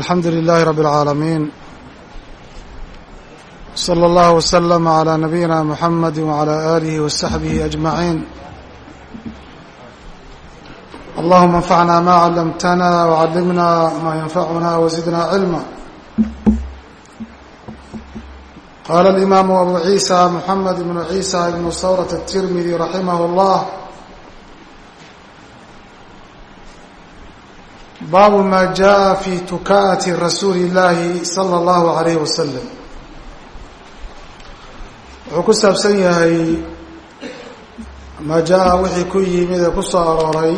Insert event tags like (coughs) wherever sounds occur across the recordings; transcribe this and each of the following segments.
alxamdu lilahi rab اlcaalamiin slى اllah wslm عlى nabiyina mxamadi wعlى alihi وsaxbihi أجmaعin allahuma اnfacna ma callamtana wcallimna ma yanfacuna wزidna cilma qala اlimaamu abu ciisa mxamed ibn ciisa ibn sawrة الtirmidi raximah اllah baabu ma jaa fi tukaati rasuuli illaahi sala allahu alayhi wasalam wuxuu ku saabsan yahay ma jaa-a wixii ku yimid ee ku soo arooray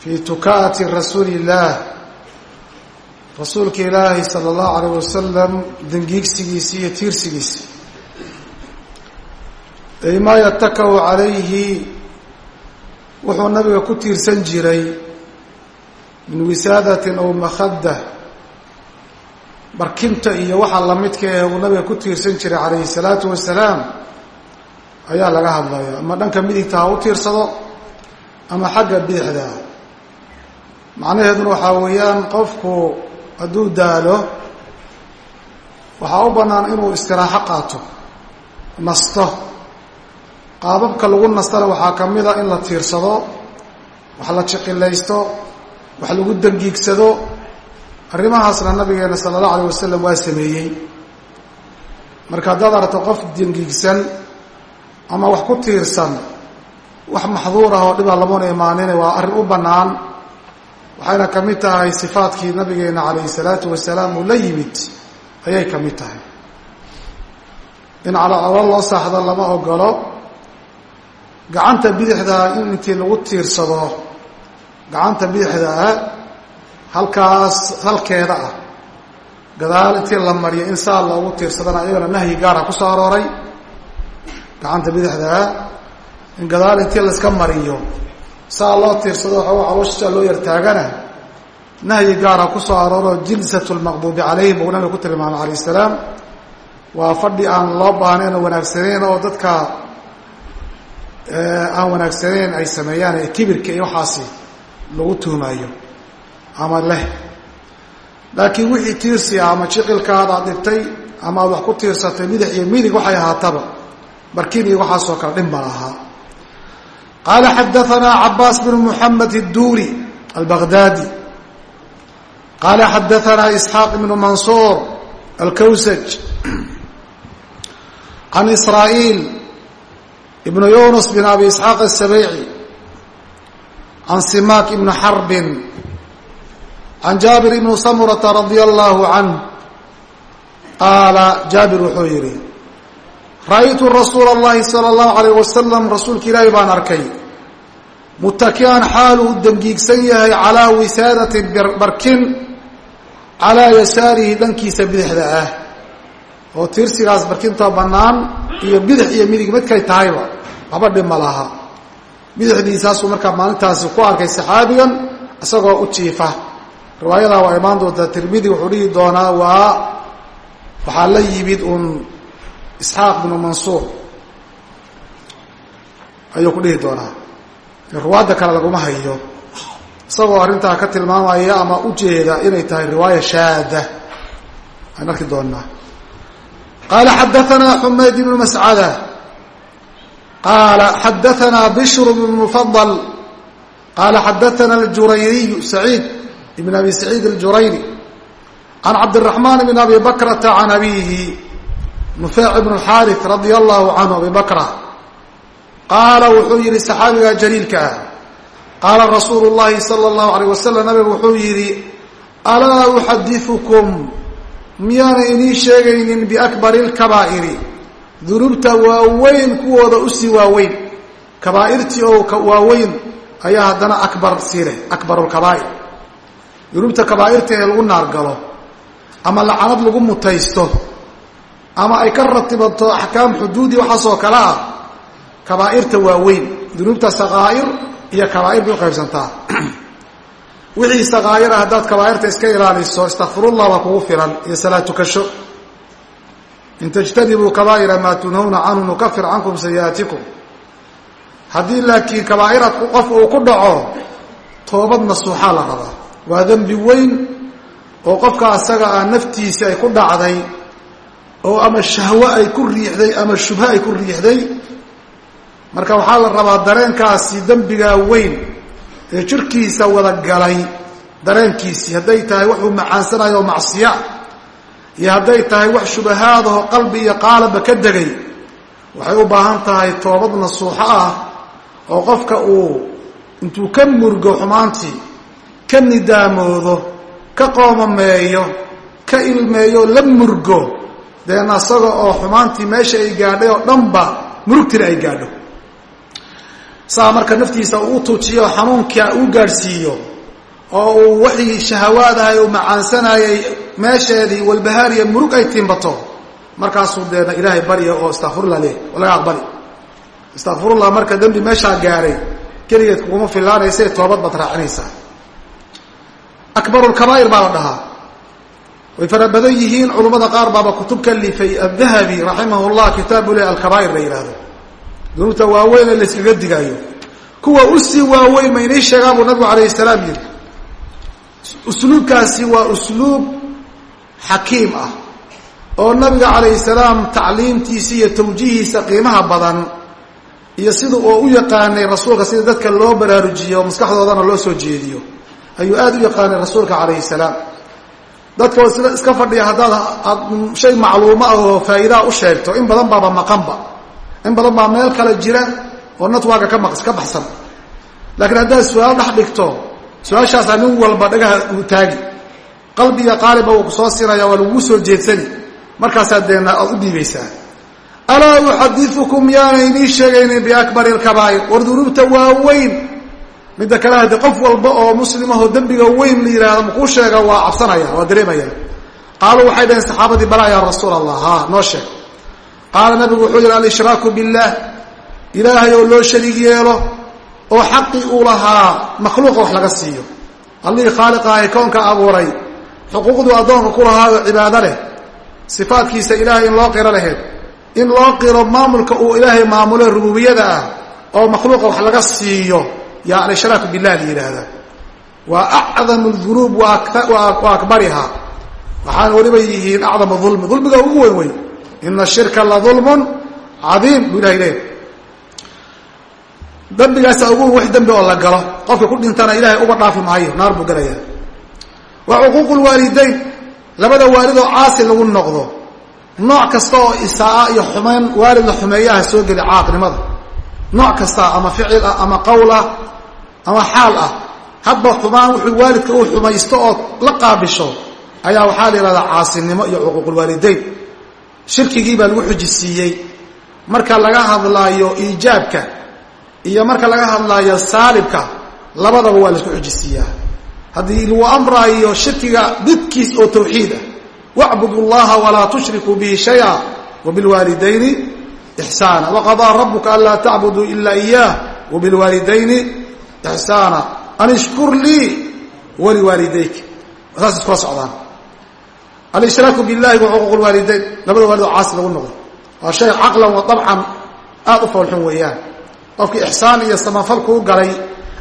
fi tukaati rasuuli illaah rasuulka ilaahi sala allahu alayh wasalam dangiigsigiisi iyo tiirsigiisi ay maa yatakaw calayhi wuxuu nabiga ku tiirsan jiray min wisaadatin aw makhadda barkinta iyo waxa lamidka ee uu nabiga ku tiirsan jiray calayhi salaatu wasalaam ayaa laga hadlaya ama dhanka midigta ha u tiirsado ama xagga bidixda. Macnaheeduna waxaa weeyaan qofku hadduu daalo waxaa u bannaan inuu istiraaxo qaato nasto. Qaababka lagu nastana waxaa ka mid a in la tiirsado wax la jiqilaysto wax lagu dangiigsado arrimahaasna nabigeena sala allahu alayh wasalam waa sameeyey. Marka haddaad aragto qof dangiigsan ama wax ku tiirsan wax maxduur ah oo dhibaa lamuna imaanine waa arrin u bannaan. Waxayna ka mid tahay sifaadkii nabigeena calayhi salaatu wasalaam uu la yimid ayay ka mid tahay. In calacolo loo saaxdo lama ogolo gacanta bidixda in intii lagu tiirsado gacanta bidixda ah halkaas halkeeda ah. Gadaal intii la mariyo in saa loogu tiirsadana iyagana nahyi gaara ku soo arooray. Gacanta bidixdaa in gadaal intii layska mariyo saa loo tiirsado waxooga calooshiisa loo yartaagana nahyi gaara ku soo arooro jilsat lmaqduubi calayhim buu nabiga ku tilmaamay alayh salaam. Waa fadhi aan loo baahnayn oo wanaagsaneyn oo dadka aan wanaagsaneyn ay sameeyaan ee kibirka iyo waxaasi lagu tuhmayo ama leh. Laakiin wixii tiirsia ama aad dhibtay ama aad wax ku tiirsatay midax iyo midig waxay ahaataba barkin iyo waxaasoo kale dhib ma lahaa qaala xadaanaa cabaas bnu muxamed اduuri albagdaadi qaala xadaanaa isxaaq ibnu mansuur alkawsaj (clears throat) can israa'iil ibnu yunas bin abi isxaaq aلsabeyci can simaak ibni xarbin can jaabir ibni samurata radia allahu canh qaala jaabir wuxuu yidhi ra'aytu rasuula اllahi salى اllahu alayh wasalam rasuulka ilaahi baan arkay mutaki'an xaal uu dangiigsan yahay calaa wisaadati barkin calaa yasaarihi dhankiisa bidixda ah oo tiirsigaas barkinta bannaan iyo bidix iyo midig midkay tahayba waxba dhima laha bidixdiisaasuu markaa maalintaasi ku arkay saxaabigan isagoo u jiifa. Riwaayadaa waa imaan doontaa tirmidi wuxuu dhihi doonaa waa waxaa la yimid uun isxaaq bnu mansuur. Ayuu ku dhihi doonaa. Riwaayadda kale laguma hayo. Isagoo arrintaa ka tilmaamaya ama ujeeda inay tahay riwaaya shaada aan arki doonaa. Qaala xadaanaa xumayd ibnu mascada qaala xadaanaa bishr bnu mufadal qaala xadaana aljurayriyu saciid ibn abi saciid aljurayri can cabdiraxmaan bn abi bakrata can abiihi nufeec ibn xaarith radia allahu canhu abi bakra qaala wuxuu yidhi saxaabiga jaliilka ah qaala rasuulu llahi sala allahu alayh wasalam nabigu wuxuu yidhi alaa uxadiukum miyaana inii sheegaynin biakbari lkabaa'iri dunuubta waaweyn kuwooda u sii waaweyn. Kabaa'irtii oo waaweyn ayaa haddana akbar sii leh akbar lkabaa'ir dunuubta kabaa'irta ee lagu naargalo ama lacanad lagu mutaysto ama ay ka ratibato axkaam xuduudi waxaasoo kale ah kabaa'irta waaweyn. Dunuubta sakaa'ir iyo kabaa'ir bay u qaybsantaa. (clears throat) Wixii sakaa'ir ah haddaad kabaa'irta iska ilaaliso istakfirullah baa kugu filan iyo salaad tukasho in tajtanibuu kabaa'ira maa tunhawna canhu nukafir cankum sayi'aatikum haddii laakiin kabaa'irad qof uu ku dhaco toobad nasuuxaa la rabaa. Waa dembi weyn oo qofka asaga ah naftiisi ay ku dhacday oo ama shahwo ay ku riixday ama shubho ay ku riixday marka waxaa la rabaa dareenkaasi dembigaa weyn ee jirkiisa wada galay. Dareenkiisii hadday tahay waxuu macaansanayo oo macsiya iyo hadday tahay wax shubahaadaho qalbi iyo qaalaba ka degay waxay u baahan tahay toobad nasuuxo ah oo qofka uu intuu ka murgo xumaantii ka nidaamoodo ka qoomameeyo ka ilmeeyo la murgo deen asaga oo xumaantii meesha ay gaadhay oo dhanba murugtina ay gaadho. Saa marka naftiisa uu tuujiyo xanuunka uu gaadhsiiyo oo uu waxii shahawaadahay uu macaansanayay meesheedii walbahaariya murug ay tiimbato markaasuu deena ilaahay barya oo istakfirullah leh oo laga aqbali. Istakfirullah marka dembi meeshaa gaaray keligeed kuguma filaanayse toobad baad raacinaysaa akbarulkabaa'ir baa la dhahaa. Way fara badan yihiin culummada qaar baaba kutub ka lifay adahabi raximah llah kitaabu leh alkabaa'ir la yidhaahdo dunuubta waaweyn ee layskaga digaayo. Kuwa u sii waaweyn ma inii sheegaa buu nabigu calayhi salaam yidhi. Usluubkaasi waa usluub xakiim ah oo nabiga calayhi salaam tacliimtiisa iyo tawjiihiisa qiimaha badan iyo sida uu u yaqaanay rasuulka sida dadka loo baraarujiyo maskaxdoodana loo soo jeediyo ayuu aada u yaqaanay rasuulka calayhi salaam. Dadka iska fadhiya haddaad aad shay macluumo ah oo faa'iidaa u sheegto in badan baaba maqanba in badan baa meel kale jira oo natwaaga ka ka baxsan. Laakiin haddaad su'aal dhex dhigto su'aashaasaa nin walba dhagaha uu taagi qalbiga qaaliba wuu ku soo waa laguu soo jeedsani. Markaasaa deena aad u dhiibaysaa alaa uxadiukum yaana inii sheegaynin biakbari alkabaa'ir war dunuubta waaweyn midda kale haddii qof walba oo muslimahoo dembiga weyn la yidhahdo makuu sheega waa cabsanaya waa dareemaya. Qaaluu waxay dhaheen saxaabadii balaa yaa rasuul allah ha noo sheeg. Qaala nabigu wuxuu yidhi alshraaku billaah ilaahay oo loo shariig yeelo oo xaqii uu lahaa makhluuqa wax laga siiyo. Allihii khaaliqahay koonka abuuray xuquuqduu addoonka ku lahaa oo cibaado leh sifaadkiisa ilaahay in loo qiro laheyd in loo qiro maamulka uu ilaahay maamulo rububiyada ah oo makhluuqa wax laga siiyo yaa alshraaku billah la waa acdamu dunuub wa akbariha. Waxaana weliba yihiin acdamu ulmi ulmiga ugu weyn wey ina shirka la ulmun cadiim buu ilahay leeyahy dambigaasa ugu wax dembi oo la galo. Qofka ku dhintana ilaahay uba dhaafi maayo naar buu gelayaa wa cuquuqu lwaalidayn labada waalid oo caasi lagu noqdo nooc kasta oo isaa iyo xumayn waalid la xumeeyaha soo geli caaqnimada. Nooc kasta ama ficil ah ama qowl ah ama xaal ah hadba xumaan wuxuu waalidka uu xumaysto oo la qaabisho ayaa waxaa la yihahdaa caasinimo iyo cuquuqulwaalidayn shirkigii baa lagu xujisiiyey. Marka laga hadlaayo iijaabka iyo marka laga hadlaayo saalibka labadaba waa la isku xujisiiyaa haddii lagu amraayo shirkiga didkiis oo tawxiid ah wacbudu llaha walaa tushrikuu bihi shaya wabilwaalidayni ixsaana waqadaa rabuka anlaa tacbuduu ila iyaah wabilwaalidayni ixsaana an ishkur lii waliwaalidayk saas iskula socdaan. Alshraaku billahi wa xuquuq lwaalidayn labada waalid oo caasi lagu noqdo waa shay caqlan wa dabcan aada u foolxun weeyaan. Qofkii ixsaan iyo samafal kuu galay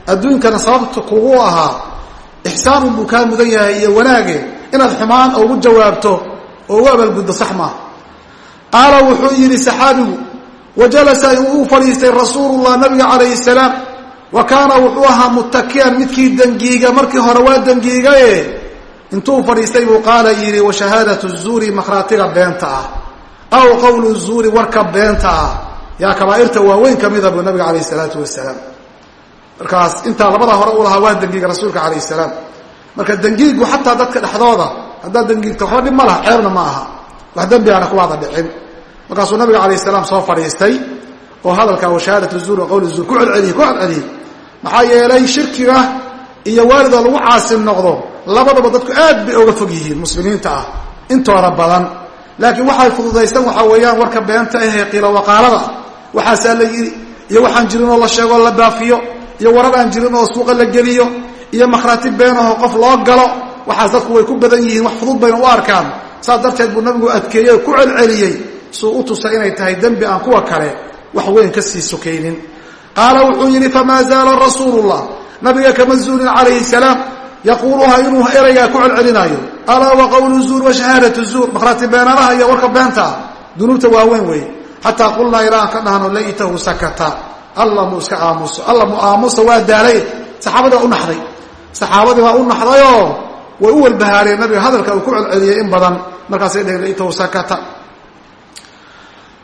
adduunkana sababta kugu ahaa ixsaanun buu kaa mudan yahay iyo wanaage inaad xumaan ugu jawaabto oo ugu abaalguddo sax maaha qaala wuxuu yidhi saxaabigu wa jalasa uu fadhiistay rasuulullah nabiga calayhi salaam. Wa kaana wuxuu ahaa muttakiyan midkii dangiiga markii hore waa dangiigaye intuu fadhiistay buu qaala yidhi wa shahaadatu zuuri makhraatiga beenta ah. Aw qowlu zuuri warka beenta ah. Yaa kabaa'irta waaweyn ka mida buu nabiga calayh isalaatu wasalaam markaas intaa labada hore u lahaa waa dangiiga rasuulka calayh salaam. Marka dangiigu xataa dadka dhexdooda haddaad dangiigto waxba dhib ma laha ceebna ma aha. Wax dembi aana kuwaada dhicin. Markaasuu nabiga calayh salaam soo fadhiistay oo hadalka wa shahaadatu zuur wa qowli zuur ku celceliyey ku celceliyey maxaa yeelay shirkiga iyo waalidoo lagu caasin noqdo labadaba dadku aad bay oga fog yihiin muslimiinta ah intooda badan. Laakiin waxay fududaystaan waxaa weeyaan warka beenta ahee qiilo waqaalada. Waxaasaa la yidhi iyo waxaan jirin oo la sheegoo la baafiyo iyo warar aan jirin oo suuqa la geliyo iyo makhraati beenahoo qof loo galo waxaas dadku way ku badan yihiin wax fudud bayna u arkaan. Saas darteed buu nabigu adkeeyey ku celceliyey suu u tusay inay tahay dembi aan kuwa kale wax weyn ka sii sokaynin. Qaala wuxuu yidhi famaa zaala rasuulullah? Nabiga kama zuulin calayhi salaam yaquuluha inuu ereygaa ku celcelinaayo. Alaa wa qawlu zuur wa shahaadatu zuur makhraati beenadaha iyo warka beenta dunuubta waaweyn weeye xataa qulnaa ilaa aan ka dhahno laytahu sakata alla mu iska aamuso alla mu aamusa waa daalay. Saxaabadii waa u naxday. Saxaabadii waa u naxdayoo way u walbahaareen. Nabiga hadalka uu ku celceliyey in badan. Markaasay dheheen laytahu sakata.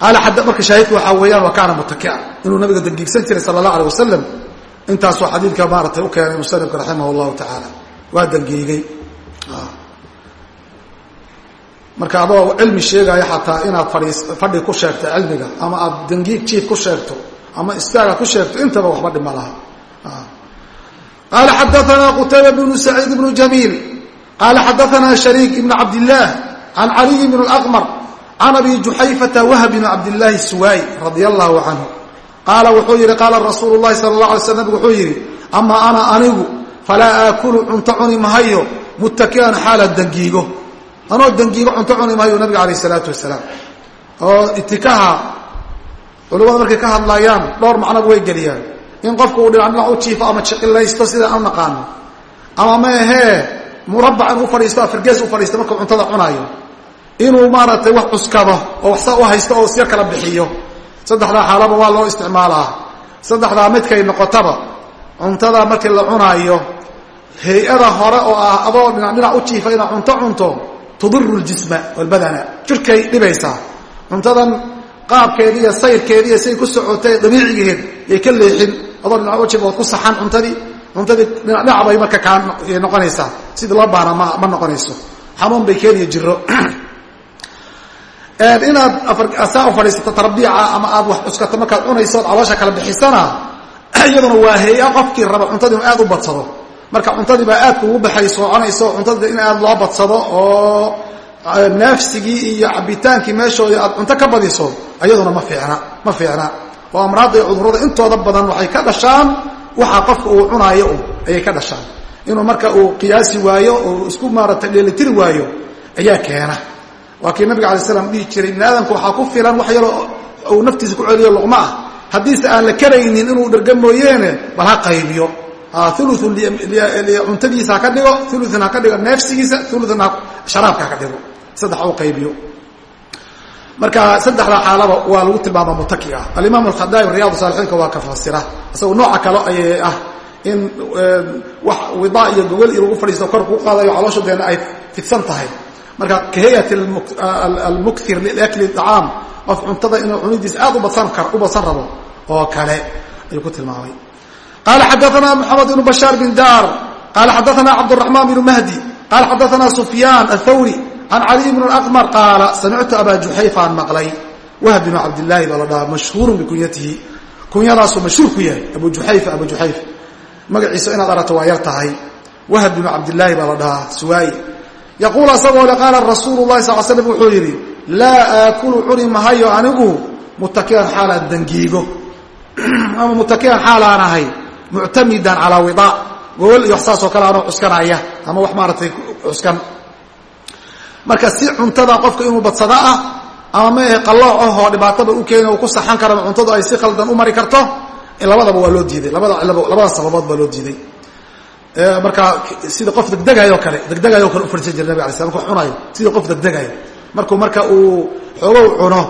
Marka shaahidka waxaa weeyaan wa kaana mutaki'a inuu nabiga dangiigsan jiray sala allah alay wasalam intaasoo xadiidka maaratay u keenay musanifka raximah llahu tacaala waa dangiigay marka adoo cilmi sheegaya xataa inaad fadhi ku sheegto cilmiga ama aad dangiig jiif ku sheegto ama istaaga ku sheegto intaba waxba dhima laha. Qaala xadaanaa qutayba bnu saciid bnu jamiil qaala xadaanaa shariik ibn cabdillaah can caliy bn اlaqmar can abi juxayfata wahb bn cabdillaahi suwaay radia allahu canhu qaala wuxuu yidhi qaala rasuulu llahi sala اla alay sl nabig wuxuu yidhi amaa ana anigu falaa aakulu cunto cuni mahayo muttaki'an xaala dangiigo. Anoo dangiigo cunto cuni mahayo nabiga alayh isalaatu wasalaam oo itikaha culimmada markay ka hadlayaan dhowr macnoba way geliyaan. In qofku uu dhinac dhinac u jiifo ama jiqilaysto sidaan u naqaano ama ma ahee murabac inuu ufadhiisto afirgees u fadhiisto markuu cuntada cunaayo inuu maaragtay wax cuskado oo waxsa u haysto oo iska kala bixiyo. Saddexdaa xaalaba waa loo isticmaalaa. Saddexdaa midkay noqotaba cuntada markii la cunaayo hay'ada hore oo ah adoo dhinac dhinac u jiifa inaad cunto cunto tudiru ljisma walbadana jirkay dhibaysaa. Cuntadan qaabkeedi iyo sayrkeedi iyo say ku socotay dabiicigeed yay ka leexin. Adoo dhinac ood ku saxan cuntadii cuntadii dhinac dhinac bay marka kaa noqonaysaa. Sidii loo baana ma ma noqonayso. Xanuun bay keeniya jiro (clears throat) inaad saa u fadhiisato tarbiica ama aad wax cuskato markaad cunayso ood caloosha kala bixisana (clears throat) iyaduna waa hay'a qofkii raba cuntadii inu aad u badsado. Marka cuntadii baa aad kugu baxayso cunayso cuntada in aad loo badsado oo naafsigii iyo cabitaankii meeshoodii aad cunto ka badiso iyaduna ma fiicna ma fiicna. Oo amraadda iyo cudurrada intooda badan waxay ka dhashaan waxa qofka uu cunaayo un ayay ka dhashaan. Inuu marka uu qiyaasi waayo oo isku maaragtay dheelitiri waayo ayaa keena. Waa kii nabiga alay slam dhihi jiray bini aadamka waxaa ku filan wax yaroo uu naftiisa ku celiyo luqma ah. Haddiise aan la karaynin inuu dherga mooyeene bal ha qaybiyo. Uluun cuntadiisa haka dhigo uluun haka dhigo neefsigiisa uluun sharaabka haka dhigo saddex u qaybiyo. Marka saddexda xaalaba waa lagu tilmaama mutaki alimaam alkhadaabi riyaad saalixiinka waa ka fasira isaga nooca kale ay ah in wax wida iyo gogol lagu fadhiisto kor kuu qaadayo caloosha ay fidsan tahay. Marka kaheyat almukir liakli acaam qof cuntada inuu cunidiis aad u badsan rabo oo kale ayuu ku tilmaamay. Qaala xadaana moxamed ibnu bashaar bin dar qaala xadaana cabdاraxmaan bnu mahdi qaala xadaana sufyaan athawri can caliy bn اaqmar qaala samictu aba juxayfaan maqlay wahb bn cabdillaahi baa la dhahaa mashhuurun bikunyatihi kunyadaasuu mashhuur ku yahay abu juxayfa abu juxayf magaciisa inaad aragto waa yar tahay wahb bn cabdillaahi baa la dhahaa suwaayi yaquul asagoo le qaala rasuulu lahi sal slam wuxuu yidhi laa aakulu cuni mahayo anigu mutakian xaalaan dangiigo ama mutakian xaalaan ahay muctamidan calaa widaa gogol iyo wax saasoo kale anoo cuskanaya ama wax maaratay cuskan marka si cuntada qofka inuu badsado ah ama maahe qallooc ahoo dhibaataba u keeni u ku saxan kara cuntadu ay si khaldan u mari karto labadaba waa loo diiday. Labada labada sababood baa loo diiday. Marka sida qof degdegayo kale degdegayo kale u fadhiisan jira nabig ala slam markuu cunayo. Sida qof degdegayo markuu marka uu xoogow cuno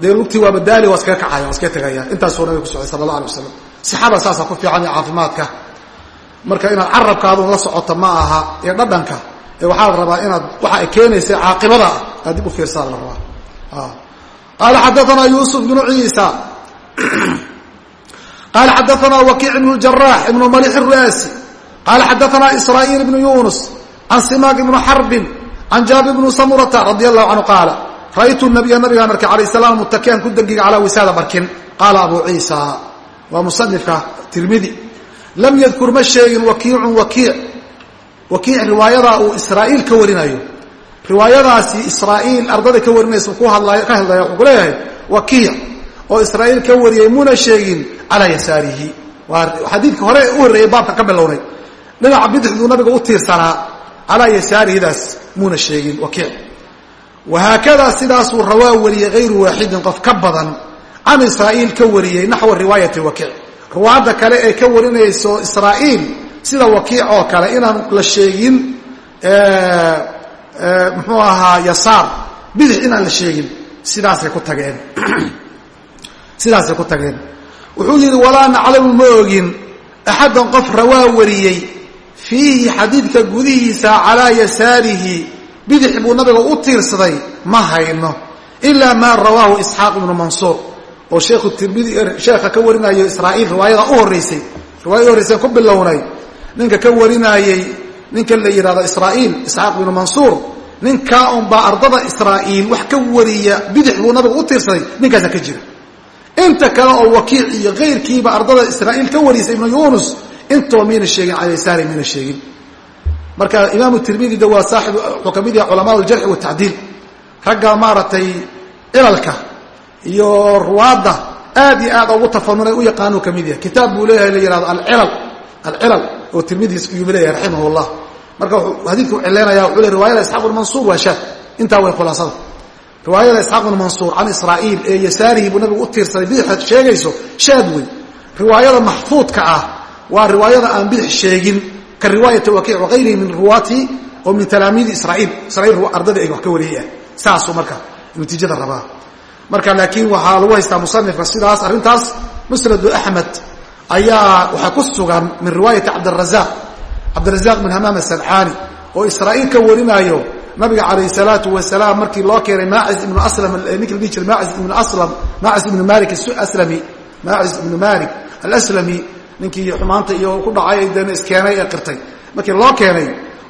dee lugtii waa badaali waa iskaga kacaya waa iskaga tegaya intaasuu nabiga ku socday sala allah alay wasalam sixada saasaa ku fiican iyo caafimaadka. Marka inaad carabkaadu la socoto ma aha iyo dhadhanka. ee waxaa la rabaa inaad waxa ay keenaysa caaqibada ah aad dib u fiirsaa la rabaa. Qaala xadaana yuusuf bnu ciisa. (clears throat) Qaala xadaana wakiic ibnu jaraax ibnu malix ru'aasi qaala xadaana israa'iil ibnu yunus can simaak ibnu xarbin can jaabir bnu samurata radi allahu canhu qaala ra'aytu nabiya nabigaan arkay alayh salaam mutakiyan ku dangiga calaa wisaada barkin. Qaala abu ciisa. Waa musanifka tirmidi. Lam yadkur ma sheegin wakiicun wakiic wakiic riwaayadaa uu israa'iil ka warinayo. Riwaayadaasi israa'iil ardada ka warinaysa ku hadlay ka hadlaya wuxuu ku leeyahay wakiic oo israa'iil ka wariyay muna sheegin calaa yasaarihi. Waa xadiidka hore u horreeyay baabka ka bilownay dhinaca bidixduu nabiga u tiirsanaa calaa yasaarihidaas muuna sheegin wakiic wahaakadaa sidaasuu rawaa wariyey hayru waaxidin qof ka badan can israa'iil ka wariyey naxwa riwaayati wakiic ruwaadda kale ee ka warinayso israa'iil sida wakiic oo kale inaan la sheegin muxuu ahaa yasaar. Bidix inaan la sheegin. Sidaasay ku tageen. (clears throat) Sidaasay ku tageen. Wuxuu yidhi walaa naclamu ma ogin. Axaddan qof rawaa wariyey. Fiihi xadiidka gudihiisa calaa yasaarihi. Bidix buu nabiga u tiirsaday ma hayno ilaa maa rawaahu isxaaq ibnu mansuur. Oo sheekhu tirmidi sheekha ka warinayo israa'iil riwaayada u horraysay riwaayada u horraysay ku bilownay ninka ka warinaayey ninka la yidhahdo israa'iil isxaaq ibnu mansuur ninkaa unbaa ardada israa'iil wax ka wariya bidix buu nabiga u tiirsaday ninkaasa ka jira. Inta kale oo wakiic iyo kayrkiiba ardada israa'iil ka wariysa ibnu yunus intaba mayna sheegin calayasaari mayna sheegin. Marka imaamu tirmidida waa saaxib wuxuu ka mid yahay culamaa aljarxi watacdiil ragga maaragtay cilalka iyo ruwaadda aad iyo aad ugu tafanunay u yaqaanuu ka mid yahay. Kitaab buu leeyahay la yihahdo alcilal alcilal oo tirmidiis iyuu leeyahay raximah llah marka xadiidku cileynaya wuxuu le riwaayada isxaaq bn mansuur waa shaad. Intaa way khulaasada. Riwaayada isxaaq bn mansuur can israa'iil ee yasaarihi buu nabigu u tiirsaday bidixaad sheegayso shaad wey riwaayada maxfuudka ah waa riwaayada aan bidix sheegin ka riwaayati wakiic wakayrihi min ruwaati oo min talaamiidi israiil israiil ardadii ay wax ka wariyay. Ah saasuu marka natiijada rabaa. Marka laakiin waxaa lagu haystaa musanifka sidaas arrintaas musnadu axmed ayaa waxaa ku sugan min riwaayati cabdirazaq cabdirazaq bin hamaam asadcaani oo israa'iil ka warinaayo nabiga calayh salaatu wasalaam markii loo keenay maacis ibnu aslam ninki la dhihi jiray maacis ibnu aslam maacis ibnu malik aslami maacis ibnu malik alaslami ninkii xumaanta iyo ku dhacay dana iskeenay ee qirtay. Markii loo keenay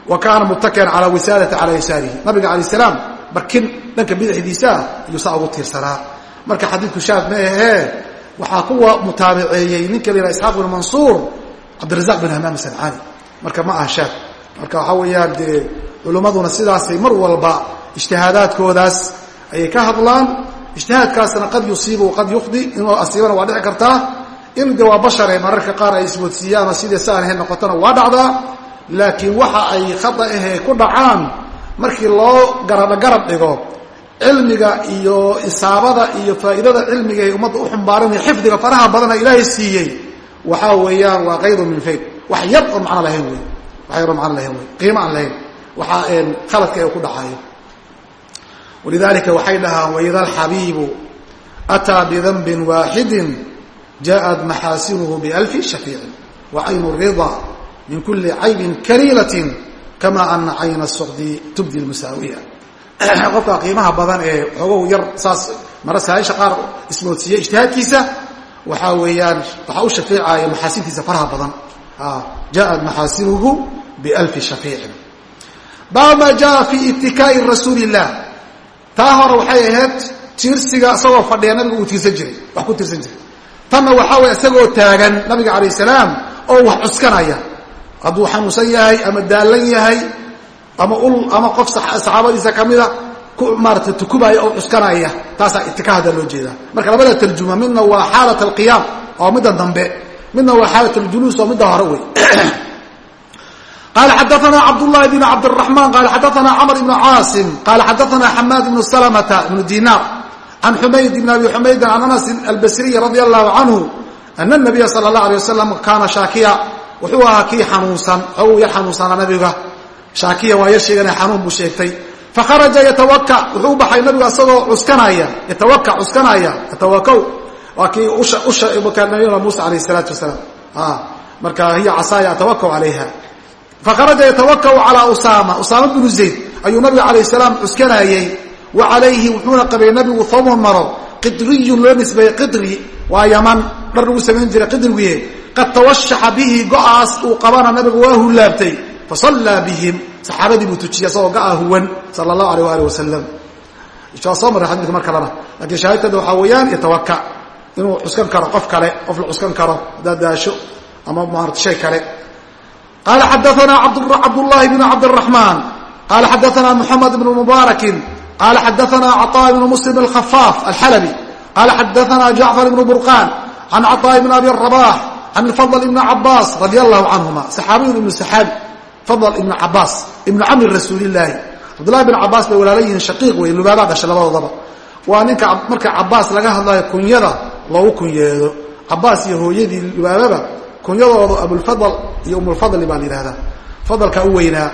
wa kaana muttakian calaa wisaadati calaa yasaarihi nabiga calayh salaam barkin dhanka bidixdiisa ah ayuu saa ugu tiirsanaa. Marka xadiidku shaad ma ahee waxaa kuwa mutaabiceeyey ninka la yidhaha isxaaq bin mansuur cabdirazaq bin hamaam sancaani marka ma aha shaad marka waxaa weeyaan dee culimmaduna sidaasay mar walba ijtihaadaadkoodaas ayay ka hadlaan. Ijtihaadkaasna qad yusiibu qad yukhdi inuu asiibana waa dhici kartaa. In de waa bashare mararka qaar ay ismoodsiiyaan oo sidii saan ahayd noqotona waa dhacdaa. Laakiin waxa ay khata ahee ku dhacaan markii loo garab garab dhigo cilmiga iyo isaabada iyo faa'iidada cilmiga ee ummadda u xumbaaranaya xifdiga faraha badana ilaahay siiyey. Waxaa weeyaan waa kayru min fayd wax yar oon macno lahayn wey wax yar macno lahayn wey qiimo aan lahayn. Waxaa khaladka ee ku dhacayo walidalika waxay dhahaan waida alxabiibu ataa bidanbin waaxidin jaaءat maxaasinuhu bialfi shafiicin wa caynu rida min kuli caybin kaliilatin kama ana cayna suqdi tubdi lmusaawiya (clears throat) qofka qiimaha badan ee xoogow yar saas mara saaisha qaar ismoodsiiye ijtihaadkiisa waxaa weeyaan waxaa u shafeecaya maxaasintiisa faraha badan. Jaaءat maxaasinuhu bialfi shafiicin. Baab maa jaa fi itikaa'i rasuuli illah taa hore waxay ahayd tiirsiga isagoo fadhiya nabiga uu tiirsan jiray wax ku tiirsan jiray. Tanna waxaa way isagoo taagan nabiga calayh salaam oo wax cuskanaya. Hadduu xanuunsan yahay ama daallan yahay ama ul ama qof saxaabadiisa kamida ku maarata tukubaya oo cuskanaya taasaa itikaahda loo jeedaa marka labada tarjuma midna waa xaalat alqiyaam oo midda dambe midna waa xaalat aljuluus oo midda hore wey (clears throat) qala xadaana cabdالlahi bn cabdالرaحman qala xadaana cmr ibn caasim qala xadaana xamaad ibn slmta ibn dinar can xumayd ibn abi xumaydin can anas albasriy radi allahu canhu ana الnabiya salى الlah alيه wasalam kaana shaakiya wuxuu ahaa kii xanuunsan ou yar xanuunsanaa nabiga shaakiya waa yar sheegana xanuun buu sheegtay. Fakharaja yatawaka wuxuu u baxay nabigu asagoo cuskanaya. Yatawaka cuskanaya. Yatawakaw waa kii usha usha nabiyuna musa alayh الsalaatu wasalaam. Marka hiya casaaya atawakaw calayha. Fakharaja yatawakau calaa usaama. Usaama binu zayd ayuu nabiga calayh salaam cuskanayey wa calayhi wuxuuna qabay nabigu thawbun maro. Qidriyun loo nisbeeyey qidri. Waa yaman. Dhar lagu samayn jiray qidriguye qad tawashaxa bihi go'aas uu qabana nabigu waa hullaabtay fasallaa bihim saxaabadii buu tujiyey isagoo ga'a huwan sala allahu alayh ali wasalam waa soo marray xadiidka mar kalena laakiin shaahidtada waxaa weeyaan itawaka inuu cuskan karo qof kale qof la cuskan karo haddaad daasho ama maarata shay kale qaala xadaanaa cabdullaahi bn cabdiraxmaan qaala xadaanaa moxamed bn mubaarakin qaala xadaanaa caطaa ibn muslim alkhafaaf alxalabi qaala xadaanaa jacfar ibn burqaan can caطaa ibn abi rabax can alfadl ibn cabaas radi allahu canhuma saxaabiyun ibnu saxaabi fadl ibn cabaas ibnu camri rasuuli اlahi cabdulahi bn cabaas bay walaala yihiin shaqiiq wey lubaabaa dhashay labadoodaba waa ninka marka cabaas laga hadlayo kunyada loogu kunyeedo. Cabaas iyo hooyadii lubaababa kunyadoodu abulfadl iyo umulfadli baa la yihahdaa fadlkaa u weynaa.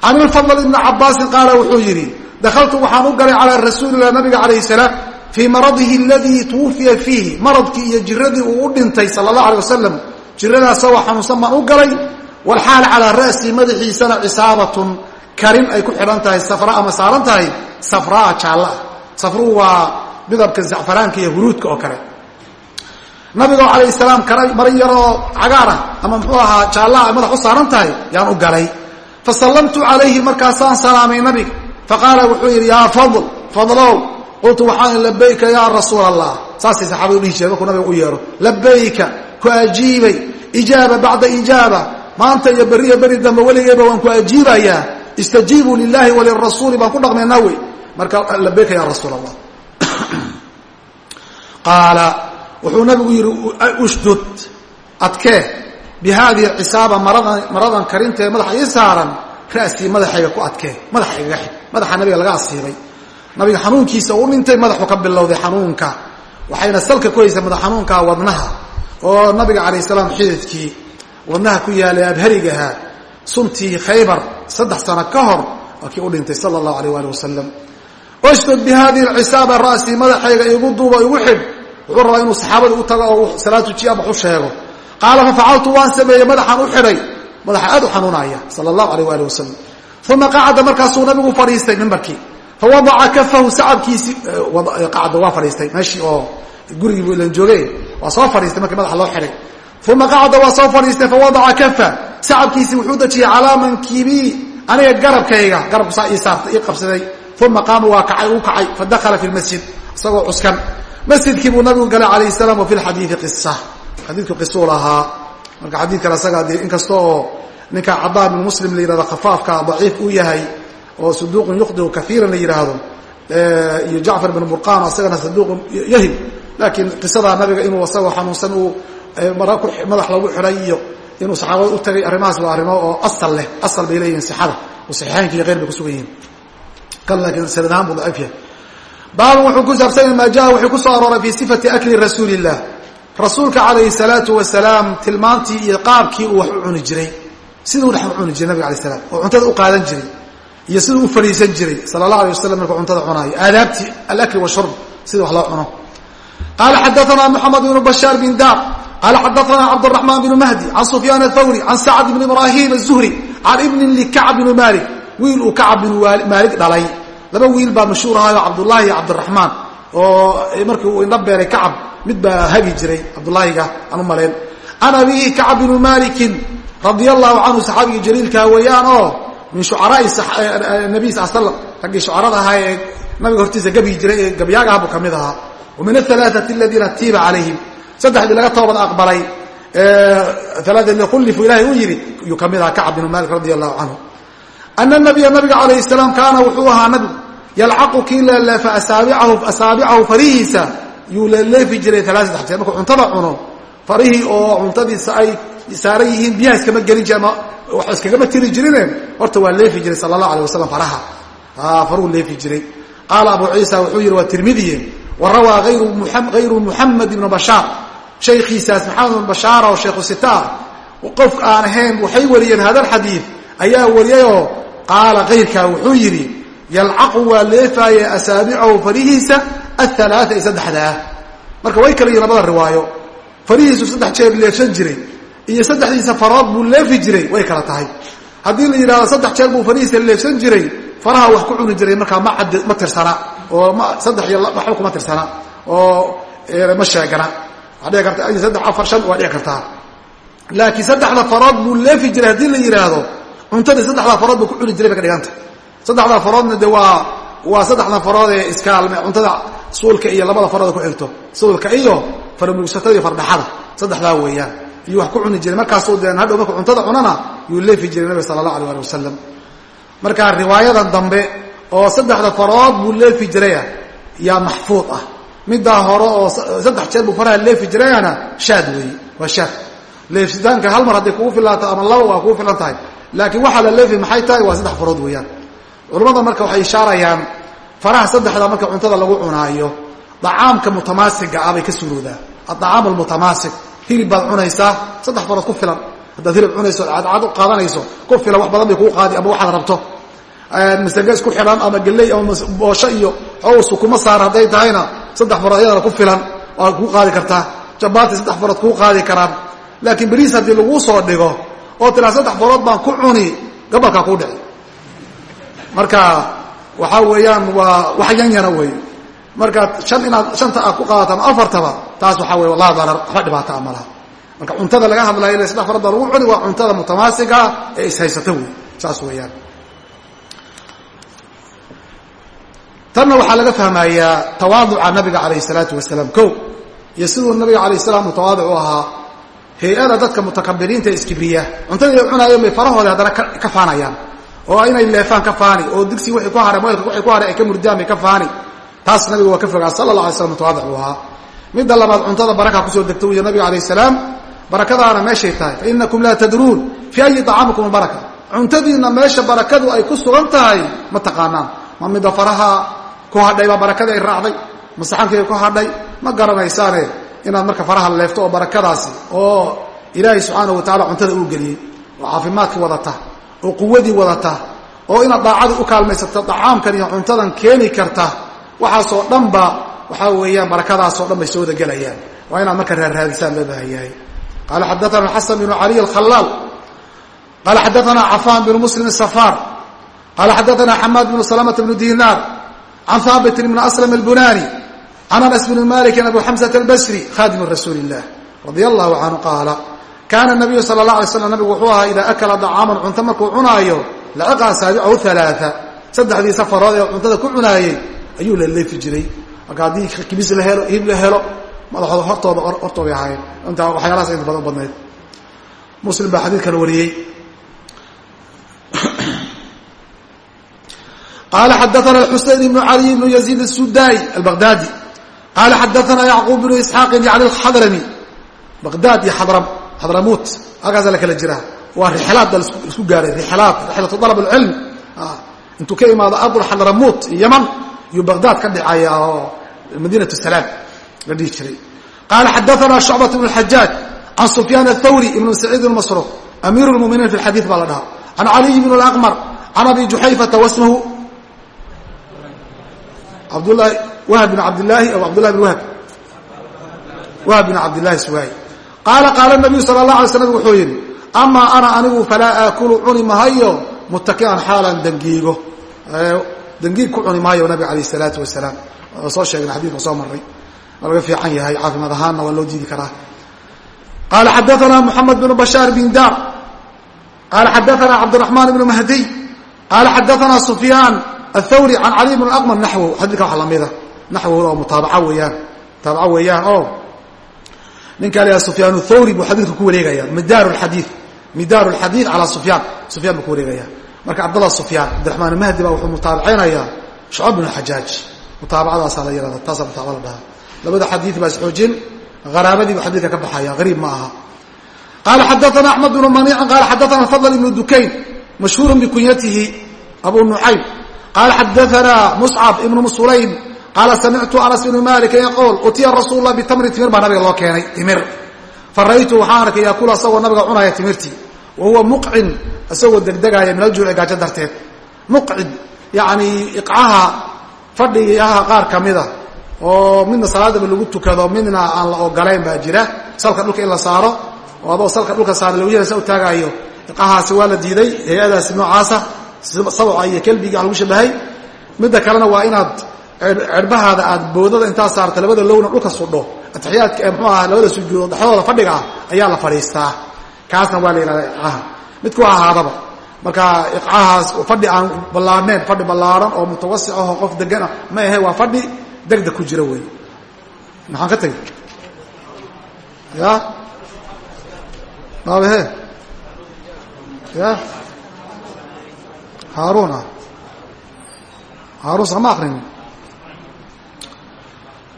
Can ilfadl ibni cabaasin qaala wuxuu yidhi dakaltu waxaan u galay calaa rasuulilah nabiga calayh salaam fii maradihi aladii tuwufiya fiihi. Maradkii iyo jiradii uu u dhintay sala allah alay jiradaasagoo xanuunsan baan u galay walxaal calaa ra'sii madaxiisana cisaabatun karin ay ku xidhan tahay safra ama saaran tahay safraa jaallah safruhu waa midabka zacfaraanka iyo huruudka oo kale. Nabigoo calayh salaam kara mara yaroo cagaar ah ama muxuu ahaa jaallaha ay madax u saaran tahay yaan u galay. Fa sallamtu calayhi markaasaan salaamay nabiga. Faqaala wuxuu yidhi yaa fadl fadlow qultu waxaan labayka yaa rasuula allah saasay saxaabadu dhihi jireen markuu nabiga u yeero labayka ku ajiibay ijaaba bacda ijaaba maanta iyo beriyo beri dambe weligeyba waan ku ajiibayaa. Istajiibuu lilahi walirasuuli baan ku dhaqmaynaa wey marka labayka ya rasuul allah (coughs) qaala wuxuu nabigu yidhi ushdud adkee bi cisaaba maradan maradan karinta ee madaxa ii saaran ra'sii madaxayga ku adkee madaxa igaga xig madaxa nabiga laga asiibay. Nabiga xanuunkiisa uu dhintay madaxu ka bilowday xanuunka. Waxayna salka ku haysa madax xanuunka wadnaha. Oo nabiga calayh salaam xididkii wadnaha ku yaalay abharigaha suntii khaybar saddex sano ka hor waa u dhintay sala allahu alayh waali wasalam ushdud bi alcisaaba ra'sii madaxayga igu duuba igu xidh. Wuxuu rabaa inuu saxaabada u tago oo salaatu jiya wax u sheego. Qaala fafacaltu waan sameeyey madaxaan u xidhay. Madaxa aad u xanuunaya sala allahu alayh waali wasalam uma qacada markaasuu nabigu fadhiistay mimbarkii fawadaca kafahu sacabkiisii qacda waa fadhiistay. Meeshii oo gurigii buu ilan joogay waa soo fadhiistay markii madaxa loo xidhay uma qacada waa soo fadhiistay fawadaca kafa. Sacabkiisii wuxuu dejiyey calaa mankibii aniga garabkayga. Garabku saa ii saartay ii qabsaday. Uma qaama waa kacay uu kacay fadakhala fi lmasjid isagoo cuskan. Masjidkii buu nabigu galay calayh salaam wa fi lxadiidi qisa xadiidku qisuu lahaa. Marka xadiidkan asagaa dee inkasta oo ninka cadaa bin muslim la yihahdo khafaafka daciif uu yahay oo saduuqun yukhdiu kaiiran la yidhaahdo iyo jacfar bin burqan isagana saduuqun yahib laakiin qisadaa nabiga inuu isagoo xanuunsan uu madax lagu xidhay iyo inuu saxaabada u tagay arrimahaas waa arrimo oo asal leh asal bay leeyihiin sixada oo saxiixaynka iyo keyr bay kusugan yihiin kan laakiin sanad ahaan buu daciif yahay. Baabun wuxuu ku saabsanya maa jaa wuxuu ku soo arooray fii sifati akli rasuuli illah rasuulka calayhi salaatu wasalaam tilmaantii iyo qaabkii uu wax u cuni jiray. Siduu dhex u cuni jiray nabiga alay slam oo cuntada u qaadan jiray iyo siduu u fadhiisan jiray. Sala allah alay wasalam markuu cuntada cunaayo. Aadaabtii alakli washurb sida wax loo cuno. Qaala xadaana moxamed bnu bashaar bin daar qaala xadaana cabduraxmaan bnu mahdi can sufyaan athawri can sacd bn ibraahim azuhri can ibnin likacb bnu malik wiil uu kacab binu maalik dhalay laba wiil baa mashhuur ahaayo cabdullaahi iyo cabdiraxmaan oo markii uu indha beeray kacab mid baa hagi jiray cabdulaahiga aan u malayn can abiihi kacab binu malikin radia allahu canhu saxaabigii jaliilkaa weeyaan oo min shucaraai nabiy sal slam raggii shucarada ahaa ee nabiga hortiisa gabyi jiray ee gabyaagaha buu ka mid ahaa wa min alhalaaثati aladiina tiiba calayhim saddexdii laga toobad aqbalay alaaثadii khullifu ilahay u yidhi yuu ka mid ahaa kacab binu malik radi allahu canhu ana nabiya nabiga calayh salaam kaana wuxuu ahaa nabigu yalcaqu kii leeleefa asaabicahu farihiisa yuu leeleefi jiray alaa saddex jeer markuu cuntada cuno farihii oo cuntadiisa ay saaran yihiin biyaha iskama gelin jiri ama wax iskagama tiri jirine horta waa leefi jiray sala allah alay wasalam faraha faruu leefi jiray. Qaala abu ciisa wuxuu yidhi waa tirmidiye wa hayru muxamed ibnu bashaar shaykhiisaas maxamed ibnu bashaar oo shaykhu sitaar qof aan ahayn waxay wariyeen hada alxadiid ayaa wariyayoo qaala kayrkaa wuxuu yidhi yalcaqu waa leefaaye asaabicahu farihiisa aalaaa ee saddexdaa marka way kala yihiin labada riwaayo. Farihiisu saddex jeer leefsan jiray iyo saddexdiisa farood buu leefi jiray way kala tahay. Haddii la yidhahdo saddex jeer buu farihiisa leefsan jiray faraha wax ku cuni jiray markaa ma ma tirsana oo saddex iyo waxba kuma tirsana oo ma sheegana saddex afar shan waa dhici kartaa laakiin saddexda farood buu leefi jiray haddii la yidhaahdo cuntadii saddexdaa farood buu ku cuni jiray bay ka dhiganta saddexdaa faroodna de waa waa saddexdan farood ee iskaalme cuntada suulka iyo labada farood ku xigto. Suulka iyo farmuugsatada iyo fardhaxada saddexdaa weeyaan. Iyuu wax ku cuni jiray. Markaasuu deen hadhow markuu cuntada cunana yuu leefi jiray nabiga sala allah alay ali wasalam marka riwaayadan dambe oo saddexda farood buu leefi jirayah yaa maxfuud ah middaa hore oo saddex jeer buu faraha leefi jirayana shaad weeye waa shaad. Leefsitaanka hal mar hadday kugu filaato ama laba waa kugu filan tahay laakiin waxaa la leefi maxay tahay waa saddex farood weeyaan. Culammada marka waxay ishaarayaan faraha saddexda marka cuntada lagu cunaayo dacaamka mutamaasiga ah bay ka suuroodaa. Adacaam almutamaasig hilib baad cunaysaa saddex farood ku filan. Haddaad hilib cunayso cadcad u qaadanayso ku filan wax badan bay kuu qaadi ama waxaad rabto masage isku xidhan ama geley ama boosho iyo xow sukuma saar hadday tahayna saddex farood iyadana ku filan waa kuu qaadi kartaa. Jabaati saddex farood kuu qaadi karaan. Laakiin beriis haddii laguu soo dhigo oo tiraa saddex farood baan ku cuni gabalkaa kuu dhici. Marka waxaa weeyaan waa wax yanyana wey marka shan inaad shanta aad ku qaadato ama afartaba taas waxaa wey laa darar waxba dhibaata a malaha marka cuntada laga hadlayo saddex farood baa lagu cuni waa cuntada mutamaasiga ah ee ishaysata wey saas weeyaan tanna waxaa laga fahmayaa tawaaduca nabiga calayh salaatu wasalaam ko iyo siduu nabiga calayh salaam mutawaadic u ahaa hay'ada dadka mutakabiriinta iskibriya cuntadii ay cunaayeen bay farahooda haddana ka faanayaan oo inay leefaan ka faani oo digsi wii ku haray moelka wii ku haray ay ka murdaan ka faani taas nabiga waa ka fogaa sala la alay slam mutawaadic uu ahaa. Midda labaad cuntada baraka ku soo degta wiya nabiga calayh salaam barakadaana meeshay tahay fa inakum laa tadruun fii ayi acaamikum albaraka cuntadiinna meesha barakadu ay ku sugan tahay ma taqaanaan ma midda faraha ku hadhay baa barakadii ay raacday masaxankii ku hadhay ma garanaysaane inaad marka faraha leefto oo barakadaasi oo ilaahay subxaana wa tacala cuntada uu geliyey oo caafimaadkii wadata oo quwadii wadata oo inaad daacadii u kaalmaysato dacaamkan iyo cuntadan keeni karta waxaasoo dhanba waxaa weeyaan barakadaasoo dhan bay soo wada gelayaan waa inaad marka raarraadisaan loo baahan yahay. Qaala xadaana xasan bnu caliy alkhalaal qaala xadaana cafaan bnu muslim safaar qaala xadaana xamaad bnu salamata bnu dinaar can haabitin bn aslam albunani can anas bni malikin abu xamsata albasri khadimu rasuuli illah radia allahu canhu qaala kaana nabiyu sala la alay slam nabigu wuxuu ahaa idaa akala dacaaman cunto markuu cunaayo laciqa asaabicahu alaaa saddexdii safarood ee cuntada ku cunaayey ayuu laleefi jiray marka haddii kibis la helo hib la helo madaxooda hortooda hortoobay ahaayeen intaa waxyaalahaas inta badan u badnayd muslim baa xadiidkan wariyey qala xadaana xuseyn ibnu caliy bnu yaziid الsudai albaqdaadi qala xadaana yacquub bnu isxaaqin yani alxadrami baqdaad iyo xadramut halkaasa la kala jiraa waa rixlaad baa isku gaaray rixlaad rixlatu dalab اlcilm intuu ka imaado ardulxadramut yaman yuu baqdaad ka dhicaya oo madiinat salaam la dhihi jiray qala xadaana shucbat bn xajaaj can sufyaan athawri ibnu saciid masruuq amiiru lmuminiin fi xadiid baa la dhaha can caliy bn اlaqmar can abi juxayfata wasmahu abdlahi wahb bin cabdilaahi aw cabdullahi bin wahb? Wahb bin cabdillahi suwaay qaala qaala nabiyu sala allah alay sl nabig wuxuu yidhi amaa ana anigu falaa aakulu cuni mahayo muttaki'an xaalan dangiigo. Dangiig ku cuni maayo nabiga alayh salaatu wasalaam waa soo sheegna xadidka soo maray waa laga fiican yahay caafimaad ahaanna waa loo diidi karaa. Qaala xadaana moxamed bnu bashaar bin dar. Qaala xadaana cabdiraxmaan ibnu mahdiy qaala xadaana sufyaan athawri can cali bn aqmar naxwow xadiidka wax lamida naxwoda oo mutaabaca weeyaan mutaabaca weeyaan oo ninka la sufyaan thawri buu xadiidka ku wareegaya midaar xadii midaaru lxadiid calaa sufyaan sufyan buu ku wareegaya marka cabdallah sufyaan cabdiraxmaan mahdi baa wuxuu mutaabacaynayaa shucab bnu xajaaj mutaabacadaasaa la yihahda taasaa mutaabaa la dhahaa labada xadiid baa isxoojin haraabadii buu xadiidka ka baxaya hariib ma aha qaala xadaana axmed bnu maniicin qaala xadaana fadl ibnu dukayn mashhuurun bikunyatihi abu nucaym qaala xadaana muscab ibnu sulaym qaala samictu anas bnu malika yaquul utiya rasuul lah bitamri timir baa nabiga loo keenay timir faraytu waxaan arkay yaakulu asagoo nabiga cunaya timirtii wa huwa muqcin isagoo degdegaaya min aljuuci gaajo darteed muqcid yani iqcaha fadhigaha qaar kamida oo midna salaadaba lagu tukado midna aan la ogolayn baa jira salka dhulka in la saaro oo adoo salka dhulka saara lawyahasa u taagaayo waa la diiday hay'adaasi noocaasa sabca iyo kelbiga lagu shabahay midda kalena waa inaad cerbahaada aad boodada intaa saarta labada lowna dhulka sudho. Atixiyaadka ee mxuu aha labada sujuudood dhexdooda fadhiga ah ayaa la fadhiistaa. Kaasna waa la yidhahdaa iqcaha midku ahaadaba marka iqcahaas fadhi aan ballaarneyn fadhi ballaaran oo mutawasic ahoo qof degan ah ma ahe waa fadhi degdeg ku jira wey maxaan ka tegey? Ya baabahe ya haaruun ah haaruun sama akrinin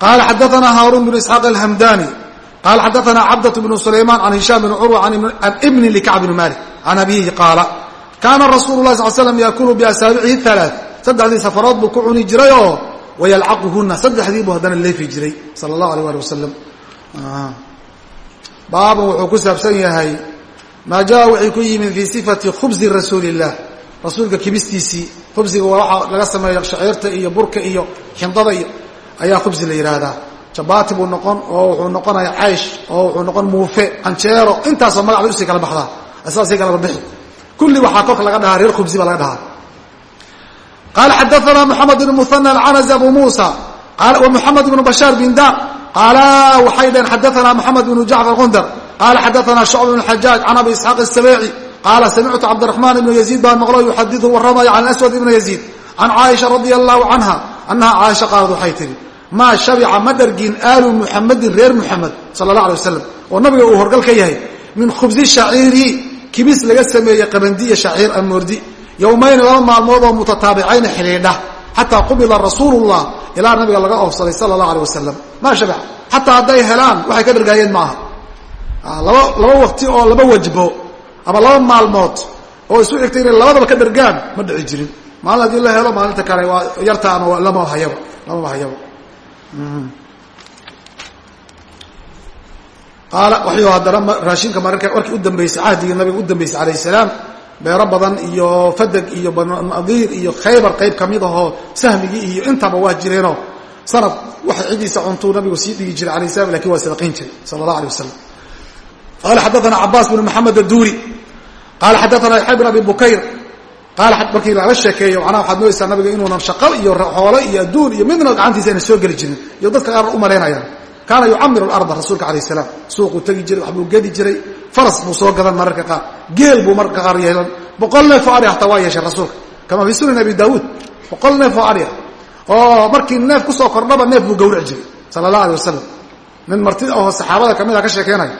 qaala xadaanaa haaruun bnu isxaaq alhamdani qaala xadaanaa cabdat bnu sulaymaan can hishaam bni curwa can ibni likacb bni malik can abiihi qaala kaana rasuulu lahi sal slam yaakulu biasaabicihi alaa saddexdii safarood buu ku cuni jiray oo wayalcaquhuna saddexdii buu haddana leefi jiray sala allahu alay ali wasalam baaban wuxuu ku saabsan yahay maa jaa wixii ku yimid fii sifati khubsi rasuuli illah rasuulka kibistiisii khubsiga waa waxa laga sameeyo shaciirta iyo burka iyo xindada iyo ayaa khubsi la yidhaahdaa jabaati buu noqon oo wuxuu noqonaya caysh oo wuxuu noqon muufe canjeero intaasoo magac u sii kala baxdaa. Saasii kala bixi. Kulli waxaa kolka laga dhahaa reer khubsi baa laga dhahaa. Qaala xadaana moxamed bn muhana alcanazi abu muusa. Wa moxamed bnu bashaar bin dar qaala waxay dhaheen xadaana moxamed bnu jacfar gundar qaala xadaana shucb bn xajaaj can abi isxaaq qaala samictu cabdiraxmaan ibnu yaziid baan maqlo yuxadiu warramaya can aswad ibna yaziid can caaisha radia allahu canha annaha caaisha qaalad waxay tihi maa shabica ma dhargin aalu muxamedin reer muxamed sala allah alay wasalam oo nabiga uu horgal ka yahay min khubsi shaciiri kibis laga sameeyey qabandiya shaciir amoordi yowmayni laba maalmood oo mutataabicayna xidhiidha xataa qubila rasuulullah ilaa nabiga laga oofsaday sala allah alay wasalam maa shabica xataa hadday helaan waxay ka dhargaayeen maaha laba waqti oo laba wajbo ama laba maalmood oo isu xigtay inay labadaba ka dhargaan ma dhici jirin. Maalin haddii la helo maalinta kale waa yarta ama lama hayaba lamaba hayaba. Qaala waxuu haddana raashinka mararka markii u dambeysay cahdigii nabiga u dambeysay calayh salaam beero badan iyo fadeg iyo banadiir iyo khaybar qayb ka mid ahoo sahmigii iyo intaba waa jireenoo. Sanad waxa cidiisa cuntuu nabigu sii dhigi jiray alayh salam laakiin waa sadaqayn jiray sala allah alay wasalam qaala xadaana cabaas bn maxamed aduuri qaala xadaana yaxya bn abi bukayr qaala markii laga sheekeeyo macnaha waxaad moodaysaa nabiga inuunan shaqo iyo xoolo iyo adduun iyo midna gacantiisa ayna soo geli jirin iyo dadka qaar u malaynayaan kaana yucamiru larda rasuulka alayh salaam. Suuquu tegi jiray waxbuu gedi jiray. Faras buu soo gadan mararka qaar. Geel buu mararka qaar yeelan. Boqol neef oo ari hataa waa yeeshay rasuulka. Kama fii sunan abi daawuud. Boqol neef oo ari ah oo markii neef ku soo kordhaba neef buu gawraci jiray sala allah alay wasalam nin marti oo saxaabada ka mid a ka sheekeynaya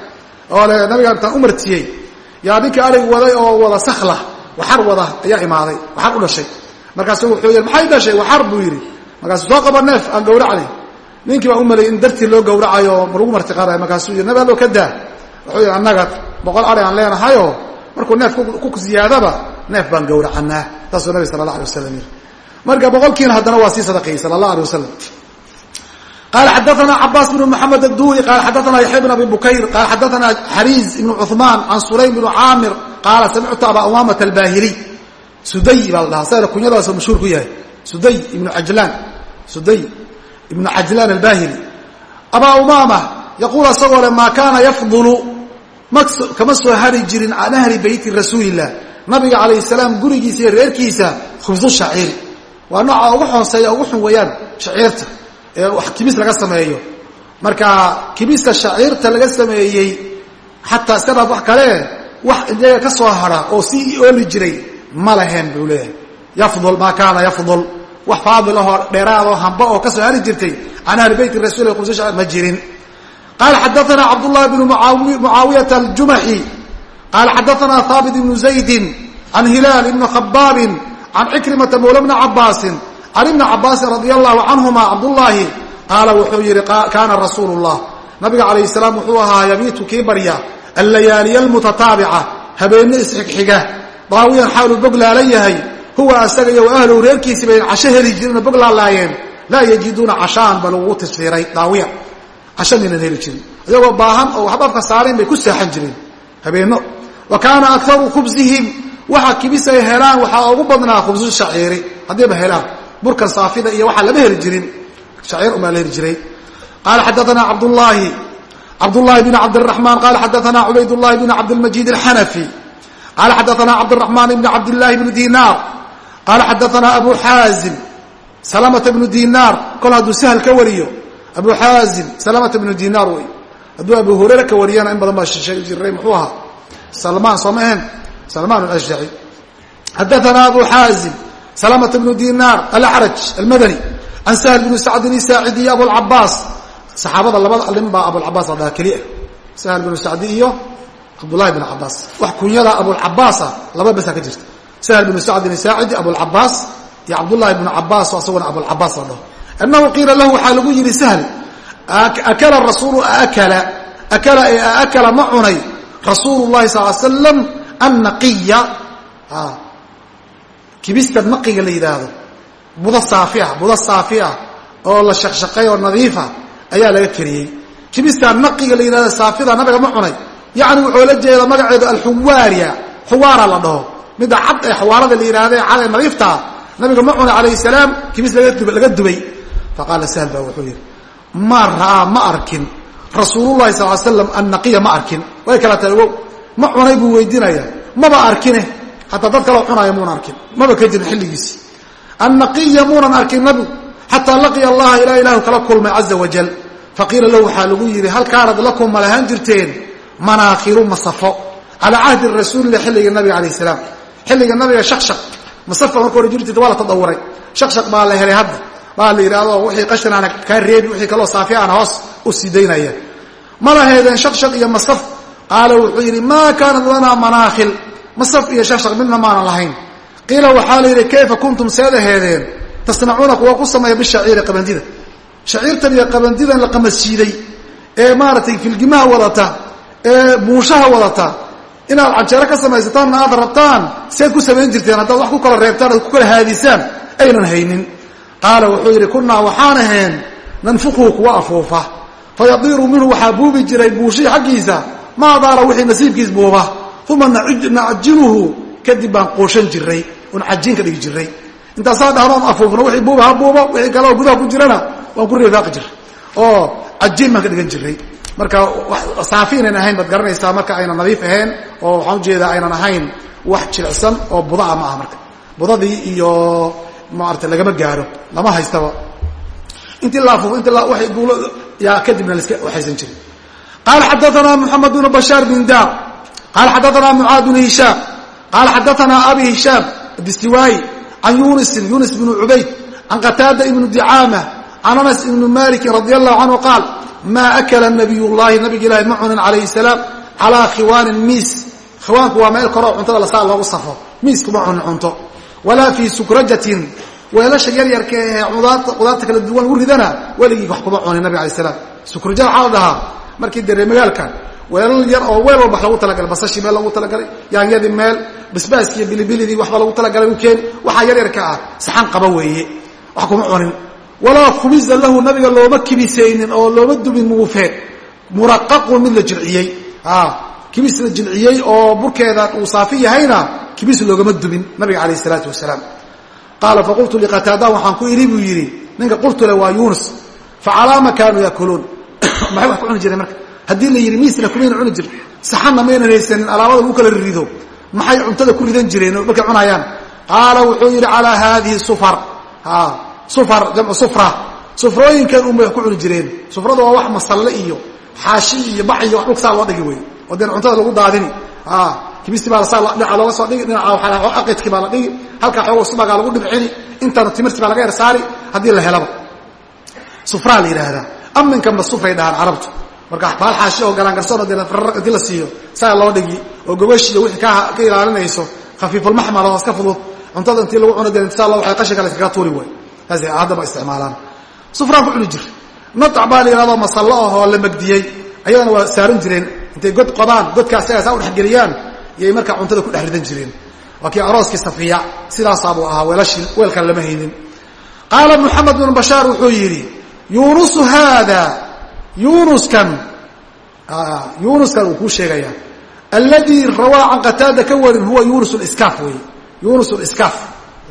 oo le nabiga intaan u martiyey yaa ninkii arig waday oo wada sakla waxar wada ayaa imaaday waxar u dhashay. Markaasu wuxuu yidhi maxay dhashay? Waxar buu yidhi. Markaasu soo qaba neef aan gawracnay ninkii baa u maleyay in dartii loo gawracayo lagu martiqaadayo markaasuu yidhi nabi ka daa. Wuxuu yidhi annaga boqol ari aan leenahayoo markuu neef ku ziyaadaba neef baan gawracanaa taasuu nabi sala allah alay wasalam yidhi. Marka boqolkiina haddana waa sii sadaqeeyey sala allah alay wasalam qala xadaana cabaas bn mxamed aduuri qala xadaana yaxya bn abi bukayr qala xadaana xariiz ibn cuثmaan can sulaym bn caamir qaala samictu aba umamat albahiliy suday baa la dhahaa sa kunyadaasoo mashhuur ku yahay suday ibnu ajlaan suday ibnu cajlaan albahili abaa umaama yaquul asagoo le maa kaana yafdulu kama soo hari jirin can ahli beyti rasuulilah nabiga calayh salaam gurigiisa iyo reerkiisa khubsu shaciiri waa nooca ugu xooseeya ugu xun weeyaan shaciirta ee wax kibis laga sameeyo. Marka kibista shaciirta laga sameeyey xataa iska dhaaf wax kale wax iyaga ka soo hara oo sii ooli jiray ma lahayn buu leeyahay. Yafdul maa kaana yafdul wax faadil ahoo dheeraadoo hamba oo ka soo hari jirtay can beyti rasul khubsu shaciir ma jirin. Qaala xadaana cabdullahi bnu mucaawiyata aljumaxi qaala xadaana haabit ibnu zaydin can hilaal ibni khabaabin can cikrimata mawla bni cabaasin can ibni cabaasin radia allahu canhuma cabdullaahi qaala wuxuu yidhi kaana rasuulu llah nabiga calayh salaam wuxuu ahaa yabiitu kii barya allayaaliya almutataabica habeenno isxigxiga. Daawiyan xaaluu boglaalan yahay huwa asaga iyo wa ahlow reerkiisii bayn casho heli jirin oo boglaalaayeen laa yajiduuna cashaan ba lagugu tasfiiray daawiyan casho maynan heli jirin iyagoo baahan oo waxba afka bay ku seexan jireen. Habeenno. Wa kaana akaru khubsihim waxa kibis ay helaan waxaa ugu badnaa khubsu shaciiri. Haddiiba helaan burkan saafida iyo waxaa lama heli jirin. Shaciir umaa la heli jiray. Qaala xadaana cabdullaahi cabdullahi bn cabdiraxmaan qaala xadaana cubaydullahi bn cabdilmajiid alxanafi qaala xadaana cabdiraxmaan ibni cabdillahi bni dinaar qaala xadaana abu xaazim salamata bnu dinaar kol hadduu sahl ka wariyo abu xaazim salamata bnu dinaar wey. Hadduu abu hurayra ka wariyana in badan baa sheegi jiray muxuu ahaa salmaan sooma ahayn? Salmaan alashjaci. Xadaana abu xaazim bnu dinaar alacraj almadani can sahl bni sacdin isaacidi iyo abulcabaas saxaabada labada nin baa abulcabaas la dhahaa keliya sahl bnu sacdi iyo cabdullahi bn cabaas wax kunyada abulcabaasa laba besa ka jirta sahl bnu sacdin isaacidi abulcabaas iyo cabdullahi bnu cabaas oo asaguna abulcabaas la dhaho annahu qiila lahu waxaa lagu rasuulu akala akala ee akala ma cunay rasuulu llahi sal l slam annaqiya kibista naqiga la yidhaahdo budo saafi ah budo saafi ah oo la shaqshaqay oo nadiifa ayaa laga kariyey. Kibistaa naqiga la yidhahdo saafida nabiga ma cunay. Yacni wuxuu la jeeda magaceedu alxuwaariya xuwaara la dhaho. Midda cad ee xawaalada la yidhahda ee cad ee nadiiftaa nabiga ma cuna calayhi salaam kibis laga dubay. Faqaala sahl baa wuxuu yidhi ma ra'aa ma arkin. Rasuululahi sal slam annaqiya ma arkin. Way kala tahay ogow ma cunay buu weydiinaya maba arkine hataa dad kaloo cunaaya muuna arkin. Maba ka jirin xilligiisi. Annaqiya muunan arkin nabigu xataa laqiya allaha ilaa ilahu kala kulmay caza wajal faqiila lahu waxaa lagu yidhi hal kaanad lakum ma lahaan jirteen? Manaakhiru masafo. Calaa cahdi rasuulillah xilliga nabiga alayh salaam. Xilliga nabiga shaqshaq. Masafa marka hore jirteed waa la tadawuray. Shaqshaq baa la helay hadda. Baa la yidhaahdo wixii qashanaana kaa reebi wixii kaloo saafi ana hoos u sii daynaya ma lahaydeen shaqshaq iyo masaf? Qaala wuxuu yidhi maa kaanat lanaa manaakhil masaf iyo shaqshaq midna maanan lahayn. Qiila waxaa la yidhi kayfa kuntum seed aheedeen tasnacuuna kuwa ku sameeya bishaciiri qabandida. Shaciirtan iyo qabandidan la qamasjiiday ee maaragtay filgimaha wadata ee buushaha wadata. Inaad canjeero ka samaysataanna aad rabtaan seed ku samayn jirteen haddaad wax ku kala reebtaan aad ku kala haadisaan aynan haynin. Qaala wuxuu yidhi kunnaa waxaan ahayn nanfuqhu kuwa afuufa. Fayadiiru minhu waxaa buubi jiray buushihii xaggiisa. Maa daara wixii nasiibkiis buuba uma nacajinuhu kadib baan quushan jiray un cajiin ka dhigi jiray. Intaasaa dhahnoon afuufno wixii buuba ha buubo wixii kaleo gudaha ku jirana waan ku rifaaqi jiray oo cajiin baan ka dhigan jiray. Marka saafi inayna ahayn baad garanaysaa marka aynan nadiif ahayn oo waxaan u jeedaa aynan ahayn wax jilicsan oo budaa ma aha marka. Budadii iyo maarata lagama gaaro lama haystaba. Intii la afuufo inti waay buulo yaa kadibna laska waxaysan jirin qaala xadaanaa moxamed bnu bashaar bin daar qaala xadaanaa mucaad bnu hishaam qaala xadaanaa abi hishaam distiwaayi can yunisin yunis bnu cubayd can qataada ibnu dicaama can anas ibnu maliki radi allahu canhu qaal maa akala nabiy llahi nabiga ilahi ma cunin calayhi salaam calaa khiwaanin miis khiwaanku waa meel koroo cuntada lasaa loogu safo miis kuma cunin cunto walaa fii sukrajatin weelasha yaryarka ee qudaarta kala duwan lagu ridana weligii wax kuma cunin nabig alay slam sukraja waxaa la dhahaa weelal yar oo weel walba lagu talagalay basashii meel lagu talagalay yaanyadii meel basbaaskiiyo bilibilidii waxba lagu talagalay u keeni waxaa yaryarka ah saxan qaba weeye wax kuma cunin. Walaa khubisa lahu nabiga looma kibisaynin oo looma dubin muufe muraqaqun mid la jilciyey. Kibis la jilciyey oo burkeeda uu saafi yahayna kibis loogama dubin nabiga calayh isalaatu wasalaam. Qaala faqultu liqataada waxaan ku idhi buu yidhi ninka qultu le waa yuunus facalaama kaanuu yaakuluun (coughs) maxay wax ku cuni jireen marka haddii la yidhi miisna kumayna cuni jirin saxanna maynan haysanin alaabada lagu kala rido maxay cuntada ku ridan jireen markay cunayaan? Qaala wuxuu yidhi calaa haadihi sufar. Sufar jamcu sufra. Sufrooyinkan unbay ku cuni jireen. Sufrada waa wax masalle iyo xaashi iyo bax iyo wax dhulka saa loo dhigi wey oo cuntada lagu daadini kibistii baa saa dhinaca looga soo dhigi dhinaca aqidkii baa la dhigi halkaa xoogo subagaa lagu dhibcini intana timirtii baa laga yar saari haddii la helaba. Sufraa la yidhaahdaa aminkanba sufray dhahaan carabtu marka baal xaashi oo galaangarsoona dee haddii la siiyo saa loo dhigi oo gobashiiyo wixii ka ilaalinayso khafiifulmaxmal oo iska fudud cuntada intii lagu cuno dee saa loo waxay qashinka la iskaga tuuri way taas haddaba isticmaalaan. Sufraan ku cuni jir natac baa la yidhahdo masallo ahoo la magdiyey. Ayadana waa saaran jireen. Intay god qodaan godka asagaa saa u dhexgeliyaan iyay markaa cuntada ku dhex ridan jireen. Waa kii arooskii safiya sidaasaabuu ahaa weelashii weelkan lama haynin qaala moxamed bnu bashaar wuxuu yidhi yunusu haada yunuskan yunuskan uu kuu sheegayaa alladii rawaa can qataada ka warin huwa yunus iskaaf wey yunus iskaaf.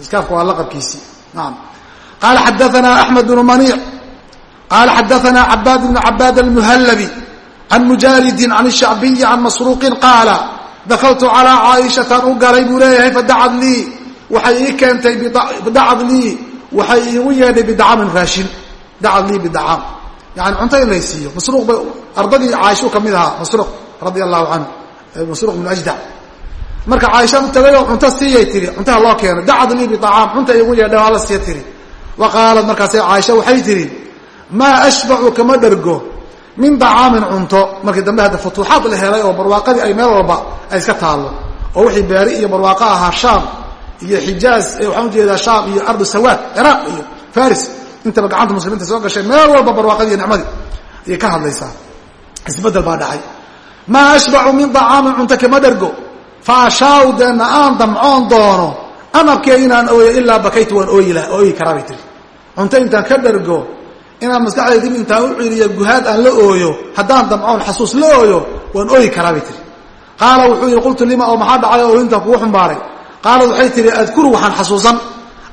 Iskaafka waa laqabkiisii naam. Qaala xadaanaa axmed bnu maniic. Qaala xadaanaa cabaad bnu cabaad almuhallabi can mujaalidin can shacbiyi can masruuqin qaala dakaltu calaa caaishataan u galay buu leeyahay fadacad lii. Waxay ii keentay dacad lii. Waxay iigu yeedhay bidacamin raashin. Dacad lii bidacaam yani cunto in lay siiyo masruuq bay ardadii caaishuu ka mid ahaa masruuq radia allahu canhu masruuq bnu ajdac marka caaishaan u tagayoo cunto siiyay tihi cuntaha loo keeno dacad lii bidacaam cunta iigu yeedhay hala siiya tihi wa qaalat markaase caaisha waxay tihi maa ashbacu kama dhergo min dacaamin cunto. Markii dambe hadda futuuxaad la helay oo barwaaqadii ay meel walba ay iska taallo oo wixii baari iyo barwaaqo ahaa shaam iyo xijaaz waxaan u jeedaa shaam iyo ardu sawaad ciraaq iyo faris intaba gacanta muslimiinta soo gashay meel walba barwaaqadii iyo nicmadii ayay ka hadlaysaa. Isbeddel baa dhacay. Maa ashbacu min dacaamin cunto kama dhergo fa ashaau deenna aan damcoon doono an abkee inaan ooyo ilaa bakaytu waan ooyi karaa bay tiri cunto intaan ka dhergo inaan maskaxdayda dib intaan u celiyo guhaad aan la ooyo haddaan damcoon xasuus la ooyo waan ooyi karaa bay tihi qaala wuxuu yidhi qultu lima oo maxaa dhacay oo inta kugu xumbaaray? Qaalad waxay tihi adkuru waxaan xasuusan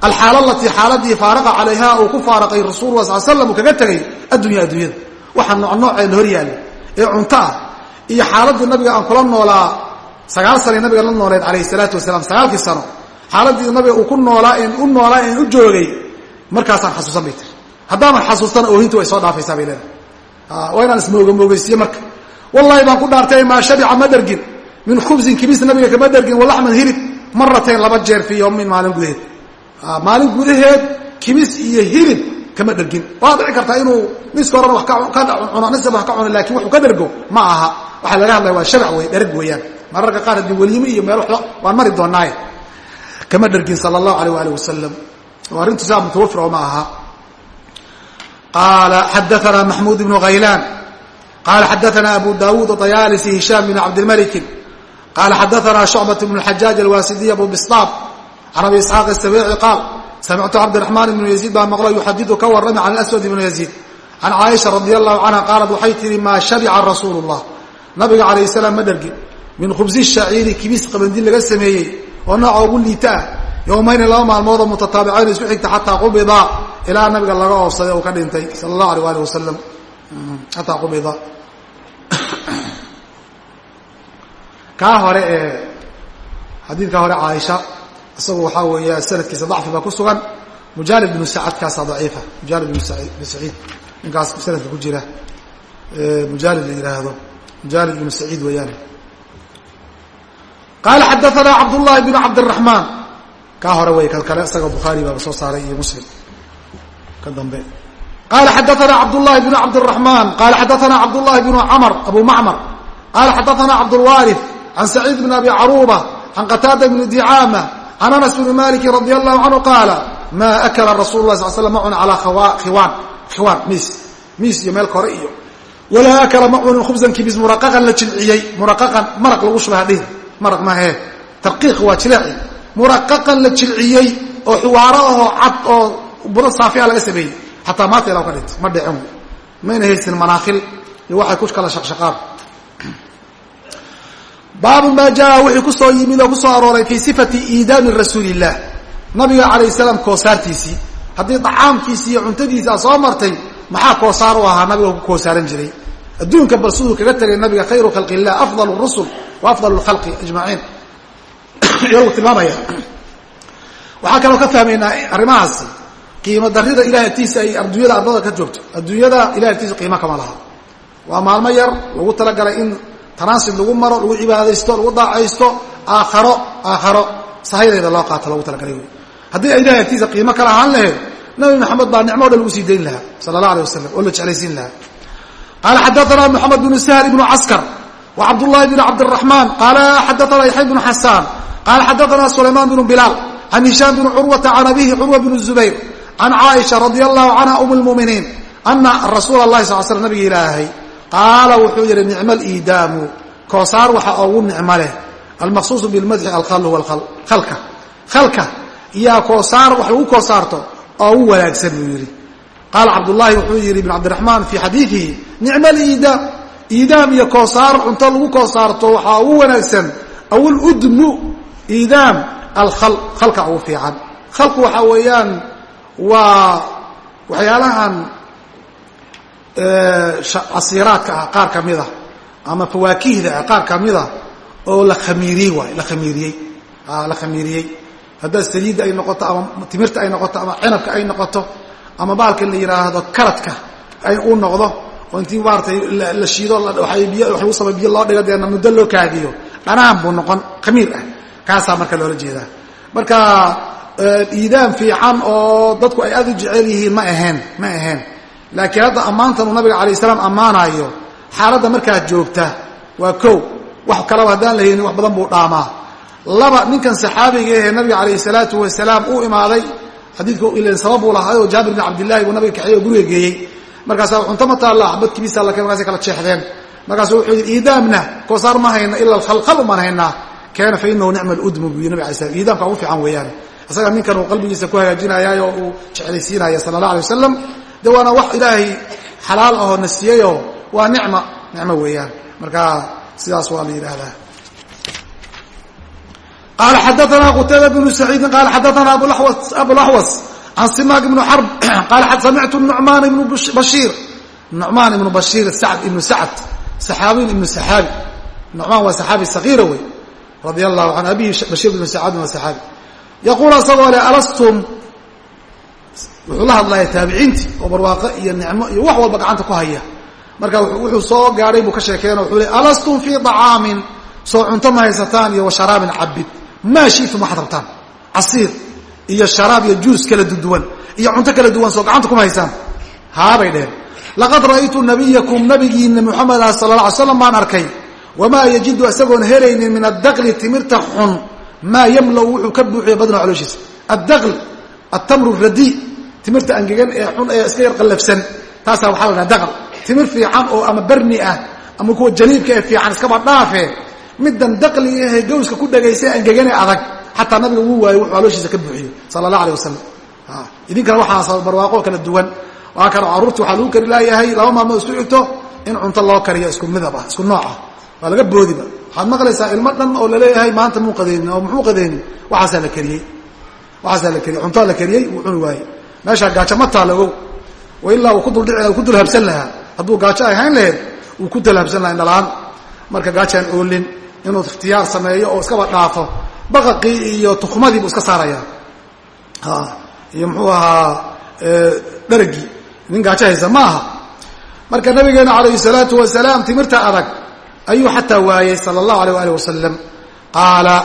alxaala alatii xaaladii faaraqa calayha uu ku faaraqay rasulula sal slam uu kaga tegay addunya adduunyada. Waxa noocnoocee hor yaalla ee cunto ah iyo xaaladii nabiga aan kula noolaa sagaal sanay nabiga la nooleed calayhi salaatu wasalaam sagaalkii sano xaaladii nabiga uu ku noolaa en u noolaa en u joogay xasuusan bay tiri haddaanan soo dhaafaysaa bay leedahay. Waa inaan ismoogamoogeysiye marka. Wallahi baan ku dhaartay maa shabica ma dhergin min khubsin kibis nabiga kama dhergin walaxman hilib maratayn laba jeer fii yowmin maalin gudaheed maalin gudaheed kibis iyo hilib kama dhergin waa dhici kartaa inuu niska horena wax ka cuno niska wax ka cuno laakiin wuxuu ka dhergo ma aha. Waxaa laga hadlaya waa shabac wey dherg weeyaan. Mararka qaar haddii weliimo iyo meel waan mari doonaaye kama dhergin sala allahu alayh waalih wasalam oo arrintu saa mutawafir oo ma aha. Qaala xadaana maxmuud ibnu haylaan qaala xadaana abu dawuud طayaalisi hishaam bn cabdilmaliki qaala xadaana shucbat bn xajaaj alwaasidiy abu bistaab can abi isxaaq asabici qaal samictu cabdiraxmaan ibnu yaziid baa maqlo yuxadidu ka warrami can aswad ibnu yaziid can caaisha radi allahu canha qaalat waxay tihi maa shabica rasuulu llah nabiga calayh salaam ma dhergin min khubsi shaciiri kibis qabandi laga sameeyey oo nooca ugu liita ah yowmayni laba maalmoodoo mutataabicayn isku xigta xataa qubida ilaa nabiga laga oofsaday uu ka dhintay sala allahu alay alih wasalam xataa qubida kaa isagu waxaa weeya sanadkiisa dacfi baa ku sugan. Mujaalid bnu sacad kaasaa daciifa. Mujaalid bnu saciid ninkaas sanadka ku jira. Mujaalid la yidhaahdo mujaalid bnu saciid weeyaane qaala xadaana cabdullahi bnu cabdiraxmaan kaa hore wey ka kale bukhaari baaba soo saaray iyo muslim. Ka dambe. Qaala xadaana cabdullahi bnu cabdiraxmaan qaala xadaana cabdullahi bnu camr abu macmar. Qaala xadaana cabdulwaarif can saciid bn abi caruuba can qataada bni dicaama can anas bni maliki radi allahu canhu qaala maa akala rasul lah sal slam ma cuna calaa khiwaan khiwaan miis miis iyo meel kore iyo walaa akala ma cunin khubsan kibis muraqaqan la jilciyey muraqaqan maraq lagu shubay hadhihin maraq maahee tarqiiq waa jileeci muraqaqan la jilciyey oo xiwaaro ahoo cad oo budo saafiya laga sameeyey xataa maanta ilaa ka dhint ma dhicin mayna haysin manaakhil iyo waxay ku kala shaqshaqaan baabu maa jaa wixii ku soo yimid oo ku soo arooray fii sifati iidaami rasuuli illah nabiga calayh salaam koosaartiisii haddii dacaamkiisii iyo cuntadiisa soo martay maxaa koosaar u ahaa nabiga ku koosaaran jiray adduunka bal siduu kaga tegay nabiga khayru khalqi illah afdal rusul wa afdal lkhalqi ajmaciin iyagu tilmaamaya waxaa kaloo ka fahmaynaa arrimahaasi qiimo darida ilahay agtiisa ay adduunyada ardada ka joogto adduunyada ilahay agtiisa qiimo kama laha tanaasid lagu maro lagu cibaadaysto lagu daacaysto aakharo aakharo. Sahaydeeda loo qaato lagu talagalay wey haddii ay ilahay agtiisa qiimo ka lahaan lahayd nabi maxamed baa nicmo dhan lagu sii dayn lahaa sala allah alay wasalam oo la jeclaysiin lahaa. Qaala xadaana moxamed bnu sahl ibnu caskar wa cabdullahi bn cabdiraxmaan qaala xadaana yaxya bnu xasaan qaala xadaana sulaymaan bnu bilaal can hishaam bni curwata can abihi curwa bn zubayr can caaisha radi allahu canha um lmuminiin ana rasuula lahi sal sl nabiga ilaahay qaala wuxuu yihi nicma liidaamu koosaar waxa ugu nicmo leh almaqsuusu bilmadxi alkhalu alka khalka. Iyaa koosaar wax lagu koosaarto oo ugu wanaagsan buu yidhi. Qaala cabdullaahi wuxuu yidhi ibn cabdiraxmaan fii xadiidihi nicma aliidaam iidaam iyo koosaar cunto lagu koosaarto waxaa ugu wanaagsan aw ludmu iidaam alkhal khalka ugu fiican. Khalku waxaa weeyaan waa waxyaalahan casiiraadka ah qaar ka mida ama fawaakihda ah qaar ka mida oo la khamiiriyey waay la khamiiriyey. La khamiiriyey. Haddaa saliidda ay noqoto ama timirta ay noqoto ama cinabka ay noqoto ama baalka la yidhaahdo karadka ay u noqdo oo intii maaratay la shiido samay biyo loo dhigo deena muddo loo kaadiyo dhanaan buu noqon khamiir ah. Kaasaa marka loola jeedaa. Marka iidaam fiican oo dadku ay aad u jecel yihiin ma aheen ma aheen laakiin hadda ammaantan uu nabiga alay salaam ammaanayo xaaladda markaa joogta waa kow. Wax kalaba haddaan la wax badan buu dhaamaa. Laba ninkan saxaabiga ahee nabiga calayh salaatu wasalaam uu imaaday xadiidku ilan sabab uu lahaayoo jaabir bin cabdillahi buu nabiga kaxeey oo guriga geeyey. Markaasaa cunto ma taalla xabad kibisaa la keen markaasay kala jeexdeen. Markaasuu wuxuu yidhi iidaamna koosaar ma hayna ila alkhalkhal umaan haynaa keena fa inahu nicma ludmu buu yii nabig alay slam iidaamka ugu fiican weeyaan. Isaga ninkan uu qalbigiisa ku hagaajinayaay oo uu jeclaysiinaya sala allah alay wasalam de waana wax ilaahay xalaal ahoo na siiyeyoo waa nicma. Nicmo weeyaan. Marka sidaas waa la yidhaahdaa. Qaala xadaana qutayba bnu saciidin qaala xadaana abulaxwas can simaak ibnu xarb (clears throat) qaala samictu nucmaan ibnu bashiir. Nucmaan ibnu bashiir sacd ibnu sacd. Saxaabiyin ibnu saxaabi. Nucmaan waa saxaabi sagiira wey. Radia allahu can abihi bashiir ibnu sacadin waa saxaabi. Yaquul asagoo le alastum wuxuu la hadlaya taabiciintii oo barwaaqo iyo nicmo iyo wax walba gacanta ku haya. Marka wuxuu soo gaadhay buu ka sheekeeno wuxuu le alastum fii طacaamin soo cunto ma haysataan iyo wa sharaabin cabid maa shitum waxaad rabtaan casiir iyo sharaab iyo juus kala duduwan iyo cunto kala duwan soo gacanta kuma haysaan. Haabay dheheen. Laqad ra'aytu nabiyakum nabigiina muxamed ah sala la alay slam baan arkay. Wamaa yajidu isagoon helaynin min addaqli timirta xun. Maa yamlau wuxuu ka buuxiya badna calooshiisa. Addaql altamru radi timirta angegan ee xun ee iska yar qallafsan. Taasaa waxaa la dhaha daql timir fiican oo ama barni ah ama kuwa janiibka ee fiican iskaba dhaafe middan daqliga ahe gawska ku dhagaysa angegane adag xataa nabiga wuu waayo wuxuu calooshiisa ka buuxiyo sala allah aleh wasalam idinkana waxaas barwaaqo kala duwan. Waa kan carruurta waxaa lagu kari laayahay laba maalmood isku xigto in cunto loo kariyo isku midab ah isku nooc ah. Waa laga boodiba waxaad maqlaysaa ilmo dhan oo la leeyahay maanta muu qadaynin oo muxuu qadaynin? Waxaasaa la kariyey. Waxaasaa la kariyey. Cuntoa la kariyey wuu cuni waaye meeshaa gaajo ma taalla ogow ilaa uu ku dulhabsan lahaa. Hadduu gaajo ay hayn laheyd wuu ku dulhabsan laha indhalaan. Marka gaajaan oolin inuu ikhtiyaar sameeyo oo iskaba dhaafo baqaqii iyo tukmadii buu iska saaraya iyo muxuu ahaa dharagii nin gaajo haysa ma marka nabigeena calayhi salaatu wasalaam timirta adag ayuu xataa waayey sala allahu alيh alih wasalam qaala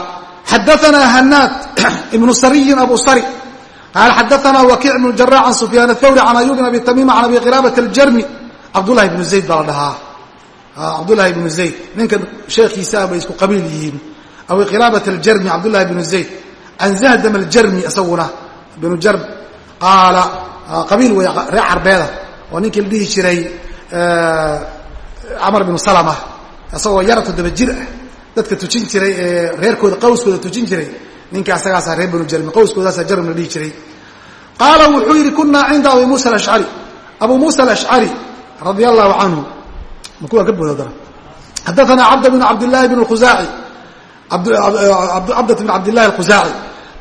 xadaanaa hanaad ibnu sariyin abu sari qaala xadaanaa wakiic ibnu jarax can sufyaan athawri can ayub bn abi tamiima can abi qilaabat aljarmi cabdullahi ibnu zayd baa la dhahaa cabdullahi ibnu zayd ninkan sheekhiisaa bay isku qabiil yihiin abi qilaabat aljarmi cabdullahi ibnu zayd can zahdam aljarmi isaguna bnu jarm qaala qabiil wey reer carbeeda oo ninkii la dhihi jiray camar binu salama isagoo yara toddoba jir ah dadka tujin jiray ee reerkooda qawskooda tujin jiray ninka asagaasaa reer binu jarmi qawskoodaasa jarm la dhihi jiray. Qaala wuxuu yidhi kunaa cinda abi muusa alashcari abu muusa alashcari radia allahu canhu makuwaa ka boodadana xadaanaa cabda bn cabdillahi bn khuzaaci cabdat bn cabdillahi alkhuzaaci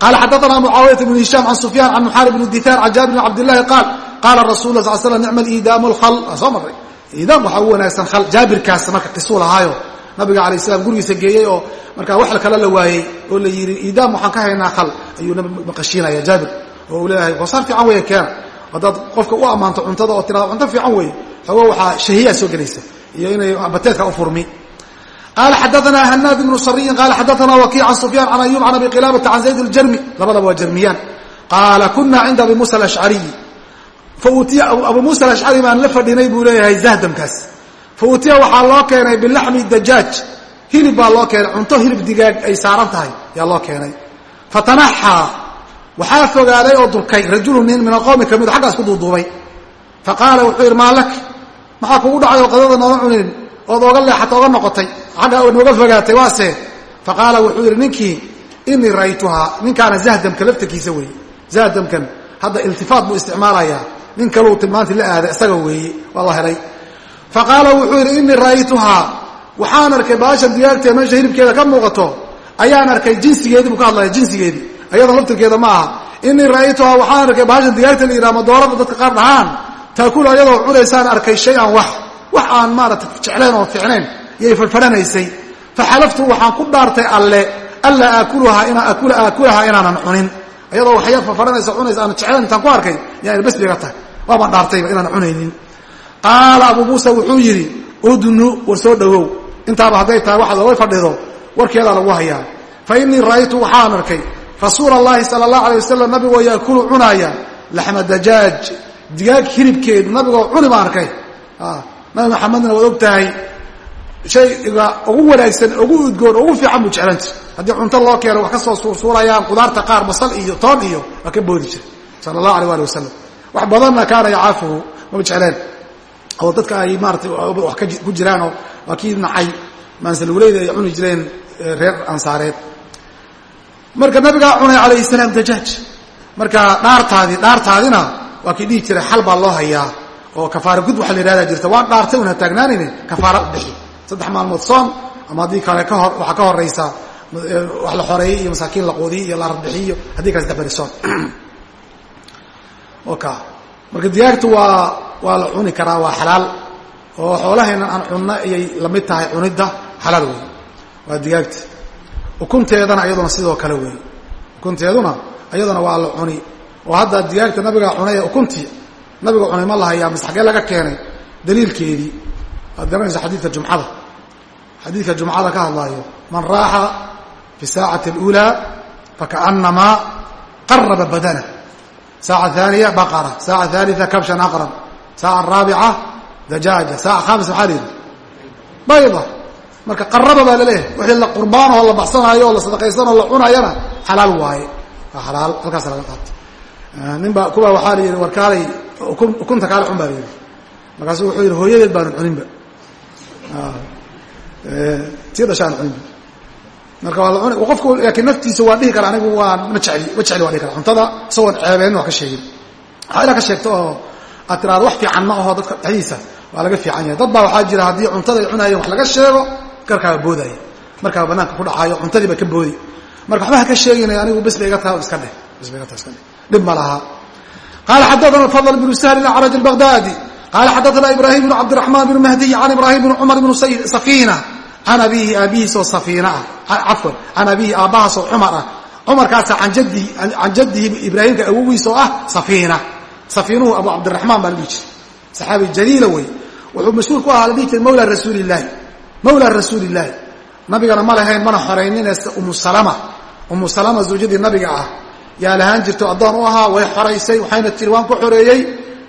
qala xadaana mucaawiyata bn hishaam can sufyan can muxaari bn ditar can jaabir bn cabdillahi qaal qaala rasul la slam nicma iidaamu lkhal waa soo maray iidaam waxaa ugu wanaagsan khal jaabirkaas marka qisuu lahaayo nabiga alayh salam gurigiisa geeyey oo markaa wax kale la waayey oo la yidhi iidaam waxaan ka haynaa khal ayuu nabi maqashiinaya jaabir. Oo uu leeyahay wasaar fiican weeye keena haddaad qofka u ammaanto cuntada oo tirada cunto fiican weeye. Xoogo waxaa shahiyaa soo gelaysa iyo inay bateedka u furmi. Qala xadaana hanaad ibnu sariyin qala xadaana wakiic can sufyan can ayub can abi qilaabata can zayd اljarmi labadaba waa jarmiyaan. Qaala kuna cinda abi musa alashcariyi fautiya abu musa alashcari baan la fadhinay buu leeyahay zahdamkaas fautiya waxaa loo keenay bilaxmi dajaaj. Hilib baa loo keenay. Cunto hilib digaag ay saaran tahay yaa loo keenay. Fatanaxaa waxaa fogaaday oo durkay. Rajulu nin min alqowmi ka mid xaggaas ku duuduubay. Faqaala wuxuu yidhi maa maxaa kugu dhacay oo qadada nooga cunin? Ood ooga leexata oga noqotay. Agga nooga fogaatay waase faqaala wuxuu yidhi ninkii inii ra'aytuhaa. Ninkaana zahdamka laftarkiisa weeye. Zahdamkan hadda iltifaat buu isticmaalayaa. Nin kaluu tilmaantii la aaday isaga weeye. Waa la helay faqaala wuxuu yidhi inii ra'aytuhaa. Waxaan arkay baashan digaagtee meesha hilibkeeda ka muuqato ayaan arkay jinsigeedii buu ka hadlaya jinsigeedii ayada laftirkeeda ma aha. Inii ra'aytuhaa waxaan arkay baashan digaagta la yidhaha madoorada dadka qaar dhahaan taakulu ayadoo cunaysaan arkay shay an wax wax aan maarata jeclayn oo ficnayn yay farfarhanaysay faxalaftu waxaan ku dhaartay alle anlaa aakuluhaa inaan akula aakulahaa inaanan cunin. Ayadoo waxya farfarhanaysa cunaysa aan jeclayn intaan ku arkay yaa bas biga tahay. Waabaan dhaartayba inaan cunaynin qaala abuu muusa wuxuu yidhi udnu war soo dhowow intaaba hadday tahay waxaad oga fadhido warkeedaa lagu hayaa. Fa innii ra'aytu waxaan arkay rasuula allahi sala allah alay wasalam nabigoo yaakulu cunaaya laxma dajaaj digaag hilibkeedu nabigoo cuni baan arkay. Nabi maxamedna waad og tahay shayga ugu wanaagsan ugu udgoon ugu fiican buu jeclan jir haddii cunto loo keeno wax ka soo suursuurayaan qudaarta qaar basal iyo toon iyo waa ka boodi jira sala allahu alay ali wasalam wax badanna kaana yacaafuhu maba jecleen oo dadka ay maaratay wax ku jiraanoo waa kii nacay. Maansaluleyda ay cuni jireen reer ansaareed. Marka nabigaa cunay calayhi salaam dajaaj marka dhaartaadii dhaartaadina waa kii dhihi jiray xal baa loo hayaa oo kafaara gud waxa la yihahda jirta. Waan dhaartay una taagnaanayne kafaara bixi. Saddex maalmood soon ama haddii kale kahor waxaa ka horaysa wax la xoreeyey iyo masaakiin la quudiy iyo la radbixiyo haddii kale saddex beri soon. (clears throat) Oka marka digaagtu waa waa la cuni karaa waa xalaal oo xoolahaynan aan cunno ayay lamid tahay cunidda xalaal wey waa digaagta ukunteedana iyaduna sidoo kale wey ukunteeduna iyaduna waa la cuni oo hadda digaagta nabigaa cunay ee ukuntii nabiga cunay ma lahayaa mise xaggee laga keenay daliilkeedii waad garanaysa xadiidka jumcada xadiidka jumcada ka hadlaayo man raaxa fi saacati اlأulى fakaأnamaa qaraba badana saaca aaniya baqara saaca aaliثa kabshan aqran saaca raabica dajaaja saaca khamis maxaa la yidhi bayda marka qaraba baa la leeyahay wixii la qurbaan oo la baxsanaayo oo la sadaqaysan oo la cunayana xalaal waaye waa xalaal halkaas laga qaato nin baa kuba waxaa la yidhi war kaalay ukunta kaala cun baa la yidhi markaasu wuxuu yidhi hooyadeed baanu cuninba tii dhashaanu cuninba marka qofku laakiin naftiisa waa dhihi kara anigu waan ma jecli ma jecli waan dhihi kara. Cuntada isagoon ceebeenin wax ka sheegin. Waxaa ina ka sheegto oo aad tiraado wax fiican ma aho dadka dhexdiisa waa laga fiican yahay. Dad baa waxaa jira haddii cuntada ay wax laga sheego garkaaba boodaya. Markaaba banaanka ku dhacaayo cuntadii ka boodi. Marka waxba ha ka sheegina anigu bes bay iga iska dheh bes bay iga iska dheh. Dhib ma laha. Qaala xadaana fadl bnu sahl acraj albaghdadi. Qaala xadaana ibrahim bnu cabdiraxmaan bnu mahdiy can ibrahim bn cumar bnu safiina can abihi aabihiisoo safiina ah. Cafwan. Can abihi aabbahaasoo cumar ah. Cumarkaasa an can jadihi ibraahimka awogiisoo ah safiina. Safiinuhu abu cabdiraxmaan baa la dhihi jiray. Saxaabi jaliila wey wuxuu mashhuur ku ahaa la dhihi jiray mawla rasuuli llaahi mawla rasuuli illaahi nabigana ma lahayn mana xoraynine umu salama umu salama zawjadii nabiga ah. Yaa lahaan jirto addoon u ahaa way xoraysay waxayna tiri waan ku xoreeyey.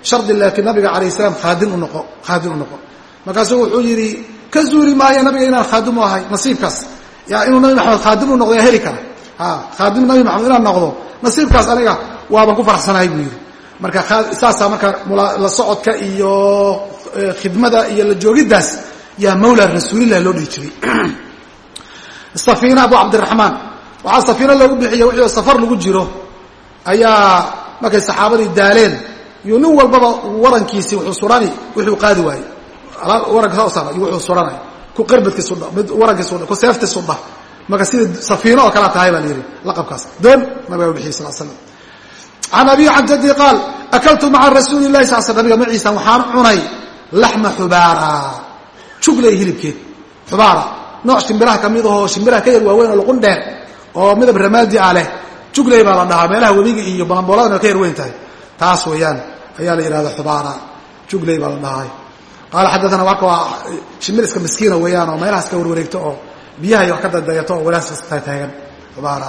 Shardi laakiin nabiga calayh salaam khaadim u noqo. Markaasuu wuxuu yidhi ka zuuri maayo nabiga inaan khaadim u ahay nasiibkaas. Inuu nabi maxamed khaadim u noqdo heli kara. Khaadim nabi maxamed inaan noqdo nasiibkaas aniga waaban ku faraxsanahay buu yidhi. Marka saasaa marka la socodka iyo khidmada iyo la joogiddaas yaa mawla rasuulilah loo dhihi jiray. (clears throat) Safiina abu cabdiraxmaan. Waxaa safiino loogu bixiya wixii safar lagu jiro. Ayaa markay saxaabadii daaleen. Iyo nin walbaba warankiisii wuxuu surani wuxuu sudha marka sida safiino oo kalea tahay baa la yidhi laqabkaas. Doon nabiga bixiyey sal slam can abi can jaddi qaal akaltu maca rasuuli lahi sal sl nabiga maciisa waxaan cunay laxma xubaara juglay hilibkeed. Xubaara nooc shimbiraha ka mid ahoo shimbiraha ka yar waaweyn oo luqun dheer oo midab ramaadi ah leh jugley baa la dhahaa. Meelaha webiga iyo balanbooladana ka yar weyn tahay. Taas weeyaan ayaa la yidhahda xubaara jugley baa la dhahay qaala xadaana warka waa shimbir iska miskiina weeyaan oo meelahaas ka warwareegto oo biyaha iyo wax ka dadayato oo walaas taagan xubaara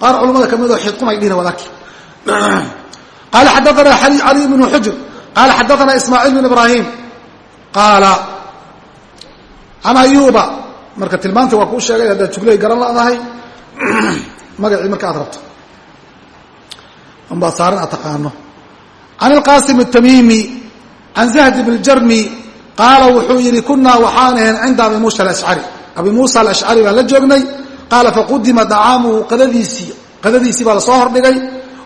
qaar culamada ka mid oo xidqumay dhihina wadarki qaala xadaana cali bnu xujr qaala xadaana ismaaciil bn ibraahim qaala can ayuuba marka tilmaanta waa kuu sheegay haddaad jugley garan ladahay magacii marka aad rabto unbaad saaran aad taqaano can ilqaasim الtamiimi can zahd bn jarmi qaala wuxuu yidhi kunaa waxaan ahayn cinda abi muusa alashcari abi muusa alashcari baan la joognay qaala faqudima dacaamuhu qadadiisii qadadiisii baa la soo hordhigay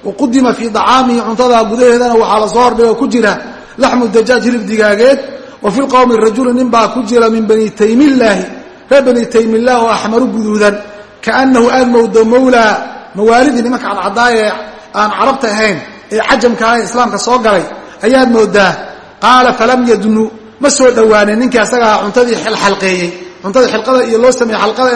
waqudima fii dacaamihi cuntadaa gudaheedana waxaa la soo hordhigay ku jira laxmu dajaaj hilib digaageed wa fi lqowmi rajulu nin baa ku jira min bani taymillaahi reer bani taymillaah oo axmaru guduudan kaanahu aad mowdo mawlaa mawaalidii nimanka cadcadaayee aan carabta ahayn ee cajamka ah ee islaamka soo galay ayaad moodaa qaala falam yadnu. Ma soo dhowaanin ninkii asagaa cuntadii xalqeeyey. Cuntadii xilqada iyo loo sameeyey xalqada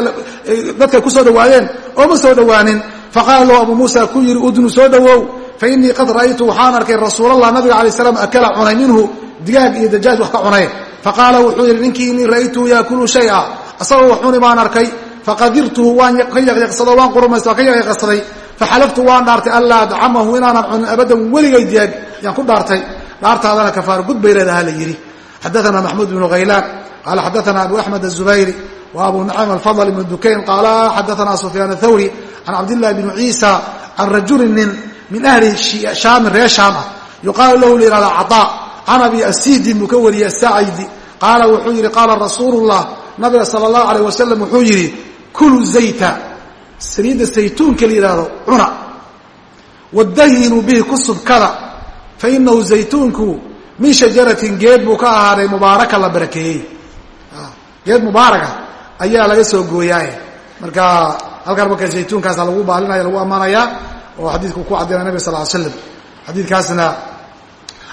dadkay ku soo dhowaadeen oo ma soo dhowaanin. Faqaala lahu abuu muusa ku yidhi udnu soo dhowow fa innii qad ra'aytu waxaan arkay rasuulallah nabiga alay slam akala cunay minhu digaag iyo dajaaj wax ka cunay. Faqaala wuxuu yidhi ninkii innii ra'aytuhu yaakulu shaya asagoo wax baan arkay. Faqadirtuhu waan ka yaqyaqsado waan qurumaysa waan ka yaqyaqsaday. Faxalaftu waan dhaartay anlaa adcamahu inaanan cunin abadan weligay diyaag yaan ku dhaartay dhaartaadana kafaaro gud bay leedaha la yidhi. Xadaana maxmuud bnu khaylaan qaala xadaana abu axmed aلzubayri wa abu nucaym alfadl dukayn qaala xadaana sufyaan athawri can cabdillahi bni ciisa can rajulin nin min ahli shaamin reer shaam ah yuqaalu lahu layihahda caطaa can abi asiidin buu ka wariyey asaacidi qaala wuxuu yidhi qaala rasuulu llah nabiga sala allahu alayh wasalam wuxuu yidhi kulu zayta saliidda saytuunka la yidhaahdo cuna wadahinuu bihi ku subkada fa inahu zaytuunku min shajaratin geed buu ka ahaaday mubaaraka la barakeeyey geed mubaaraga ayaa laga soo gooyaaye marka halkaan marka zaytuunkaasa lagu baalinaya lagu ammaanayaa oo xadiidku ku caddeynaya nabig sal l slam xadiidkaasna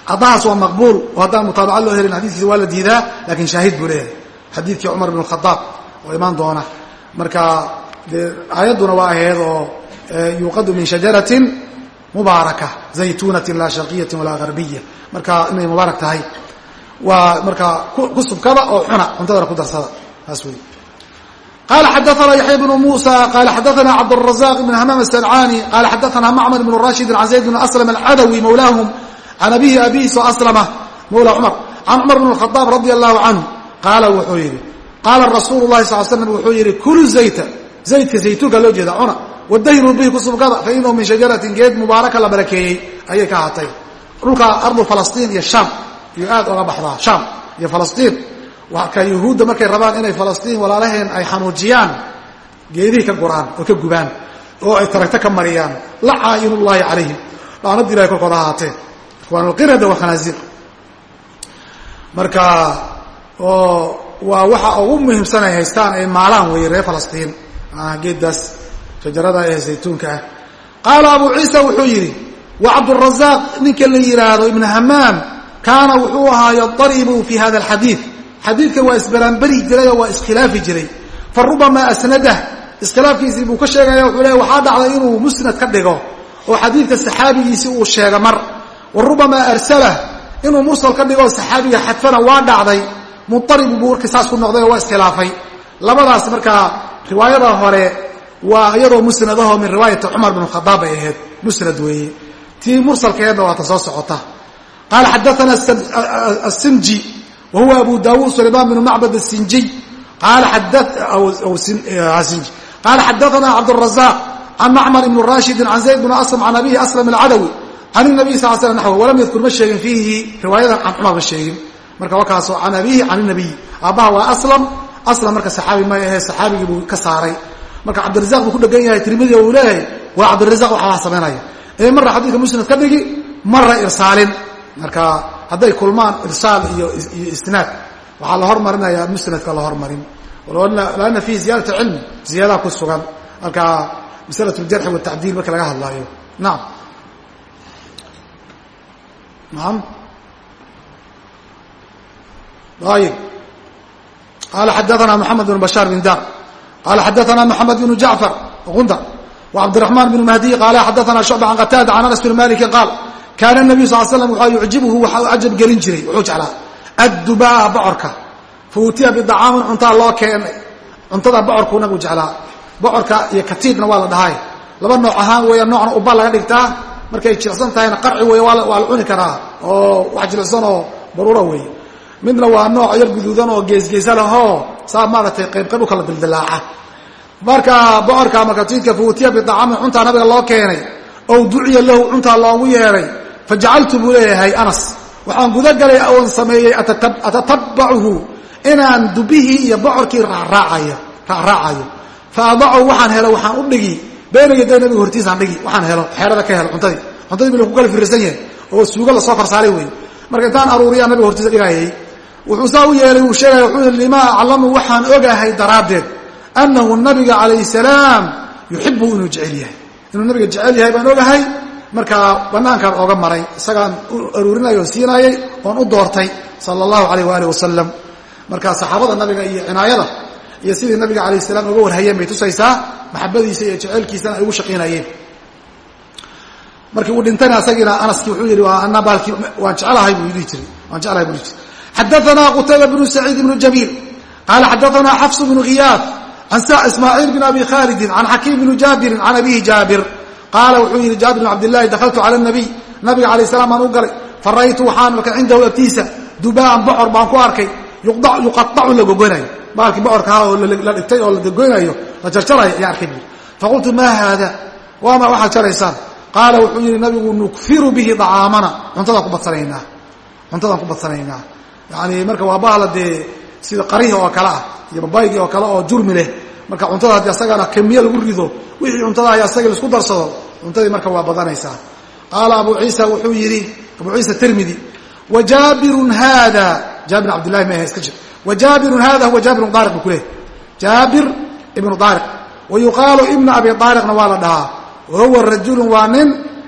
caddahaas waa maqbuul oo haddaan mutaabaca loo helin xadiiskiisa waa la diidaa laakiin shaahid buu leeyahay xadiidkii cumar bn khadaab oo imaan doona marka dee aayadduna waa ahayd oo yuuqadu min shajaratin mubaaraka zaytunatin laa sharqiyatin walaa garbiya marka inay mubaarak tahay waa markaa kusubkada oo cuna cuntadana ku darsada. Taas wey qala xadaana yaxya bnu musa qala xadaana cabdrazaq bn hamaam asancaani qala xadaana macmar bn rashidi an zayd bn aslam alcadawi mawlaahum can abihi abihiisoo aslama mawla cumar. Can cumar bn khadaab radia allahu canhu qaala wuxuu yihi qaala rasuulu lahi sal slam wuxuu yihi kulu zayta. Zaydka zaytuunka loo jeeda cuna wadahinu bihi ku subkada fainahu min shajaratin geed mubaaraka la barakeeyey ayay ka ahatay dhulka ardu falastiin iyo shaam iyo aad oga baxdaa shaam iyo falastiin ka yuhuudda markay rabaan inay falastiin walaalaheen ay xanuujiyaan geedihii ka guraan oo ka gubaan oo ay taragto ka mariyaan lacaa'inullahi calayhim laanad ilahay korkooda ahaatee ikhwaan alqirada wakhanaaziir marka oo waa waxa ugu muhiimsan ay haystaan ay maalaan weeye reer falastiin geeddaas shajarada ee zaytuunka ah. Qaala abu ciisa wuxuu yidhi wa cabdurazaaq ninka la yidhaahdo ibnu hamaam kaana wuxuu ahaa yadaribu fi hada alxadiid. Xadiidka waa isbaraanberi jiray oo waa iskhilaafi jiray. Fa rubamaa asnadah iskhilaafkiisii buu ka sheegaya wuxuu leeya waxaa dhacday inuu musnad ka dhigo oo xadiidka saxaabigiisii uu sheega mar. Wa rubamaa arsalah inuu mursal ka dhigo saxaabiga xadfana waa dhacday. Muaribu buu warkii saas ku noqday oo waa iskhilaafay. Labadaas markaa riwaayada hore waa iyadoo musnadaho min riwaayati cumar bn khadaab bay ahayd musnad weeye. Tii mursalkeedna waata soo socota. Qaala xadaana asinji wa huwa abu daawud sulaymaan bn macbad asinjiy qaala xadaana cabdrazaq can macmar ibn rashidi can zayd bn aslam can abihi aslam alcadawi can nabiy sal sl naw walam yadkur ma sheegin fiihi riwaayada can cumar ma sheegin. Marka wakaasoo can abiihi can nabiy aabbaha waa aslam. Aslam marka saxaabi may ahe saxaabigii buu ka saaray marka cabdirazaq buu ku dhegan yahay tirmidi uu leeyahay waa cabdirazaq waxbaa samaynaya ee marra xadiidka musnad ka dhigi marra irsaalin. Marka hadday kulmaan irsaal iyo iyo isnaad waxaa la hormarinayaa musnadka la hormarin. Lanna fiihi ziyaadatu cilmi ziyaadaha ku sugan. Marka masalat ljarxi watacdiil marka laga hadlaayo. Naam. Naam. Ayib qala xadaana moxamed bn bashaar bin dar qala xadaana moxamed bn jacfar gundar wcabdiraxmaan bn mahdi qaala xadaana shucba can qataada can anas bn maliki qaal kaana nabiyu sal slam wuxuu yucjibuhu waxa u cajab gelin jiray wuxuu jeclaa addubaa bocorka fa utiya bidacaamin cuntaa loo keenay cuntada bocorkuu nabigu jeclaa bocorka iyo katiidna waa la dhahay laba nooc ahaan weeya noocna uba laga dhigtaa markay jilicsan tahayna qarci weeye waa la cuni karaa oo wax jilicsan oo baruura weeye midna waa nooc yar guduudan oo geesgeesa lahoo saa maaragtay qaybqayb u kala dildilaaca. Marka bocorka ama katiidka fa utiya bidacaamin cuntaa nabiga loo keenay ow duciya lahu cuntaa loogu yeedhay fajacaltu buu leeyahay anas waxaan gudagalay oon sameeyey atatabacuhu inaan dubihii iyo bocorkii raacraacayo fa adacu waxaan helo waxaan u dhigi bayna yaday nabiga hortiisaan dhigi waxaan helo xeerada ka helo cuntadii cuntadii ba laku kala firirsan yahay oo suugo la soo korsaaray wey marka intaan aruuriyaa nabiga hortiisa dhigayay wuxuu saa u yeelay uu sheegaya wuxuu yii limaa aclamu waxaan ogahay daraaddeed annahu nabiga calayh salaam yuxibu inuu jecel yahay. Inuu nabiga jecel yahay baan ogahay markaa banaankaan ooga maray isagaan u aruurinaya oo siinaayay oon u doortay sala allahu alayh waaalih wasalam marka saxaabada nabiga iyo cinaayada iyo sidii nabiga calayh salaam oga warhayeen bay tusaysaa maxabadiisa iyo jeceylkiisana ay ugu shaqaynayeen. Markii uu dhintayna asagiina anaskii wuxuu yidhi waan jecelahay buu dhihi jiray waan jecelahay buu dhihi jiray xadaana qutayba bnu saciid ibnu jabiil qaala xadaana xafs bnu khiyaaf can ismaaciil bn abi khaalidin can xakiim bni jaabirin can abihi jaabir qaala wuxuu yidhi jaabir bn cabdillahi dakaltu cala nabiy nabiga calayh salaam baan u galay fa ra'aytu waxaan arkay cindahu agtiisa dubaan bocor baan ku arkay yuqaacu la gogonayo baalkii bocorka ahaa oo la dhigtay oo la gogoynayo la jarjarayo ayaa arkay buui faqultu maa haada waama waxaad jaraysaan qaala wuxuu yidhi nabigu nukfiru bihi badsanaynaa cuntadaan ku badsanaynaa yani marka waa bahla dee sida qarihi oo kale ah iyo babaygii oo kale oo jurmi leh. Marka cuntada haddii asagana kamiye lagu rido wixii cuntada ay asagii la isku darsado cuntadii marka waa badanaysaa qaala abu ciisa wuxuu yidhi abu ciisa tirmidi wa jaabirun haada jaabir cabdillahi ma iska jir. Wa jaabirun hada huwa jaabir ibnu buu ku jaabir ibnu daariq wa yuqaalu ibna abi daariqna waa la dhahaa wa huwa rajulun waa nin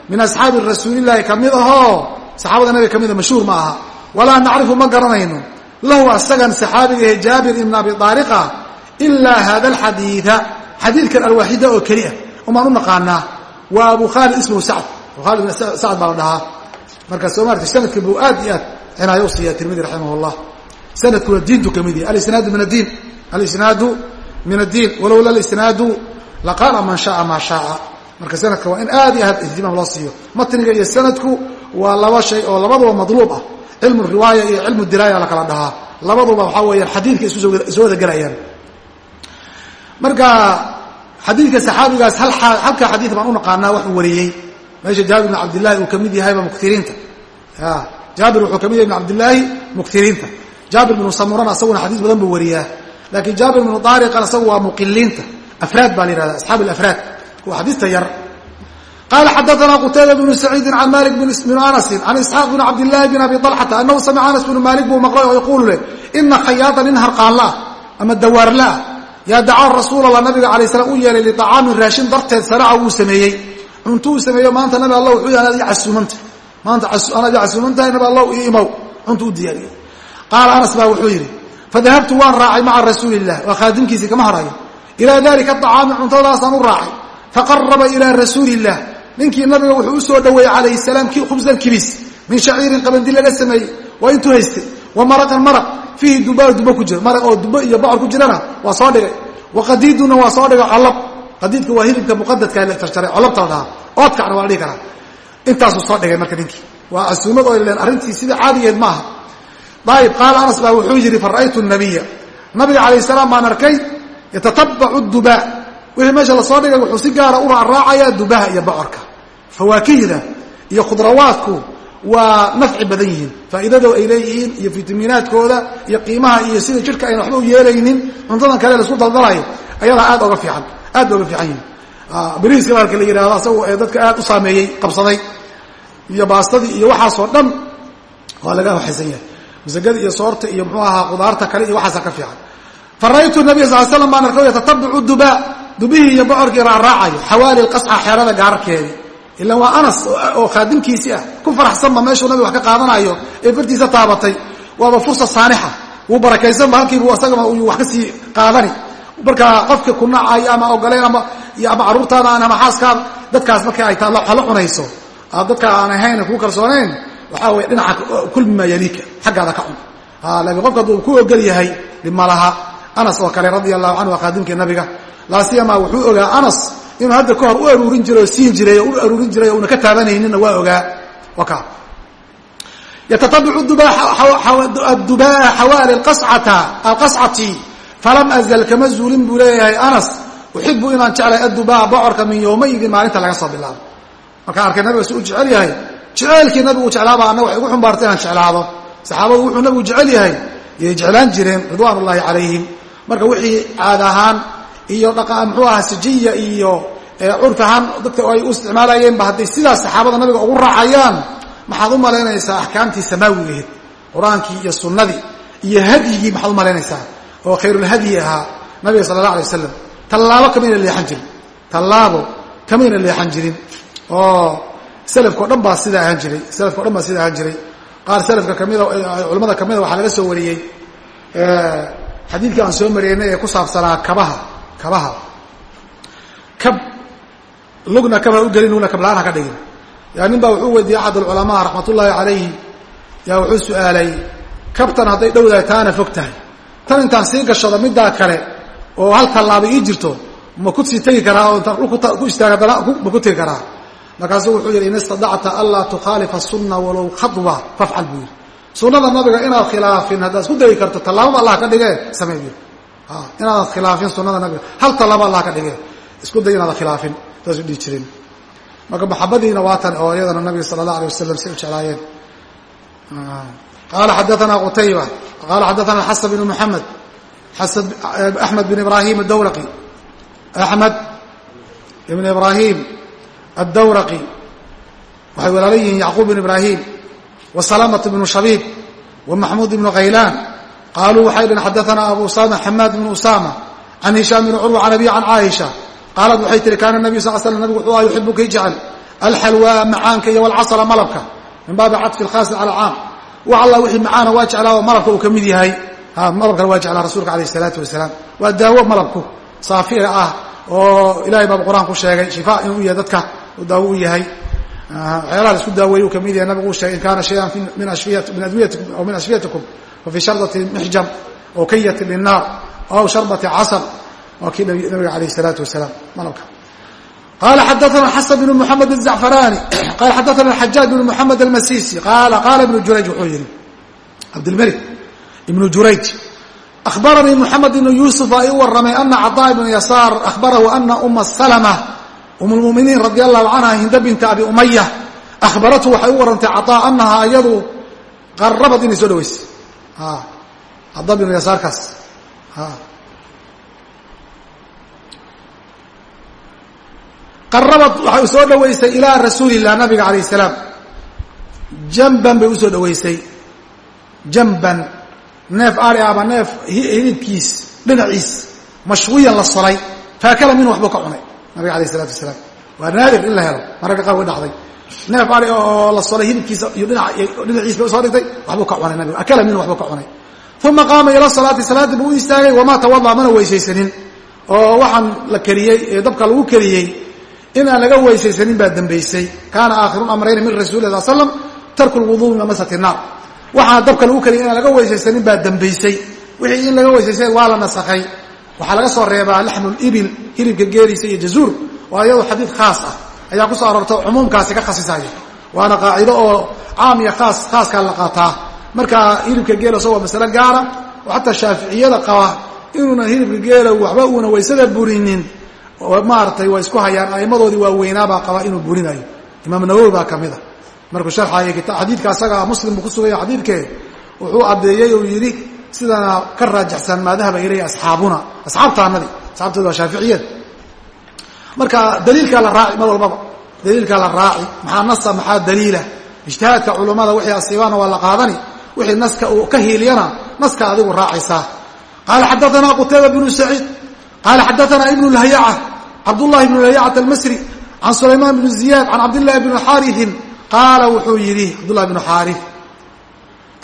min asxaabi rasuulillahi ka mid ahoo saxaabada nabiga ka mida mashhuur ma aha walaa nacrifu ma garanayno lahu asagan saxaabigahe jaabir ibna abi daariqa ilaa hada alxadiida xadiidkan alwaaxida oo keli ah umaan u naqaanaa waa abu khaalid ismuhu sacd abu khaalid ibn sacd baa dhahaa. Marka soo maarta sanadka buu aad iyo aad cinaayo u siiya tirmidi raximah llah sanadkuna diintu ka mid yahay alisnaadu min addiin alisnaadu min addiin walowla alisnaadu laqaala man shaaa maa shaaa. Marka sanadka waa in aad iyo aad ihtimaam loo siiyo. Matniga iyo sanadku waa laba shay oo labaduba madluub ah cilmu riwaaya iyo cilmu diraaya la kala dhahaa. Labaduba waxaa weeyaan xadiidka isu wada gelayaan marka xadiidka saxaabigaas halka xadiid baan u naqaanaa waxuu wariyey. Meesha jaabir bn cabdillahi uu ka mid yahayba muktiriinta. Jaabir wuxuu ka mid yahay ibn cabdillaahi muktiriinta. Jaabir bnu samurana asaguna xadiis badan buu wariyaa. Laakiin jaabir bnu daariqan isagu waa muqiliinta afraad baa la yihahda asxaab alafraad. Kuwa xadiista yar qala xadaana qutayba bnu saciidin can malik bn anasin can isxaaq bn cabdillahi bn abi alxata anahu samica anas bnu maalik buu maqlay oo yaquulu leh ina khayaada nin harqaanlaah ama dawaarlaah yaa dacaa rasuulallah nabiga alay slam u yeelay liacaamin raashin darteed sanaca wuu sameeyey cuntu uu sameeyo maanta nabi alla wuxuu anaad ii casuumanta maanta anaad ii casuumantahay nabi alla ii imow cuntu u diyaariyey qaala anas baa wuxuu yidhi fadahabtu waan raacay maca rasuuli illah waa khaadimkiisii kama harayo ilaa dalika acaami cuntadaasaan u raacay faqaraba ilaa rasuuli illah ninkii nabiga wuxuu u soo dhoweeyey calayhi salaam khubsan kibis min shaciirin qabandi laga sameeyey. Waa intuu haystay. Wa maraqan maraq. Fiihi duba dubo ku jiro maraq oo dubo iyo bocor ku jirana waa soo dhigay. Wa qadiiduna waa soo dhigay colab qadiidka waa hilibka muqadadka la jarjaray colabta la dhahaa. Oodkacna waa la karaa. Intaasuu soo dhigay marka ninkii. Waa casuumad oo len arrintii sidai caadigeed maaha. Ayib qaala anas baa wuxuu yidhi fara'aytu nabiya nabiga calayh salaam baan arkay yatatabacu dubaa wixii meesha la soo dhigay wuxuu si gaara u raacraacayaa dubaha iyo bocorka. Fawaakihda iyo khudrawaadku waa nafci badan yihiin. Faa'iidado ay leeyihiin iyo fitamiinaadkooda iyo qiimaha iyo sida jidhka ayna waxba u yeelaynin. Cuntadan kale la isku daldalayo ayadaa aad oga fiican aad ba oga fiican yihiin bariiska marka la yidhahdo asagu ee dadka aad u saameeyey qabsaday. Iyo baastadii iyo waxaasoo dhan waa laga waxaysan yahay. Masagada iyo soorta iyo muxuu ahaa qudaarta kale iyo waxaasa ka fiican. Faraytu nabiya sal slam baan arkay yatatabacu dubaa dubihii iyo bocorkii raaraacayo xawaali lqasca xeerada gaararkeedii ilan waa anas oo khaadimkiisii ah. Ku faraxsanba meeshuu nabiga wax ka qaadanayo? Ee fartiisa taabatay. Waaba fursa saanixa. Wuu barakaysanba halkiibu asagaba wax ka sii qaadani. Marka qofka ku nacayo ama ogoleen ama ama carruurtaada ama xaaskaada dadkaas marka ay taa la cunayso. Dadka aan ahayn ku kalsoonayn waxaa wey dhinaca kulmi maa yaliika. Xaggaada ka cun. Laakiin qofka hadduu ku ogol yahay dhibmalaha anas oo kale radia allahu canhu waa khaadimkii nabiga. Laasiyama wuxuu ogaa anas inuu hadda ka hor u aruurin jiray oo siin jiray u aruurin jiray una ka taabanayninna waa ogaa. Waka yatatabicu dubaa xawaali alqascati falam azal kama zuulin buu leeyahay anas uxibu inaan jeclay addubaa bocorka min yowmaydin maalinta laga soo bilaabo. Markaan arkay nabiga si u jecel yahay. Jeceelkii nabigu jeclaaba annaga waxay igu xumbaartay inaan jeclaado. Saxaabadu wuxuu nabigu jecel yahay yay jeclaan jireen ridwaan ullahi calayhim marka wixii caad ahaan iyo muxuu ahaa sijiya iyo curf ahaan dadka ay u isticmaalayeenba hadday sidaas saxaabada nabiga ugu raacayaan maxaad u malaynaysaa axkaamtii samaawigaheed qur'aankii iyo sunnadii iyo hadyigii maxaad u malaynaysaa oo khayrulhadyi ahaa nabiga sala allah alay wasalam tallaabo kamayna leexan jirin? Tallaabo kamayna leexan jirin? Oo selafkao dhan baa sida ahaan jiray selafkao dhan baa sida ahaan jiray. Qaar selafka kamida culamada kamida waxaa laga soo wariyey xadiidkii aan soo mareynay ee ku saabsanaa kabaha kabaha. Kab lugna kab ha u gelin lugna kabla-aan ha ka dhigin. Yaa nin baa wuxuu weydiiyey axad alculamaa raxmat ullaahi calayhi yaa wuxuu su'aalay kabtan hadday dhowdahay taana fog tahay. Tan intaan sii gashado middaa kale oo hal tallaaba ii jirto ma ku sii tegi karaa oo intaan dhulku ku istaaga ma ku tegi karaa. Markaasuu wuxuu yidhi in istadacta anlaa tukhaalifa sunna walow khadwa fafcal buu yidhi sunnada nabiga inaad khilaafin haddaad isku dayi karto tallaababa allah ka dhigee samey buu inaadad khilaafin sunada nabiga. Hal tallaaba allah ka dhigee isku day inaada khilaafin saasuu dhihi jirin. Marka maxabadiina waatan oo iyadana nabiga sala allah alay wasalam si u jeclaayeen. Qaala xadaana qutayba qaala xadaana xasan bn muxamed axmed bin ibrahim adawraqi axmed ibn ibrahim addawraqi waxay walaala yihiin yacquub bin ibrahim wa salamata bnu shabiib wa maxmuud ibnu khaylaan qaaluu waxay dhaheen xadaanaa abu usama xamaad bnu usama can hishaam bni curwa can abi can caaisha qaalad waxay tihi kaana nabiyu sal slam nabigu wuxuu aha yuxibu kii jecel alxalwaa macaanka iyo walcasala malabka min baabi caطfi اlkhaasi cala caam wax alla wixii macaana waa jeclaa oo malabka uu ka mid yahay malabkana waa jeclaa rasuulka alayh الsalaatu wasalaam waa daawo malabku saafiga ah oo ilahay baaba qur-aan ku sheegay shifaa inuu yahay dadka uu daawo u yahay waxyaalaha la isku daaweeye uu ka mid yahay nabigu uu sheegay in kaana shayan min adwiyatikum aw min ashfiyatikum fafi sharbati mixjam aw kayati linaar aw sharbati casal waa kii nabiga alayh الsalaatu wasalaam malabka qala xadaana xasan bn mxamed الzacfarani (clears throat) qala xadaana xajaaj bn mxamed almasisi qala qala ibnu jurayj wuxuu yihi cabdilmalik ibnu jurayj ahbaranii mxamed ibnu yuusuf aa ii waramay ana caطaa ibn yasaar ahbarahu ana uma salma um lmuminiin radi allahu canha hinda binta abi umaya ahbaratu waxay u warantay caطaa anahaa iyadu qarabad inay soo dhaweysay. Cadaa bnu yasaarkaas. Qarabad waxay u soo dhaweysay ilaa rasuuli illah nabiga alayh salaam. Jamban bay u soo dhaweysay. Jamban. Neef ari ama neef hilibkiis dhinaciis mashwiyan la solay faakala minhu waxbuu ka cunay nabiga alayh salatu wasalaam. Waa naadir in la helo. Mararka qaar way dhacday. Neef ari oo la solay hilibkiisa iyo dhinaciis bay u soo dhigtay. Waxbuu ka cunay nabigu akala minhu waxbuu ka cunay. Uma qaama ila salaati salaaddii buu istaagay wamaa tawada mana weysaysanin. Oo waxaan la keliyey ee dabka lagu keliyey inaan laga weysaysanin baa dambaysay. Kaana aakhiru amrayni min rasuli sal slam tarku lwuduu bimamasati naar. Waxaa dabka lagu keliyay inaan laga weysaysanin baa dambaysay. Wixii in laga weysaysa waa la nasakhay waxaa laga soo reebaa laxmulibil hilibka geeliisa iyo jazuur oo ayado xadiid khaas ah. Ayaa ku soo aroorta cumuumkaasi ka khasisaya waana qaacido oo caam iyo khaas khaaskaa la qaataa. Marka hilibka geela so waa masale gaara oo xataa shaaficiyada qaba inuunan hilibka geela waxba uuna waysada burinin maaratay waa isku hayaan aimadoodii waaweynaabaa qaba inuu burinayo. Imaam nawowi baa ka mida markuu sharxaaya xadiidka asaga muslim buu ku sugaya xadiidkee wuxuu addeeyey uu yidhi sidana ka raajixsan maadahaba ilay asxaabuna. Asxaabtaanadii asxaabtooda waa shaaficiyad. Marka daliilkaa la raaci mar walbaba. Daliilkaa la raaci maxaa nasa maxaa daliila? Ijtihaadka culummada wixii asiibaana waa la qaadani. Wixii naska uu ka hiiliyana naska adigu raacaysaa qaala xadaanaa qutayba bnu saciid. Qala xadaana ibn lhayca cabdullahi bn lhaycat almasri. Can sulaymaan bn ziyad can cabdillahi bni xaariin qaala wuxuu yidhi cabdullahi bnu xaari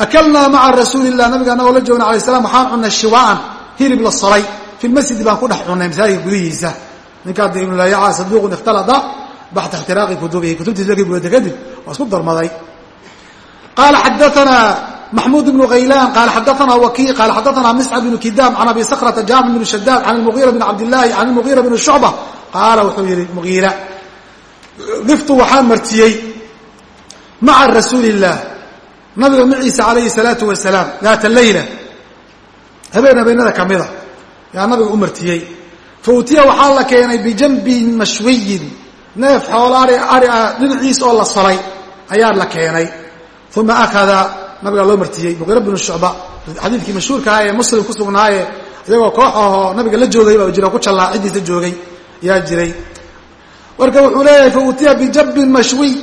akalnaa maca rasuuli lah nabiga anagoo la joogna alay slam waxaan cunay shiwaan hilib la solay fi lmasjidi baan ku dhex cunay masaajidka gudihiisa ninkaa de ibnu lhayca saduuqun ikhtalada baxta ixtiraaqi kutubihi kutubtiisa markii buata kadib waa isku darmaday qaala xadaana maxmud bn haylan qaala xadaana waki qaala xadaana miscad bnu kidaam can abi sakrata jaamic bn shadaad can muira bn cabdillahi can mugiira bn shucba qaala wuxuu yihi mugiira diftu waxaa martiyey maca rasuuli nabiga maciisa calayhi salaatu wasalaam daata leyla habeen habeenada kamida yaa nabiga u martiyey. Fa utiya waxaa la keenay bijanbin mashwiyin. Neef xoolo ari ari ah dhinaciis oo la solay ayaa la keenay. Uma akada nabigaa loo martiyey muqiira bnu shucba. Xadiidkii mashhuurkaha ee muslim ku sugnaaye iyagoo koox ahoo nabiga la joogay baa jira ku jallaa ciddiisa joogay yaa jiray. Marka wuxuu leeyahay fa utiya bijabbin mashwiy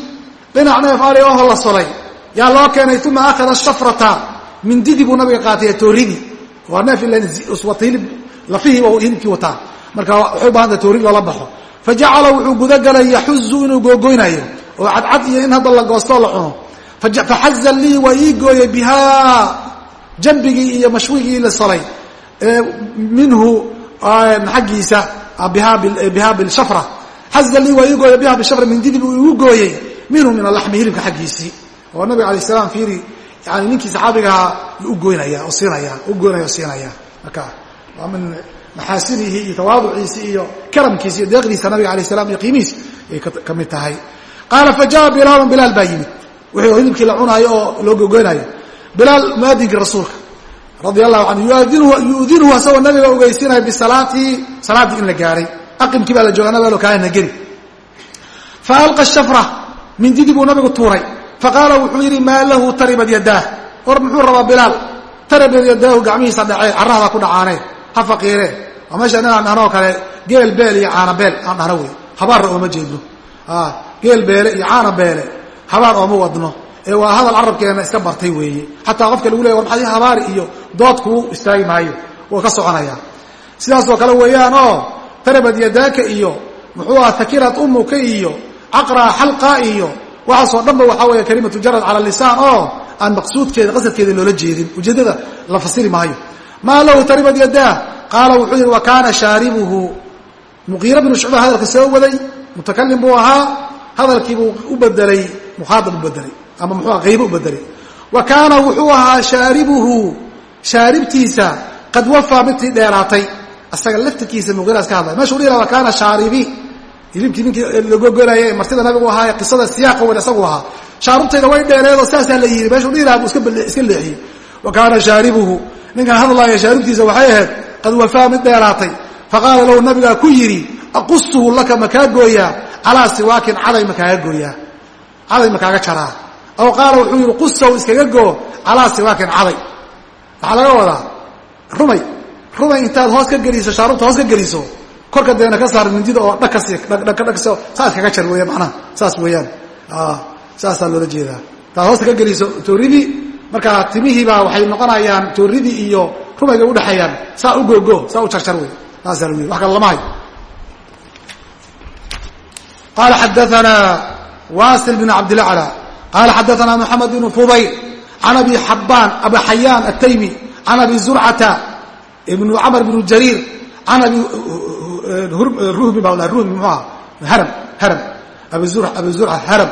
dhinac neef ari oho la solay yaa loo keenay uma akhada shafrata mindidii buu nabiga qaatay tooridii waa neef ilwata hilib lafihiiba hilibkii wataa. Marka waxay u bahanta toorid loola baxo. Fa jacala wuxuu gudagalay yaxuzu inuu googoynayo oo cadcad iyo in hadda la goostoo la cuno. Faxaza lii waa ii gooyey bihaa jambigii iyo mashwigii la solay minhu xaggiisa bihaa bishafra xaza lii waa ii gooyey biha bishafra mindidii buu igu gooyey minhu min alaxmi hilibka xaggiisii oo nabiga alay salaam fiiri yani ninkii saxaabigahaa u goynaya oo siinaya u goynaya oo siinaya. Marka waa min maxaasinihi iyo tawaaduciisi iyo karamkiisi iyo deeqdiisa nabiga alay salam iyo qiimihiis ay ka mid tahay. Qaala fa jaa bilaalun bilaal baa yimid. Wixii hilibkii la cunaayo oo loo gogoynaayo bilaal muadinkii rasuulka radia allahu canhu yudinuhu asagoo nabiga ogeysinaya bisalaatii salaaddii in la gaaray. Aqimkii baa la jooga nabigalo kaana geli. Fa alqa shafra mindidii buu nabigu tuuray faqaala wuxuu yidhi maa lahu taribad yadaah war muxuu rabaa bilaal taribad yadaahu gacmihiisa dhacee carrahda ku dhacaanee ha faqiiree waa meesha inaan dhahnoo kale geel beel iyo caana beel aan dhahno wey habaarra ooma jeedno. Geel beele iyo caana beele habaar ooma wadno. Ee waa hadal carabkeena iska bartay weeye. Xataa qofka lagu leya war maxadi habaari iyo dood kuu istaagi maayo wuu ka soconaya. Sidaasoo kale weeyaan oo tarabad yadaaka iyo muxuu aha takirat umuka iyo caqraa xalqa iyo waxaasoo dhanba waxaa weeye kalimatu jarad cala lisaan oo aan maqsuudkeeda qasadkeeda loola jeedin. Ujeeddada la fasiri maayo. Maa lahu taribad yadaa qaala wuxuu yidhi wa kaana shaaribuhu. Muqiira binu shucba hadalka soo waday mutakalim buu ahaa hadalkiibuu u bedelay mukhaaab u bedelay ama muxuua qaybo u bedelay wa kaana wuxuu ahaa shaaribuhu. Shaaribtiisa qad wafaa midtii dheeraatay. Asaga laftirkiisa muqiiraas ka hadlay. Mesha u dhihi wa kaana shaaribi hilibkii ninkii lagogolayay martida nabigu ahaa qisada siyaaqa wen isagu ahaa. Shaarubtayda way dheereedoo saasaa la yidhi meeshuu dhihi buu iska leexiyey. Wa kaana shaaribuhu ninkan hadlaaya shaaribtiisa waxay ahayd qad wafaa mid dheeraatay faqaala lahu nabigaa ku yidhi aqustuhu laka makaa gooyaa calaa siwaakin caday makaaga gooyaa caday makaaga jaraa aw qaala wuxuu yidhi qustow iskaga goo calaa siwaakin caday waxaa laga wadaa rumay rumay intaad hoos ka geliso shaarubta hoos ka geliso korka deena ka saar mindida oo dhag kasi dhag dhagso saa iskaga jar weya macnaha saas weeyaan. Saasaa loola jeedaa. Intaad hoosta ka geliso tooridii markaa timihiibaa waxay noqonayaan tooridii iyo rumayga udhexeeyaan saa u googo saa u jarjar wey saasaa yidhi wax kale lama hayo. Qala xadaana wasil bn cabdilacla qala xadaana moxamed bn fudayl can abi xabaan abi xayaan ataymi can abi zurcata ibn camr bn jariir can abi ruhmi ba ruhmi mxuu aha. Haram haram abi abi zurca haram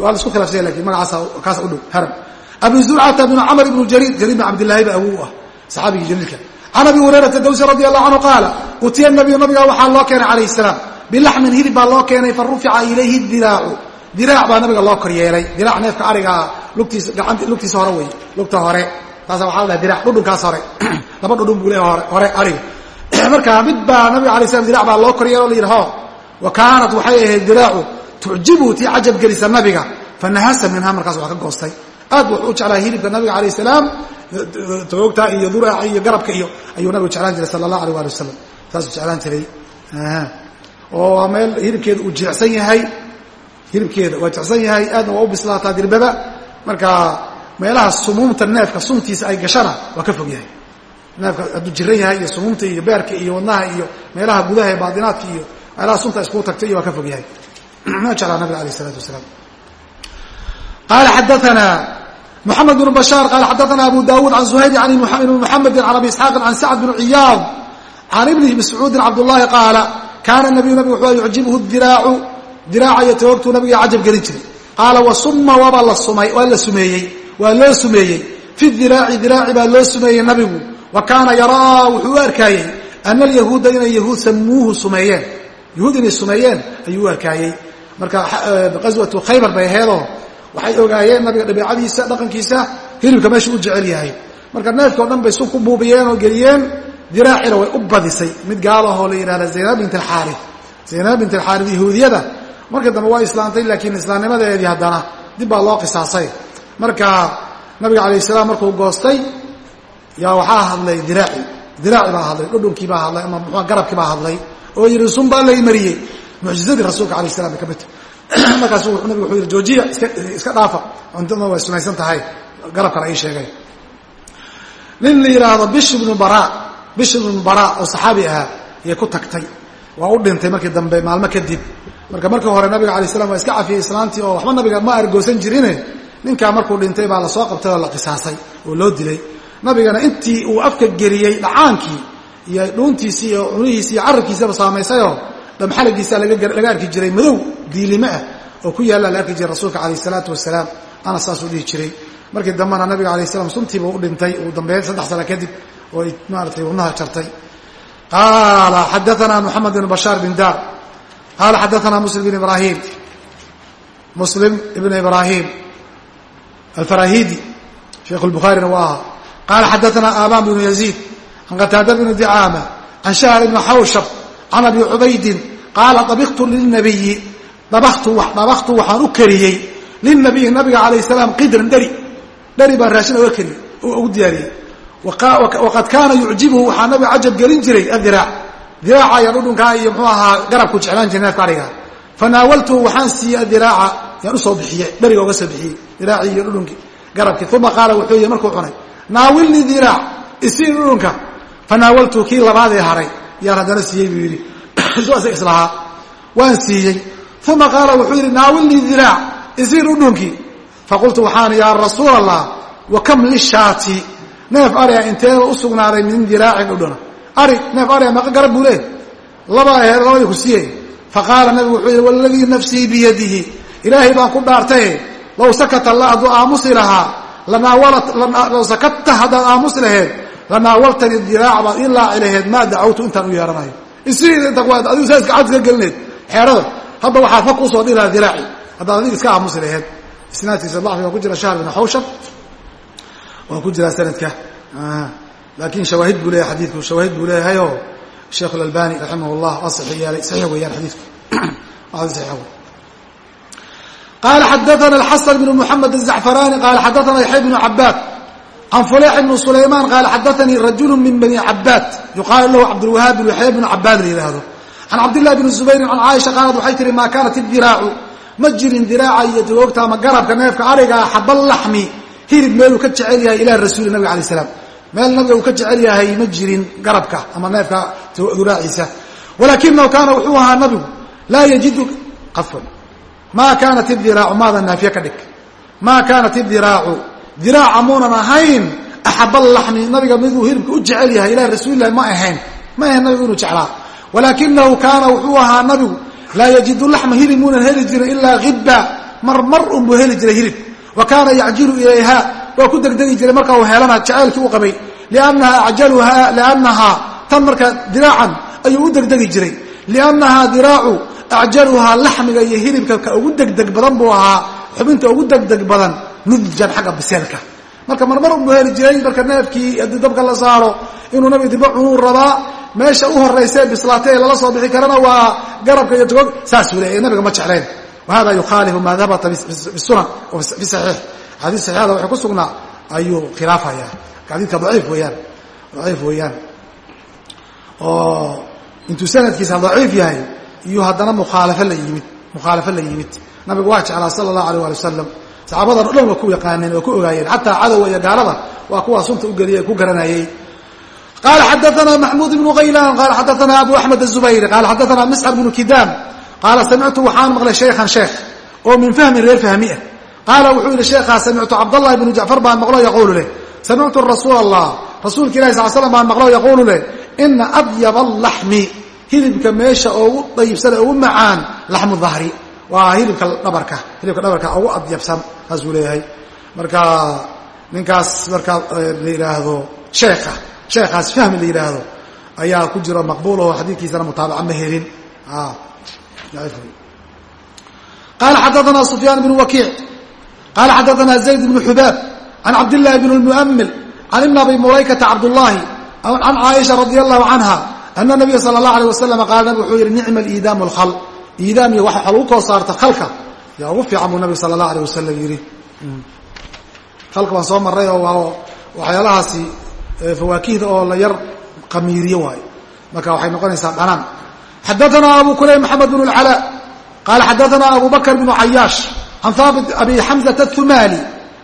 waa la isku laakiin magacaasa kaasa u dhow haram abi zurcata bn camr ibn jariir jariir bn cabdillahi ba awow ah saxaabigii jaliilka. Can abi hurayrata dawsi radi allahu canhu qaala utiya nabiyu nabiga waxaa loo keenay calayh salaam. Bilaxmin hilib baa loo keenay fa rufica ilayhi diraacu. Diraac baa nabiga loo kor yeelay. Diraac neefka arigaa lugtiisa gaant lugtiisa hore wey lugta hore. Taasa waxaa la dhaha dirac dhudhunkaas hore. (clears throat) Laba dhudhun buu leeya hore hore ariga marka mid baa nabiga alay slam dirac baa loo kor yeelo la yidhi ho wa kaanat waxay ahayd diraacu tucjibu tii cajab gelisa nabiga fanahasa minha markaas waa ka goostay. Aad wuxuu u jeclaa hilibka nabiga alayh salaam togoogta iyo duraaca iyo garabka iyo ayuu nabigu jeclaan jiray sala allah alay ali wasalam saasuu jeclaan jiray. Oo waa meel hilibkeeda uu jecsan yahay hilibkeeda waa jecsan yahay aadna waa u bislaataa dirbada marka meelaha sumuumta neefka suntiisa ay gashana waa ka fog yahay neefka hadduu jiran yahay iyo sumuumta iyo beerka iyo wadnaha iyo meelaha gudaha ee baadinaadka iyo meelaha sunta iskuu tagtay iyo waa ka fog yahay. (clears throat) Ma jeclaa nabiga alayh isalaatu wasalaam. Qaala xadaana moxamed bn bashaar qaala xadaana abu dawuud can zuhayr an ibn muxamedi can abi isxaaqin can sacd bn ciyaad can ibni mascuudin cabdullahi qaala kaana nabiyu nabig wuxuu yucjibhu diraacu diraaca iyo toogtuu nabiga cajab gelin jiray. Qaala la sumay waa la sumeeyey waa loo sumeeyey. Fi diraaci diraaci baa loo sumeeyey nabigu wa kaana yaraa wuxuu u arkaayey ana alyahuuda inay yahuud samuuhu sumeeyeen. Yahuud inay sumeeyeen ayuu u arkaayey. Marka qaswatu khaybar bay aheedoo waxay ogaayeen nabiga dabeicadiisa dhaqankiisa hilibka meesha u jecel yahay. Marka o dhan bay sun buubiyeen oo geliyeen diraacina way u badisay. Mid gaalahoo la yidhahda zaynab bint alxaari zaynab bint alxaari yahuudiyada. Markii dambe waa islaamtay laakiin islaamnimadeedii haddana dib baa loo qisaasay. Marka nabiga calayh salaam markuu goostay yaa waxaa hadlay diraaci. Diraaci baa hadlay dhudhunkii baa hadlay ama muxua garabkii baa hadlay oo yidhi sun baa lay mariyey. Mucjizadii rasuulka alayh salam bay ka mid. (clears throat) Tahay markaasu nabigu wuxuu yidhi joojiya iska iska dhaafa. Cuntadna way sumaysan tahay. Garabkana ii sheegay. Nin la yidhaahdo bish ibnu bara bish ibnu bara oo saxaabi ahaa ayay ku tagtay. Waa u dhintay markii dambe maalmo kadib. Marka markii hore nabiga alay slam waa iska cafiyey islaantii oo waxba nabiga ma argoosan jirine. Ninkaa markuu dhintay baa la soo qabtay oo la qisaasay oo loo dilay nabigana intii uu afka geliyey dhacaankii iyo dhuuntiisii iyo cunihiisi iyo carabkiisaba saamaysayoo dhamxalagiisa laga arki jiray madow diilime ah oo ku yaalla la arki jiray rasuulka calayh isalaatu wasalaam ana saasuu dhihi jiray. Markii dambena nabiga alay slam suntiiba u dhintay uu dambeeyey saddex sano kadib oo ay maaratay wadnaha jartay. Qaala xadaana moxamed bn bashaar bin dar. Qaala xadaana muslim bn ibrahim. Muslim ibn ibrahim alfarahidi sheikh lbukhaarina waa ahaa qaala xadaana aban bnu yaziid can qataada bni dicaama can shahr ibni xawshab can abi cubaydin qaala dabiktu lilnabiyi dabaktu waxaan u kariyey lilnabiyi nabiga calayh salaam qidran dheri dheri baan raashin oga kariyey ugu diyaariyey waqad kaana yucjibhu waxaa nabiga cajab gelin jiray adiraac diraaca iyo dhudhunkaa iyo mxuu ahaa garabku jeclaan jiray neefka ariga fanaawaltuhu waxaan siiyey adiraaca yaan u soo bixiye dheriga oga soo bixiyey diraacii iyo dhudhunkii garabkii uma qaala wuxuu yihi markuu cunay naawilnii diraac isii dhudhunka fanaawaltu kii labaadee haray yaan haddana siiyey buu yidhi. (clears throat) Suasa islahaa waan siiyey. Uma qaala wuxuu yidhi naawilnii diraac isii dhudhunkii faqultu waxaan yaa rasuul allah wa kam lishaati? Neef ariga inteeda u sugnaaday min diraacin dhudhuna. Ari neef ariga meeqa garab buu leeh laba aheed labadii ku siiyey. Faqaala nabigu wuxuu yidhi waladii nafsii biyadihi. Ilaahay baan ku dhaartaye low sakata la hadduu aamusi lahaa low sakatta haddaad aamusi laheed lanaawaltani diraac baad ii laaci laheed maa dacawtu intaan u yeeranayo. Isiadigu saa iska cadka gelineed xeerada hadda waxaa fa kuusoo dhihi lahaa diraaci haddaad adiga iska aamusi laheed isnaadkiisa dacfi waa ku jira shahr bin xawshab waa ku jiraa sanadka. Laakiin shawaahid buu leeyahay xadiidku shawaahid buu leeyahayoo sheekh اlalbani raximah اllah waa saxiix saxiix weeyaan xadiidku. (clears throat) Saxiix wey qaala xadaana axasan bnu muxamed azacfarani qaala xadaana yaxya bnu cabaad can fulex bnu sulaymaan qaala xadaanii rajulu min bani cabaad yuqaalu lahu cabdulwahaab bnu yaxya bnu cabaad la yidhaahdo can cabdillahi bni zubayrin can caaisha qaalad waxay tihi maa kaanat idiraacu ma jirin diraaca iyo duloogta ama garabka neefka arigaa xabalaxmi hilib meeluu ka jecel yahay ilah rasuuli nabiga alay salaam meel nabiga uu ka jecel yahay ma jirin garabka ama neefka duraaciisa walaakinahu kaana wuxuu ahaa nabigu laa yajidu afan maa kaanat idiraacu maada naafiye ka dhig. Maa kaanat idiraacu diraaca muunan ahayn axabalaxmi nabiga miduu hilibka u jecel yahay ilah rasuulilahi ma ahayn. Ma ahayn nabigu inuu jeclaa. Walakinahu kaana wuxuu ahaa nabigu laa yajidu laxma hilib muunan heli jirin ilaa hibba mar mar unbuu heli jiray hilib. Wa kaana yacjilu ilayha waa ku degdegi jiray marka uu heelana jacaylkii u qabay. Liannahaa tan marka diraacan ayuu u degdegi jiray. Liannahaa diraacu acjaluhaa laxmiga iyo hilibka ka ugu degdeg badan buu ahaa xubinta ugu degdeg badan nudjan xagga biseelka marka marmar unbuu heli jiray marka neefkii haddii dabka la saaro inuu nabiga diba cunuu rabaa meesha u horaysa bislaatay ee lala soo bixi karana waa garabka iyo togog saasuu leeya nabiga ma jeclayn wahada yukhaalifu maa habata bisunan fi saxiix xadiis saxiixada waxay ku sugnaa ayuu khilaafaya xadiidka daciif weeyaan daciif weeyaan oo intuu sanadkiisa daciif yahay iyo haddana mukhaalafo la yimid mukhaalafo la yimid. Nabigu waa jeclaa sala allahu alayh waali wasalam saxaabadan o dhan waa ku yaqaaneen waa ku ogaayeen. Xataa cadowa iyo gaalada waa kuwaa sunta u geliyay ku garanayey qala xadaana maxmuud ibnu haylaan qala xadaana abu axmed azubayri qala xadaana miscab bnu kidaam qaala samictu waxaan maqlay shaykhan sheekh oo min fahmin reer fahmi ah. Qaala wuxuu yihi sheekhaa samictu cabdallahi bnu jacfar baan maqlo yaquulu leh. Samictu rasuul allah rasuulka ilahi sal slam baan maqlo yaquulu leh. Ina adyaba alaxmi hilibka meesha ugu dayibsan ugu macaan laxmu dahri waa hilibka dhabarka hilibka dhabarka ugu adyabsan saasuu leeyahay. Marka ninkaas markaa la yidhaahdo sheekha sheekhaas fahmi la yidhaahdo ayaa ku jiro maqbuulaho xadiidkiisana mutaabaca ma helin. Qala xadaana sufyaan bnu wakiic qala xadaana zayd bnu xubaab can cabdillahi bn lmu'mil can ibn abi mulaykata cabdullaahi can caaisha radi allahu canha ana nabiya sal allah alay wasalam qaala nabig wuxuu yihi nicma liidaamu lkhal iidaam iyo waxa lagu saarta khalka yaa ugu fiican buu nabig sala allah alay wasalam yidhi khalka waan soo marray oo waa waxyaalahaasi fawaakihda oo la yar qamiiriye waayo marka waxay noqonaysaa dhanaan xadaanaa abu kulayb maxamed bn lcalaa qaala xadaanaa abu bakr bn cayaash can haabit abi xamzata athumali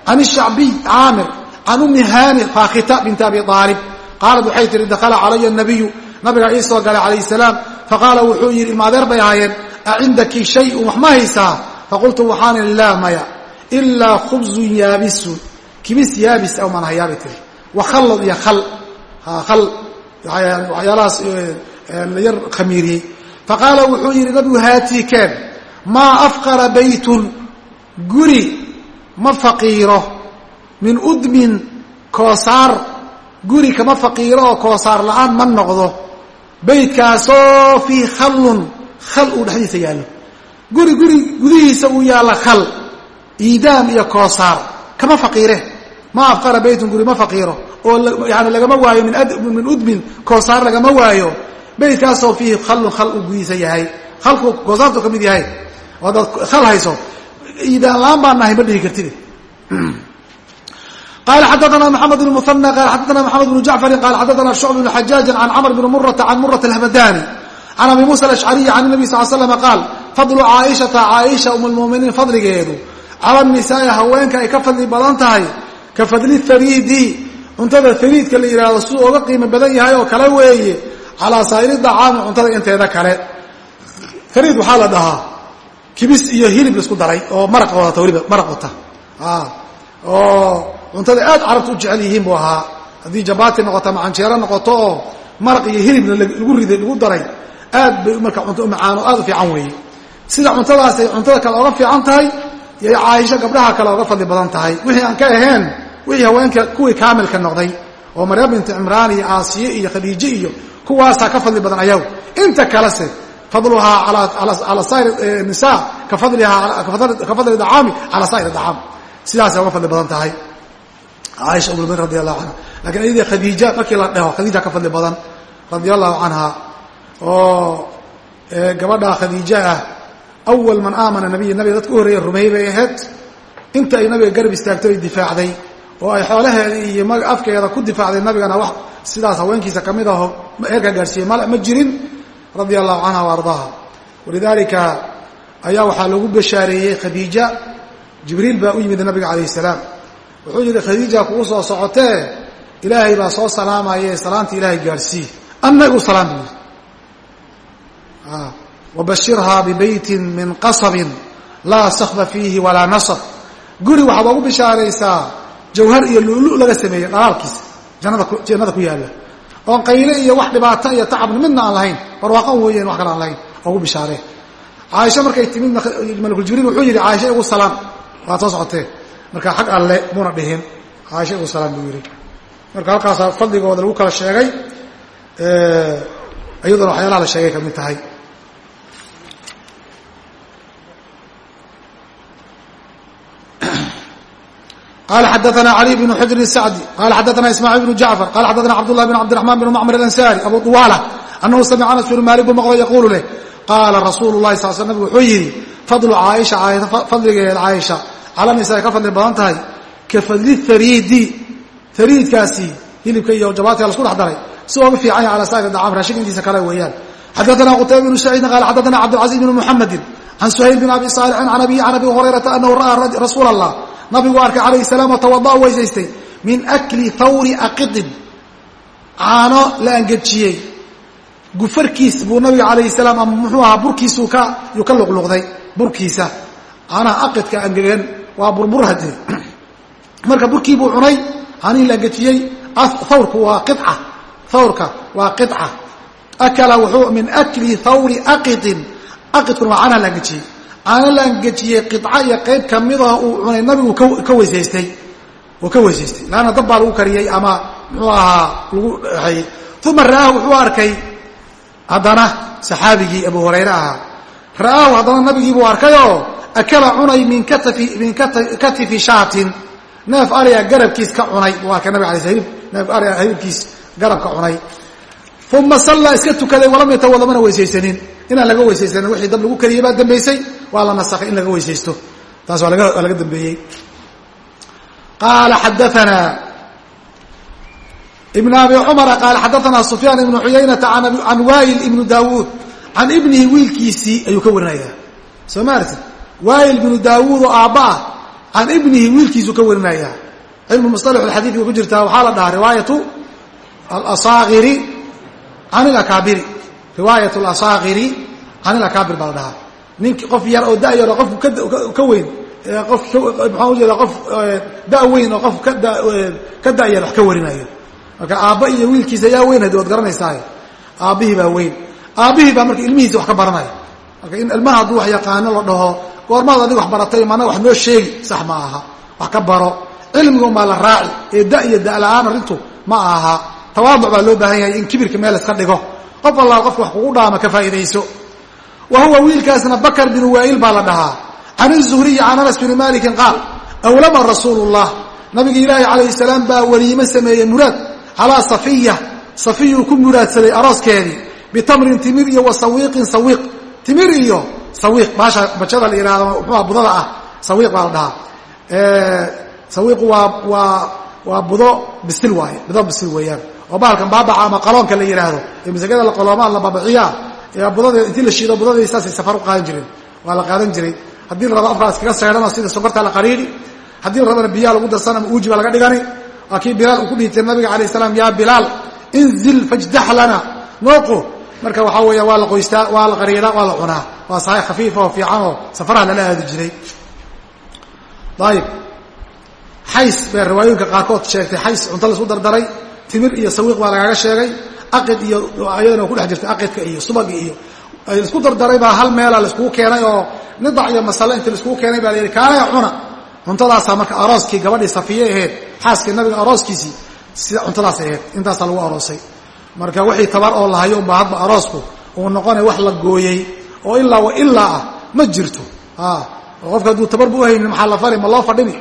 can shacbiy caamir can ummi hani faakita bint abi aalib qaalat waxay tihi dakala calaya nabiyu nabiga ii soo galay calayh الsalaam faqaala wuxuu yidhi ilmaadeer bay ahaayeen? Acindaki shayun wax ma haysaa faqultu waxaan ihi laa maya. Ilaa khubzun yaabisun kibis yaabis aw maan hayaabay tiri. Wa khallad iyo khal. Khal. Waxyaalahaas la yar khamiiriyey. Faqaala wuxuu yidhi nabigu haatii keen. Maa afqara baytun? Guri ma faqiiro. Min udmin koosaar guri kama faqiiro oo koosaar la'aan ma noqdo. Beytkaasoo fii khallun khal uu dhexdiisa yaallo. Guri guri gudihiisa uu yaalla khal iidaam iyo koosaar. Kama faqiire. Ma afqara baytun guri ma faqiiro. Oo yani lagama waayo min udmin koosaar lagama waayo. Beytkaasoo fiihi khallun khal uu gudihiisa yahay. Khalku koosaartu ka mid yahay. Oo hadaad khal hayso. Iidaan la'aan baan nahay ma dhihi kartid qala xadaana mxamed bn muhanى qala xadaana mxamed bnu jacfari qala xadaana shucb bn xajaaji can camr bn murata can murat alhamadani can abi musa alashcariyi can nabi sal slm qaal fadlu caaishata caaisha umulmuminiin fadligeedu cala nisaai haweenka ay ka fadli badan tahay ka fadli hariidi cuntada hariidka la yidhaahdo siduu oga qiimo badan yahay oo kale weeye calaa saa'iri dacaami cuntada inteeda kale hariid waxaa la dhahaa kibis iyo hilib la isku daray oo maraq wadata weliba maraq wata oo cuntada aad carabta u jecel yihiin buu ahaa. Haddii jabaati noqoto ama canjeero noqoto oo maraq iyo hilibna lagu riday lagu daray aad bay marka cunto u macaan oo aad u fiican weeye. Sida cuntadaas ay cuntada kale oga fiican tahay yay caaisho gabdhaha kale oga fadli badan tahay. Wixii aan ka ahayn wixii haweenka kuwii kaamilka noqday oo maryam binti cimraan iyo aasiye iyo khadiije iyo kuwaasaa ka fadli badan ayagu inta kalese fadluhaa ala saa'ir nisa ka fadli dacaami cala saa'ir dacaam. Sidaasay oga fadli badan tahay caaisha umulmin radi allahu canha lakiin ayadii khadiija markii la dheho khadiija ka fadli badan radia allahu canha oo gabadha khadiija ah awal man aamana nabiya nabiga dadka u horreeya rumeeyey bay ahayd. Inta ay nabiga garab istaagto ay difaacday. Oo ay xoolaheeda iyo afkeeda ku difaacday nabigana wax sidaas haweenkiisa ka mid aho heerka gaadhsiiyey mal ma jirin radia allahu canha wa ardaaha walidaalika ayaa waxaa lagu bashaareeyey khadiija jibriil baa u nabiga calayh salaam wuxuu yidhi khadiija kugu soo socotee ilaahay baa soo salaamaye salaanta ilaahay gaadhsii annagu salaam buu yidhi. Wabashirhaa bibaytin min qasabin laa sakba fiihi walaa nasab. Guri waxaad ogu bishaaraysaa jawhar iyo lulu laga sameeyey dhalaalkiisa. Jannada ku yaalla. Oon qayle iyo wax dhibaato iyo tacabna midna aan lahayn barwaaqan weeyeen wax kale aan lahayn ogu bishaaree caaisho markay timid malakuljibriil wuxuu yidhi caaisha igu salaam. Waad soo socotee marka xag alle muuna dhihin. Caaisha igu salaam buu yidhi. Marka halkaasaa fadligooda lagu kala sheegay iyaduna waxyaalaha la sheegay ka mid tahay. (clears throat) Qala xadaana cali bn xujr sacdi qala xadaana ismaaciil bnu jacfar qala xadaana cabdulahi bn cabdiraxman bn macmar alansari abu duwaala anahu samica anas bn maalik buu maqlo yaquulu leh qaala rasuulu lahi sal sl nabig wuxuu yidhi fadlu caaisha fadligeed caaisha cala nisaa ay ka fadli badan tahay ka fadli hariidi hariidkaasi hilibka iyo jabaatiga lasku dhex daray si ooga fiican yahay ala saa'ir dacam raashinka intiisa kale weeyaan. Xadaana qutayba bnu saciidin qala xadaana cabdilcaziz bn muxamedin can suhayl bin abi saalixin can abihi can abi hurayrata anahu ra'aa rasuula allah nabigu arkay calayh salaam watawada'a weysaystay min akli thawri aqidin caano la angejiyey. Gufarkiis buu nabiga calayhi salaam ama muxuu ahaa burkiisuu ka luqluqday burkiisa. Caanaha aqidka angegan waa burbur hadee marka burkii buu cunay caanihii la angejiyey thawrku waa qica thawrka waa qica akala wuxuu min akli thawri aqidin. Aqidkuna waa caanaha la angejiyey caano la angejiyey qica iyo qayb kamida uu cunay nabigu ka weysaystay. Uu ka weysaystay. Laanna dab baa lagu kariyey ama muxuu ahaa lagu dhexeeyey uma ra'aahu wuxuu arkay haddana saxaabigii abu hurayre ahaa. Ra'aahu haddana nabigiibuu arkayoo akala cunay min katifi shaatin. Neef ariga garabkiis ka cunay. Buu arkay nabig alay neef ariga hilibkiis garabka cunay. Uma sallaa iska tukaday walam yatawada mana weysaysanin. Inaan laga weysaysanin wixii dab lagu kariyey baa dambaysay waa la nasakhay in laga weysaysto. Taas waa laga dambeeyey. Qaala xadaana ibn abi cumara qaala xadaana sufyaan ibnu xuyaynata can waayil ibnu daawuud. Can ibnihi wiilkiisii ayuu ka warinaya soo maarti waayil ibnu daawuud oo aabba ah can ibnihi wiilkiisuu ka warinaya. Cilmu musalax xadiidka ku jirtaa waxaa la dhahaa riwaayatu alasaakiri can ilakaabiri riwaayat alasaakiri can ilakaabir baa la dhahaa. Nink qof yar oo da yar oo qof ka weyn qof maxaa ujeeda qof da weyn oo qof ka dayar wax ka warinayo. Marka aabba iyo wiilkiisa yaa weyn hadi waad garanaysaa aabbihii baa weyn. Aabbihii baa marka ilmihiisa wax ka baranaya marka in ilmaha hadduu wax yaqaano la dhaho goormaad adig wax baratay mana wax noo sheegi sax ma aha. Wax ka baro. Cilmiga umaa la raaci. Ee da iyo da'la-aan arrintu ma aha. Tawaaduc baa loo baahan yahay in kibirka meel iska dhigo. Qof allaa qofka wax kugu dhaama ka faa'iidayso wa huwa wiilkaasna bakar binu waa'il baa la dhahaa. Can izuhriyi can anas bini malikin qaal awlama rasuulu llah nabiga ilaahi calayhi salaam baa weliimo sameeyey muraad. Calaa safiya. Safiyuu ku muraadsaday arooskeedii bitamrin timir iyo wa sawiiqin sawiiq timir iyo sawiiq. Baasha bajada la yihahdo muxuua budada ah. Sawiiq baa la dhahaa. Sawiiqu waa waa waa budo bisil waaye budo bisil weeyaan. Oo bahalkan baabaca ama qaloonka la yidhaahdo ee masagada la qaloomaa la baabaciyaa ee budada intii la shiido budadii saasay safar u qaadan jireen waa la qaadan jiray. Haddii la rabo afkaa iskaga saydhana sida sokortaa la qariiri haddii la rabana biyaha lagu darsan ama uuji baa laga dhigani. Waa kii bilaal uu ku dhihi jiray nabiga alayh salaam yaa bilaal inzil fajdax lana. Nooqo marka waxaa weeya waa la qoystaa waa la qariiraa waa la cunaa. Waa sahay khafiifa oo fiican oo safaraha lala aadi jiray. Ayib. Xays bay riwaayooyinka qaarkood sheegtay. Xays cunto la isku dardaray timir iyo sawiiq baa lagaaga sheegay aqid iyo ayadana ku dhex jirta aqidka iyo subagi iyo isku dardaray baa hal meela laiskugu keenay oo nidac iyo masale intii laiskugu keenay baa la yidhi kaalaya cuna. Cuntadaasaa marka arooskii gabadhii safiye aheyd xaaskii nabiga arooskiisii sida cuntadaas aheyd intaasaa lagu aroosay marka wixii tabar oo lahayo unbaa hadba aroosku uu noqonay wax la gooyey oo ilaa wa ilaa ah ma jirto. Qofka hadduu tabar bu uhaynin maxaa la fali? Ma loo fadhini?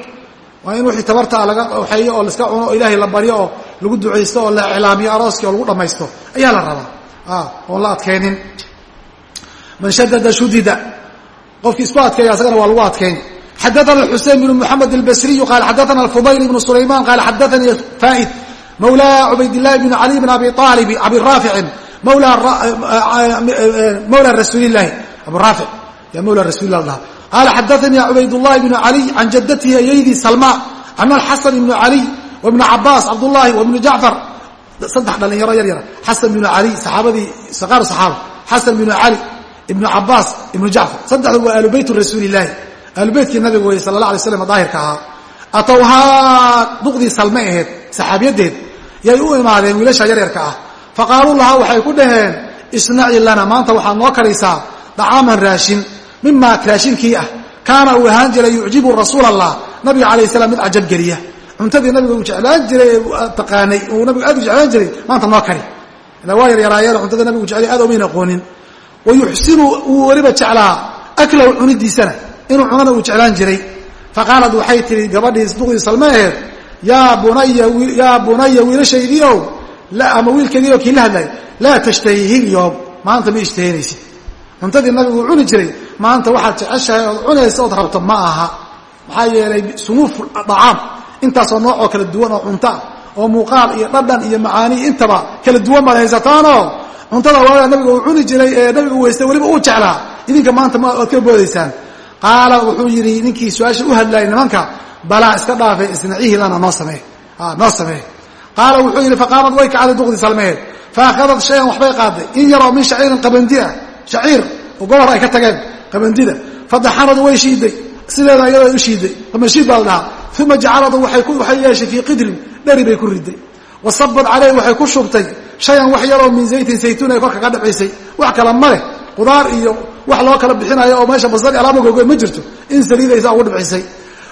Waa in wixii tabartaa laga waxeeyo oo laiska cuno oo ilaahay la baryo oo lagu ducaysto oo la iclaamiyo arooskii oo lagu dhammaysto ayaa la rabaa. Oon la adkaynin man shadada shudida qofkii isku adkeeya asagana waa lagu adkayn xadaana xusein bn mxamed اlbasriyu qaal xadaana fudayl ibn sulayman qaal xadaanii faid mawla cubaydillahi bn cali bn abi aalib abi raaficin mawla rasuulilahi abu raafic ya mawla rasulilah dhaha qaala xadaanii cubaydullahi bn cali can jadatihi ayaydi salma ana xasan ibn cali wbn cabaas cabdullahi wbn jacfar saddex dhalinyaro yar yara xasan bn cali saxaabadii saqaar saxaaba xasan bn cali ibnu cabaas ibnu jacfar saddexdu waa ahlu beyt rasuulilahi ahlu beytkii nabiga weye sala la alay slam daahirka ahaa. Atowhaa duqdii salme aheed saxaabiyadeed yay u imaadeen wiilasha yaryarka ah. Faqaaluu lahaa waxay ku dhaheen isnaci lana maanta waxaad noo karaysaa dacaaman raashin mimaa raashinkii ah. Kaana uu ahaan jiray yucjibu rasuul allah nabiga alayh salam mid cajab geliya. Cuntadii nabiga uu jeclaan jiray taqaanay uu nabigu aad u jeclaan jiray maanta noo kari. Ila waa yaryaraayeen cuntada nabigu jeclay aad omayna aqoonin wayuxsinu wuu weliba jeclaa aklahu cunidiisana inuu cunana uu jeclaan jiray. Faqaalad waxay tihi gabadhii duqdii salme aheed yaa bunaya yaa bunaya wiilashaydii ow ama wiilkeedii oo kii la hadlay laa tashtahihi lyowm maanta ma ishtahinaysid cuntadii nabigu uu cuni jiray. Maanta waxaad jeceshahay ood cunaysa ood rabto ma aha. Maxaa yeelay sunuufu dacaam intaasoo noocoo kala duwan oo cunto ah oo muuqaal iyo dhadhan iyo macaani intaba kala duwan baad haysataanoo? Cuntada waaga nabiga uu cuni jiray ee nabiga weystay weliba uu jeclaa. Idinka maanta waad ka boodaysaan qaala wuxuu yidhi ninkii su'aasha u hadlayay nimanka balaa iska dhaafe isnacihi lana noo samee. Noo samee. Qaala wuxuu yidhi faqaamad way kacday duqdii salmeed. Faakhadat shayan waxbay qaaday. In yaroo min shaciirin qabandi ah shaciir oo gobor ay ka tageen qabandida. Fadaxanadu way shiiday. Sideeda iyadoo u shiiday. Qamashiid baa la dhahaa. Uma jacaladu waxay yeeshay fii qidrin. Dheri bay ku riday. Wasabad caleyh waxay ku shubtay. Shayan wax yaroo min zaytin saytuun ay korka ka dhacaysay wax kala ma leh. Qudaar iyo wax loo kala bixinayo oo meesha basari ma jirto. In saliidaysa ugu dhibcisay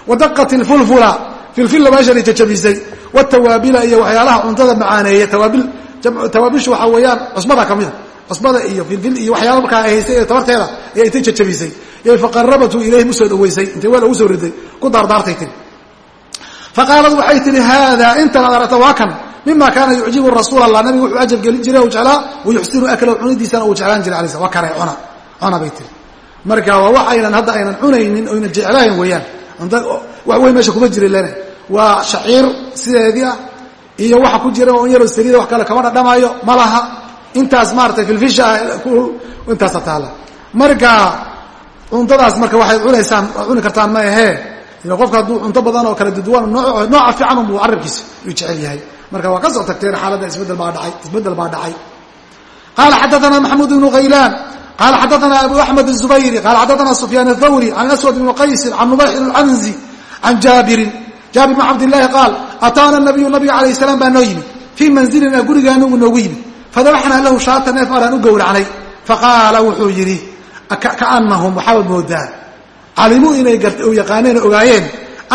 wadaqat ilfulfula filfilla meeshan ay jajabisay watawaabila iyo waxyaalaha cuntada macaaneeya tawaabil tawaabishu waxaa weeyaan cusbada ka mida cusbada iyo filfil iyo waxyaala markaa ay haystay ee tabarteeda ee intay jajabisay. Iyo faqarabatu ilayhim u soo dhaweysay intay weel ugu soo riday ku daardaartay tiri. Faqaalad waxay tihi haada intan ad aragta waa kan mima kaana yucjibu rasuul allah nabiga wuxuu ajab gelin jiray u jeclaa wayuxsinu aklahu cunidiisana uu jeclaan jiray alay waa kare cuna cuna bay tiri. Marka waa wax aynan hadda aynan cunaynin oynan jeclayn weeyaan wax weyn meesha kuma jiri lene waa shaciir sideedii ah iyo waxa ku jira on yaroo saliida wax kale kama dhadhamaayo ma laha. Intaas maaratay filfisha intaasa taala. Marka cuntadaas marka waxayd cunaysaan waad cuni kartaan ma ahee. Ila qofka hadduu cunto badan oo kala duduwan nooca fiican unbuu carabkiisa uu jecel yahay. Marka waa ka soo tagteen xaaladda isbeddel baa dhacay isbeddel baa dhacay qaala xadaana maxamuud ibnu khaylaan qaala xadaana abu axmed الzubayri qaala xadaana sufyaan الthawri can aswad ibni qaysin can nubayxin اlcanzi can jaabirin jaabir bn cabdillaahi qaal ataana nabiyu nabiga alayh salaam baa noo yimid fii manzilina gurigaanagu noogu yimid fadabaxnaa lahu shaata neef araan u gowracnay faqaala wuxuu yidhi kaanahum waxaa moodaa calimuu inay yaqaaneen o ogaayeen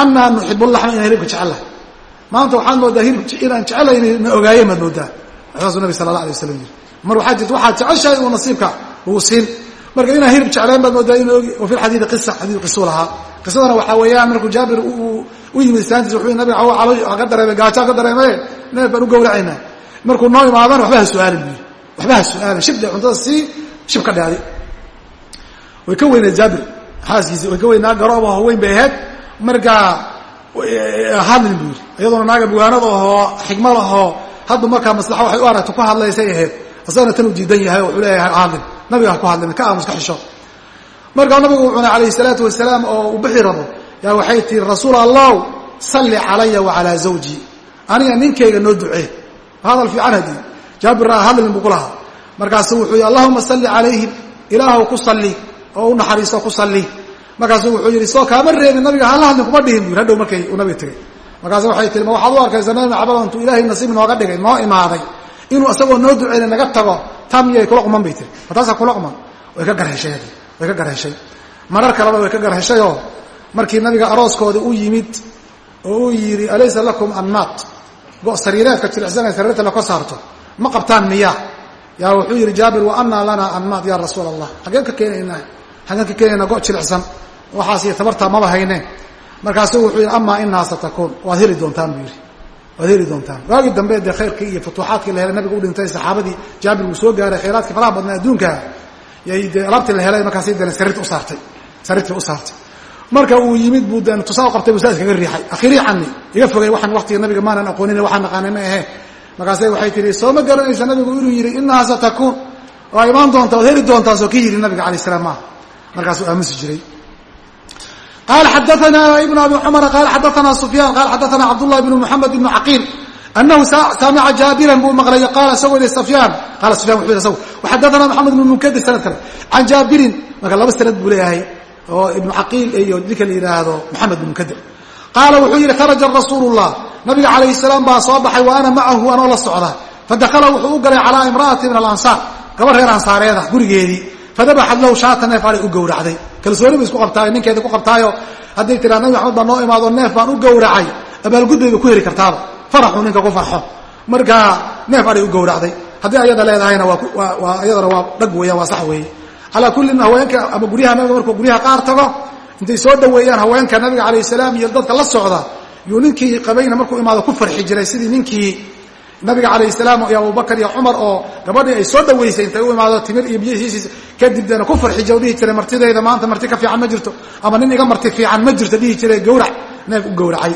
annaa nuxibu laxma inaan hilibka jecellahay maanta waxaad moodaa hilib inaan jecelayn na ogaayeen baad moodaa saasuu nabi sala allah alay waslam yiri mar waxaa jirta waxaad jeceshahay uu nasiibka uu siin. Marka inaan hilib jeclayn baad moodaa in ogi wa fi lxadiidi qisa xadiid qisuu lahaa. Qisadana waxaa weeyaan markuu jaabir u yimid islaantiisa wuxuu nabiga calo ka dareemay gaajaa ka dareemaye neef baan u gowracaynaa markuu noo imaadana waxba ha su'aalin buu waxba ha su'aalin shibde cuntada sii shib ka dhaadi. Way ka weyneed jaabir xaaskiisi way ka weynaa garooba haweyn bay ahayd. Markaa hadlin buu yidhi. Iyadoona naaga bugaanada ahoo xigma lahoo hadba markaa maslaxa waxay u aragto ku hadlaysay ahayd asagana tan uu diidan yahay wuxuu leeyahay hadlin nabiga ha ku hadlin ka aamus ka xisho. Markaa nabigu uu cunay calayhi salaatu wasalaam oo uu bixi rabo yaa waxay tihi rasuul allah salli calaya wa zawji. Aniga ninkayga noo ducee. Hadal fiican haddii jaabir aa hadlin buu ku markaasu wuxuu yidhi allahuma salli calayhim ilaahw ku salli oo u naxariiso ku salli. Markaasuu wuxuu yidhi soo kaama reebin nabiga hala hadlin kuma dhihin. Bu yidhi hadhow markay uu nabiga tegay. Markaasu waxay tihi ma waxaad u arkaysa nabi macbado ilaahay nasiib nooga dhigay noo imaaday inuu isagoo noo duceyna naga tago taa miyay kula quman bay tiri. Ma taasaa kula quman way ka garheshay way ka garheshay marar kaleba way ka garheshayoo markii nabiga arooskoodii u yimid oo uu yidhi alaysa lakum anmaat go sariireedka jilicsanay sariirta la ka saarto. Ma qabtaan miya yaa wuxuu yidhi jaabir wa anaa lanaa anmaat ya rasuul allah xageen ka keenaynaa xageen ka keenaynaa go jilicsan. Waxaas iyo tabartaa maba hayneen markaasuu wuxuu yidhi amaa inaa satakuun waad heli doontaan buu yidhi waad heli doontaan. Waagii dambe dee khayrkii iyo futuuxaadkii la helay nabiga u dhintay saxaabadii jaabir uu soo gaaray khayraadkii faraha badnaa adduunka. Yay dee alaabtii la helay markaasay deen sariirta usaartay sariirtii u saartay. Marka uu yimid buu deen tusaa qabtay buu saa iskaga riixay. Akhiriicani iga fogay waxaan waqtiga nabiga maanan aqoonin waxaan naqaanay ma ahee markaasay waxay tihi soo ma garanaysa nabigu inuu yidhi inahaa satakuun waa imaan doonta waad heli doontaa soo ki yidhi nabiga alayh salaam. Maaha markaasuu aamusi jiray qala xadaana ibn abi cumar qala xadaana sufyaan qala xadaana cabdullahi bn muxamed ibn caqiil anahu samica jaabiran buu maqlay qaala isagoo yidhi sufyaan qala sufyan wuxuu yidhi isagu waxadaana maxamed ibn munkadir sanad kale can jaabirin marka laba sanad buu leeyahay oo ibnu caqiil iyo ninka la yidhaahdo maxamed ibn munkadir qaala wuxuu yidhi kharaja rasuulu llah nabiga calayhi salaam baa soo baxay wa ana macahu anoo la socda fadakhala wuxuu u galay calaa imra'ati min alansaar gaba reer ansaareeda gurigeedii fadabaxad lahu shaata neef aday u gowracday kalsooni ba isku qabtaayo ninkeeda ku qabtaayo hadday tiraa nabi maxamed baa noo imaado neef baan u gowracay abaalgud bayba ku heli kartaaba faraxuu ninka ku farxo markaa neef aday u gowracday haddii ayada leedahayna iyadana waa dhag weeyaan waa sax weeye calaa kullin haweenka ama guryaha nabiga markuu guryaha qaar tago intay soo dhaweeyaan haweenka nabiga calayh salaam iyo dadka la socda yuu ninkii qabayna markuu imaado ku farxi jiray sidii ninkii nabiga calayh salaam iyo abubakar iyo cumar oo gabadhii ay soo dhaweysay intay u imaado timir iyo biyihiisiis kadib deena ku farxi jiro dhihi jiray martidayda maanta marti ka fiican ma jirto ama nin iga marti fiican ma jirto dhihi jiray gawrac neef u gowracay.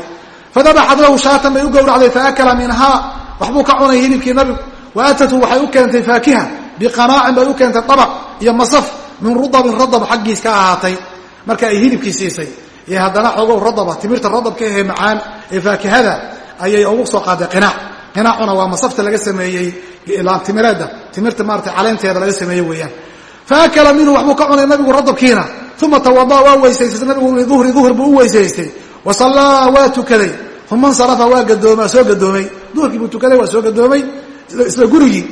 Fadabaxad lahu shaatan bay u gowracday faakala minhaa waxbuu ka cunay hilibkii nabigu. Wa aatatu waxay u keentay faakiha biqanaacin bay u keentay dabaq iyo masaf min rudabin radab xaggiis ka ahaatay. Marka ay hilibkii siisay iyo haddana xogow radaba timirta radabka ahee macaan ee faakihada ayay ugu soo qaaday qinaac qinaacuna waa masafta laga sameeyey laantimireedda timirta maarata caleenteeda laga sameeye weeyaan. Faakala minhu waxbuu ka cunay nabigu radabkiina uma tawada waa weysaystay nabigu liduhri duhr buu u weysaystay. Wa sallaa waa tukaday uma insarafa waa soo gadoomay. Duhurkii buu tukaday waa soo gadoomay. Isla gurigii.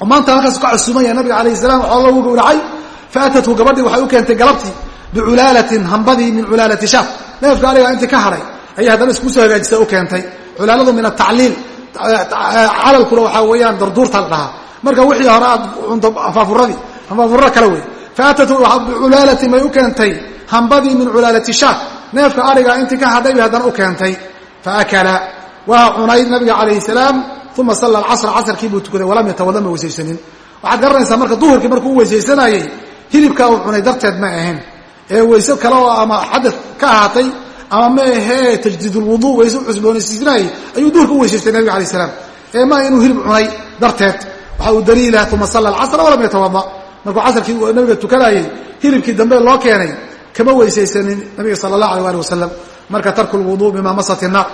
Oo maanta halkaas ka casuumaya nabiga calayh salam waxaa loogu gowracay faatathu gabadhii waxay u keentay galabtii biculaalatin hambadii min culaalati shaaf neefka ariga intii ka hadhay ayay haddana isku soo hagaajisa u keentay. Culaaladu min atacliil calalkuna waxaa weeyaan darduurta la dhahaa. Marka wixii hore aad cunto afaafuradii afaafurro kale wey faatatu biculaalatin bay u keentay hambadii min culaalati shaaf neefka ariga intii ka hadhay bay haddana u keentay. Faakala waa cunay nabiga calayhi salaam uma salla alcasra casarkii buu tukaday walam yatawada ma weysaysanin waxaad garanaysaa marka duhurkii markuu u weysaysanayey hilibkaa uu cunay darteed ma ahayn. Ee weyse kale oo ama xadad ka ahaatay ama meehe tajdiidulwuduu wayse u cusboonaysiisnahay ayuu duhurka u weysaystay nabiga alay salaam. Ee maaha inuu hilib cunay darteed. Waxa uu daliilaha uma salla alcasra walam yatawada markuu casarkii nabiga tukanayey hilibkii dambe loo keenay kama weysaysanin nabiga sala allah alay ali marka tarku lwuduu bima masat naar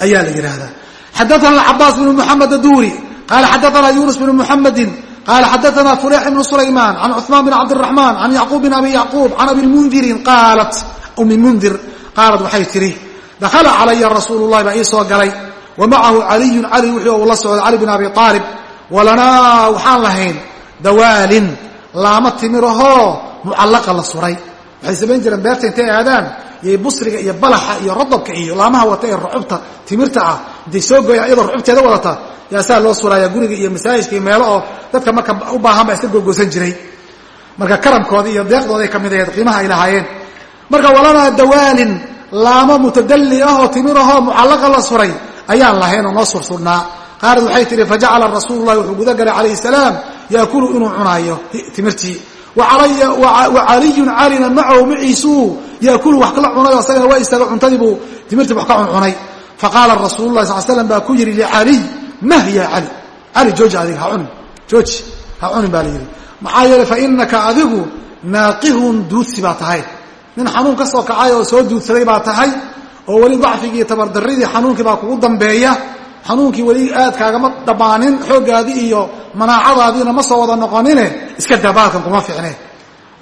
ayaa la yidhaahdaa xadaana cabaas bnu muxamed aduuri qaala xadaana yunus bnu muxamedin qaala xadaana fureyx bnu sulaymaan can cuثmaan bn cabdiraxmaan can yacquub bn abi yacquub can abi lmundirin qaalat umi mundir qaalat waxay tihi dakhala calaya rasuulu lahi baa ii soo galay. Wa macahu caliyun cali wixii uu la socday cali bn abi aalib walanaa waxaan lahayn dawaalin laama timirahoo mucallaqa la suray. Waxay samayn jireen beerta intay aadaan iyo busriga iyo balaxa iyo rodobka iyo laamaha wata ee rucubta timirta ah. Intay soo gooyaan iyadoo rucubteeda wadata yaa saa loo suraaya guriga iyo masaajidka iyo meelo oo dadka marka u baahan baa iska googoosan jiray. Marka karamkooda iyo deeqdooday ka mid ahayd qiimaha ay lahaayeen marka walanaa dawaalin laamo mutadalli ah oo timirahoo mucallaqa la suray ayaan lahayn oo noo sursurnaa. Qaalad waxay tihi fajacala rasuulu lahi wuxuu guda galay calayhi salaam yaakulu inuu cunaayo. Timirtii wacaliyun calina macahu maciisuu yaakulu wax kala cunayo asagana waa istaaga cuntadii buu. Timirtii wax ka cuncunay faqaala rasuulu lah sal slam baa ku yidhi licaliy mah ya cali cali jooji adiga ha cunin jooji ha cunin baa la yidhi. Maxaa yeeley fainaka adigu naaqihun duudsi baa tahay nin xanuun ka soo kacay oo soo duudsaday baa tahay oo weli dacfigii tabardaridii xanuunkii baa kugu dambeeya xanuunkii weli aad kaagama dhammaanin xooggaadii iyo manaacadaadiina ma soo wada noqonine iska daabaalkan kuma fiicne.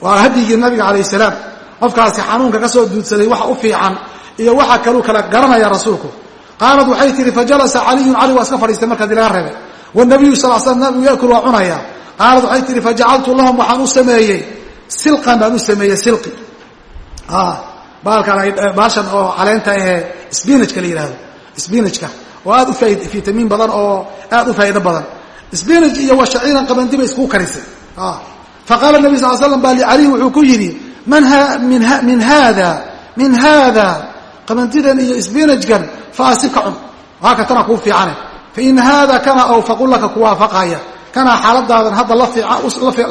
Waa hadyigii nabiga calayh salaam qofkaasi xanuunka ka soo duudsaday waxa u fiican iyo waxa kaluu kala garanaya rasuulku. Qaalad waxay tihi fajalasa caliyun cali waa iska fadhiistay markaadii laga reebay. Wanabiyu sal slam nabigu yakul waa cunaya. Qaalad waxay tihi fajacaltu lahum waxaan u sameeyey. Silqan baan u sameeyey silqi baashan oo caleenta ahee sbinajka la yidhahdo sbinajka oo aad u fitamiin badan oo aad u faa'iido badan. Sbinaj iyo wa shaciiran qabandi bay iskugu karisay. Faqaala nabi sal slam baa licaliy wuxuu ku yidhi min haada min haada qabandidan iyo sbinajkan faasib ka cun. Waaka tana kuu fiicane. Fain haada kana awfaqu kuwaafaqaya kanaa xaaladaadan hadda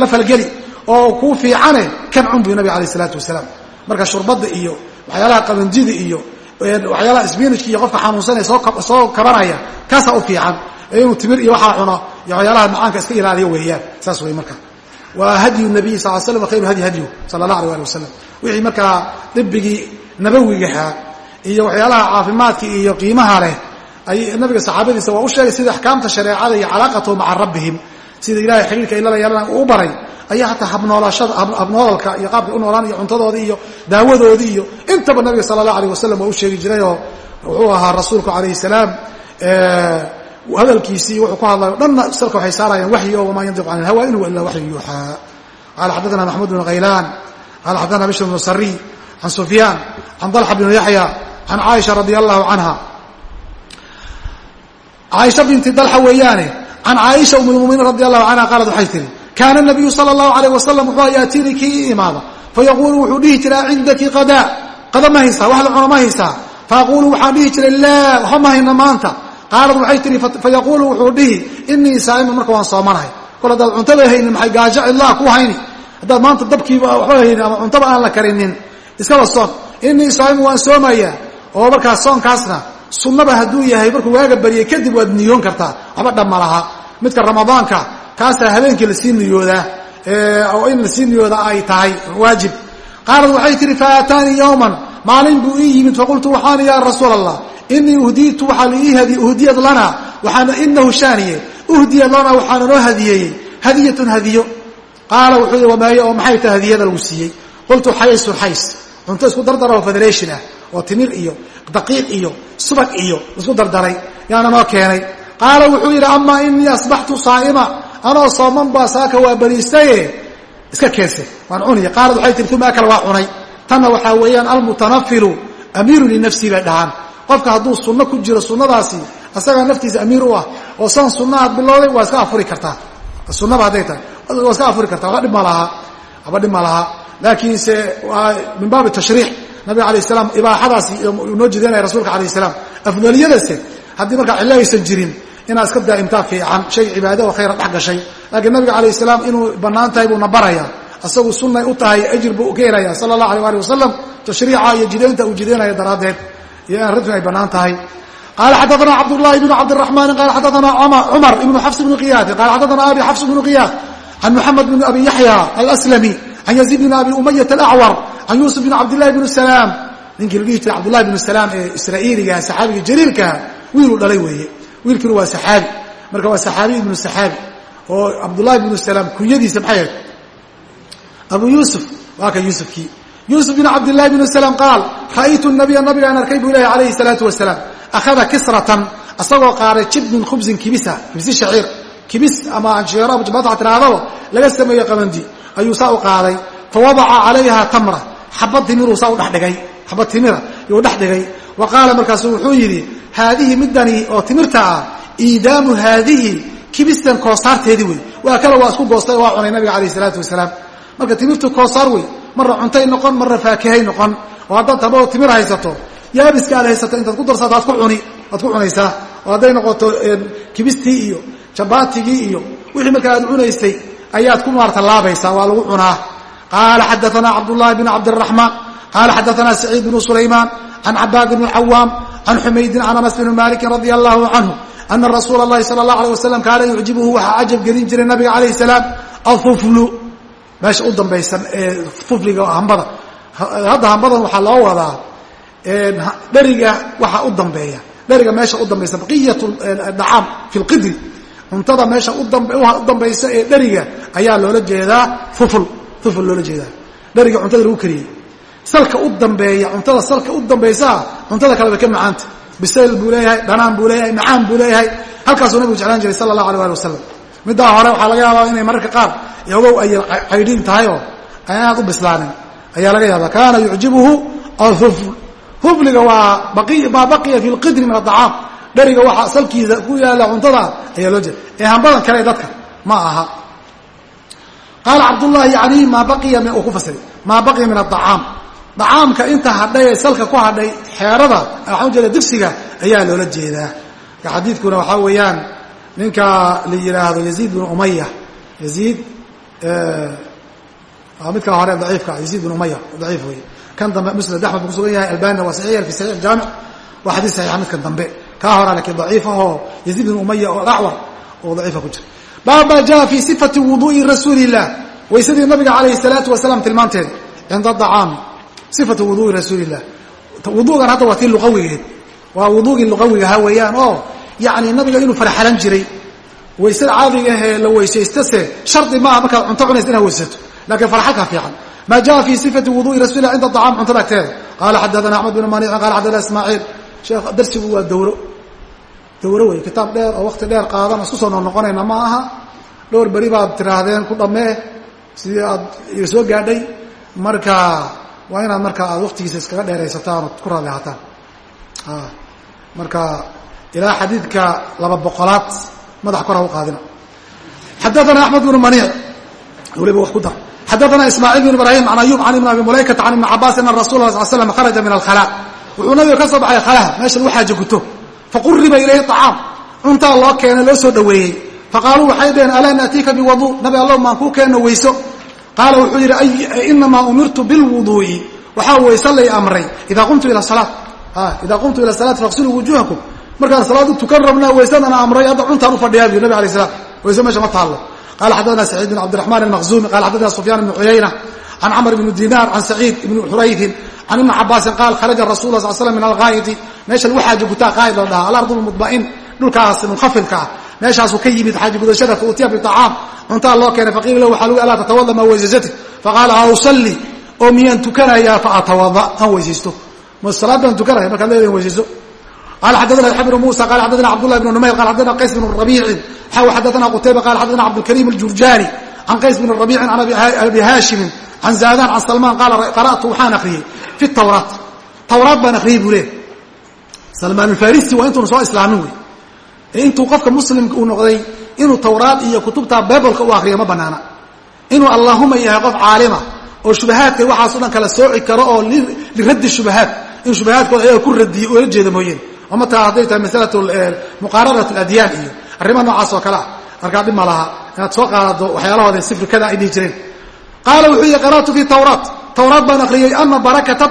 la falgeli oo kuu fiicane kan cun buy nabig alayh isalaatu wasalaam marka shurbadda iyo waxyaalaha qabandida iyo waxyaalaha sbinajka iyo qofka xanuunsanaya soo kabanaya kaasaa u fiican. Inuu timir iyo waxaa cuno iyo waxyaalaha macaanka iska ilaaliyo weeyaan. Saas wey marka. Waa hadyu nabiy sal slam khayru hadyi hadyu sala allah alay ali wasalam wixii markaa dibigii nabawigahaa iyo waxyaalaha caafimaadka iyo qiimaha leh ay nabiga saxaabadiisa waa u sheegay sida axkaamta shareecada iyo calaaqatahu maca rabbihim sida ilahay xiriirka ilala yeelana uu baray ayaa hataa habnoodalka iyo qaabka u noolaan iyo cuntadoodii iyo daawadoodii iyo intaba nabiga sala allah alayh wasalam waa u sheegi jirayoo wuxuu ahaa rasuulku calayhi salaam hadalkiisii wuxuu ku hadlayo dhanna salka waxay saarayaan waxyi o wamaa yandiqu can ilhawa in huwa ila waxyu yuuxaa qala xaddaana maxmud bn khaylaan qala xaddaana bishr bnu sari can sufyaan can dalxa bn yaxya can caaisha radi allahu canha. Caaisha binti dalxa weeyaane can caaisha um lmuminiin radi allahu canha qaalat waxay tihi kaana nabiyu sala allahu alayh wasalam wuxuu yaatiini kii ii imaada fayaquulu wuxuu dhihi jiraa cindaki qadaa qada ma haysaa wax la cuno ma haysaa faaqulu waxaan dhihi jiray laa waxba ma hayna maanta qaalad waxay tihi fayaquulu wuxuu dhihi inii saa'imun marka waan soomanahay kol haddaad cuntada haynin maxay gaajo cidlaha ku hayni haddaad maanta dabkiiba waxba haynin ama cuntaba aan la karinin iskaba soon inii saa'imun waan sunnaba hadduu yahay markuu waaga baryay kadib waad niyoon kartaa. Waxba dhamma laha. Midka ramadaanka kaasaa habeenkii la sii niyoodaa oo in la sii niyoodaa ay tahay waajib. Qaalad waxay tihi faataanii yowman maalin buu ii yimid faqultu waxaani yaa rasuul allah inii uhdiitu waxaa laii uhdiyad lana waxaana inahu shaaniye uhdiyad lana waxaana noo hadiyeeyey hadiyatun hadiyo. Qaala wuxuu yidhi wameeye oo maxay tahay hadiyada lagu siiyey? Qultu xaysun xays cunto isku dardara oo federation ah oo timir iyo daqiiq iyo subag iyo isku dardaray yaana noo keenay. Qaala wuxuu yidhi amaa inii asbaxtu saa'ima. Anoo sooman baa saaka waa bariistaye. Iska keense waan cuniya. Qaalad waxay tihi uma akal waa cunay. Tanna waxaa weeyaan almutanafilu amiiru linafsii bay dhahaan. Qofka hadduu sunno ku jiro sunnadaasi asagaa naftiisa amiir u ah oo san sunnahaad bilowday waa iska afuri kartaa. Sunnaba hadday tahay. Waa iska afuri kartaa. Waba dhib ma lahaa waba dhib ma lahaa laakiinse waa min baabi tashriix nabiga alayh salaam ibaaxadaasi noo jideynaya rasuulka alayh salaam afdaliyadase haddii markaa cillo aysan jirin inaad iska daa'imtaa fiican shay cibaado oo khayra dhex gashay laakiin nabiga alayh salaam inuu bannaan tahay buuna baraya asagu sunnay u tahay ajir buu ka helaya sala allah alay ali wasalam tashriica iyo jideynta uu jideynaya daraaddeed iyo in arrintu ay bannaan tahay qala xadaana cabdالlahi bn cabdالرaحmani qala xadaana cumar ibnu xafs bn qiyaaثi qala xadaana abi xafs bn qiyaaث can muxamed bn abi yaxya alأslami can yaziid bn abi umayat alأcwar can yuusuf bn cabdillahi bn salaam ninkii la dhihi jiray cabdullahi bn salaam ee israa'iiligaha saxaabiga jaliilkaha wiiluu dhalay weeye. Wiilkiina waa saxaabi. Marka waa saxaabiy ibnu saxaabi oo cabdullahi bnu salaam kunyadiisa maxay ahayd? Abu yuusuf waa ka yuusufkii yuusuf bn cabdillahi bn salaam qaal ra'aytu nabiya nabigaan arkay buu ilahi calayhi salaatu wasalaam. Akhada kisratan. Asagoo qaaday jib min khubsin kibisa kibsi shaciir. Kibis ama ansheero ama jamaata tirahdaba laga sameeye qabandi ayuu saa u qaaday. Fa wadaca calayha tamra. Xabad timiruu saa u dhexdhigay xabad timira yuu dhex dhigay. Wa qaala markaasu wuxuu yidhi haadihi midani oo timirta ah iidaamu haadihi kibistan koosaarteedii wey waa kale waa isku goostay oo waa cunay nabiga calayh isalaatu wasalaam. Marka timirtu koosaar wey marna cuntay noqon marna faakihay noqon. Oo haddaad tabao timir haysato yaabiska aad haysato intaad ku darsato aad ku cuni waad ku cunaysaa. Oo hadday noqoto kibistii iyo jabaatigii iyo wixii markaa aad cunaysay ayaad ku maartalaabaysaa waa lagu cunaa. Qaala xadaanaa cabdulahi bn cabdiraxmaan qaala xadaanaa saciid bnu sulaymaan can cabaad bni cawaam can xumaydin can anas bni maalikin radia allahu canhu ana rasuula lahi sala allah alay wasalam kaana yucjibuhu waxaa cajab gelin jiray nabiga calayh salaam afuflu meesha u dambaysan ee fufliga hambada. Hadda hambadan waxaa loo wadaa dheriga waxa u dambeeya. Dheriga meesha u dambaysa baqiyat dhacaam fi lqidri cuntada meesha u dambaysa ee dheriga ayaa loola jeedaa fuful fuful loola jeedaa. Dheriga cuntada lagu kariyey. Salka u dambeeya cuntada salka u dambaysaa cuntada kale bay ka macaanta bisayl buu leeyahay dhanaan buu leeyahay macaan buu leeyahay. Halkaasuu nabigu jeclaan jiray sala allahu alay ali wasalam middaa hore waxaa laga yaabaa inay mararka qaar ogow ay caydhiin tahay oo aynaad u bislaanin. Ayaa laga yaabaa. Kaana yucjibuhu alhufl. Hufliga waa maa baqiya fi lqidri min adacaam dheriga waxa salkiisa ku yaalla cuntada ayaa loo jeeda. Ee hambadan kale dadka ma aha. Qaala cabdullahi yani maa baqiya uu ku fasiray. Maa baqiya min adacaam dacaamka inta hadhay ee salka ku hadhay xeerada waxaan ujeeda digsiga ayaa loola jeedaa. Xadiidkuna waxaa weeyaan ninka la yidhaahdo yaziid bin umaya yaziid midkaa hore daciifka yaziid bin umaya daciif wey kan dambe musnad axmed buu kusugan yahay albanina waa saxiix fi saxiix jaamic waa xadiis saxiixa midkan dambe kaa horaa lakiin daciif ahoo yaziid bin umaya oo acwar oo daciifa ku jira. Baab ma jaa fi sifati wuduui rasuuli illah waysadii nabiga calayhi salaatu wasalaam tilmaanteeda cinda dacaami sifatu wuduui rasuuli illah wuduugan hadda waa tii luqawigeed waa wuduugii luqawigaha weeyaan oo yani nabiga inuu farxalan jiray. Waysada caadiga ahee la weysaystase shardi maaha markaad cunto cunaysa inaad weysato lakiin farxalkaa fiican. Ma jaa fi sifati wuduui rasulilah cinda acaam cuntada agteeda. Qaala xadaana axmed bin manicin qala xadana ismaaciil. Sheekh darsigu waa dawro dawro wey kitaab dheer oo wakti dheer qaadan isku soo noqnoqonayna ma aha. Dhowr beri baad tiraahdeen ku dhammee sidii aad soo gaadhay. Marka waa inaad marka aad waktigiisa iskaga dheeraysataan ood ku raadlehataan marka ilaa xadiidka laba boqolaad madax kor u qaadina. Xadaana axmed bnu maniic waliba wax ku dar. Xadaana ismaaciil bn ibrahim an ayub an ibn abi mulaykata can ibni cabaas ana rasul la sl slam kharaja min alkhala. Wuxuu nabiga ka soo baxay khalaha meesha lagu xaaja guto faquriba ilayhi acaam cuntaa loo keenay loo soo dhaweeyey faqaaluu waxay dhaheen alaa naatiika biwadu nabi allow maan kuu keenno weyso qaala wuxuu yidhi inamaa umirtu bilwuduu'i waxaa weyse lay amray idaa qumtu ila salaat idaa qumtu ila salaati faqsiluu wujuhakum markaan salaad u tukan rabnaa weysadana amray hadda cuntaan u fadhiyaa bu nabi alay slam weyse meesha ma taallo qala xadana saciid bn cabdiraxman almaqzumi qala xadana sufyaan ibnu cuyayna can camr bni dinar can saciid ibni xuraytin can ibni cabaasin qaal kharaja rasul la sal slam min alghaayiti meesha lagu xaaji gutaa qaa'id la dhahaa. Alardu mudma'in dhulkaas munkhafidka ah. Meeshaasuu ka yimid xaaji gudashada fautiya biacaam cuntaa loo keenay faqiila lahu waxaa lagu alaa tatawada maa weysasati faqaala a usalli. Oo miyaan tukanayaa faatawada aan weysaysto ma salaad baan tukanaya markaad leedahin weysayso qala xadana yaxya bnu musa qala xadana cabdullah bn numayr qala xadana qays bn rabiicin xaw xadana qutayba qala xadana cabdulkariim aljurjaani. Can qays bn rabiicin can abi haashimin can zaadan can salmaan qaala qara'tu waxaan akriyey. Fi tawraat. Tawraat baan akriyey buu leey salmaan alfarisi waa intuuna soo islaamin wey. Intuu qofka muslimka uu noqday inuu tawraat iyo kutubta bibleka u akriyo ma banaana. Inuu allahuma yahay qof caalima oo shubahaadka waxaaso dhan kala sooci karo oo liraddi shubahaat in shubahaadkooda ayaga ku radiyo oola jeeda mooyeen. Oo mataa hadday tahay masalatu muqaararat aladyaan iyo arrimaha noocaas oo kale ah. Markaa dhib ma laha. Inaad soo qaadado waxyaalahooda sifrikada ay dhihi jireen. Qaala wuxuu yihi qara'tu fi tawraat. Tawraat baan akriyey ana barakata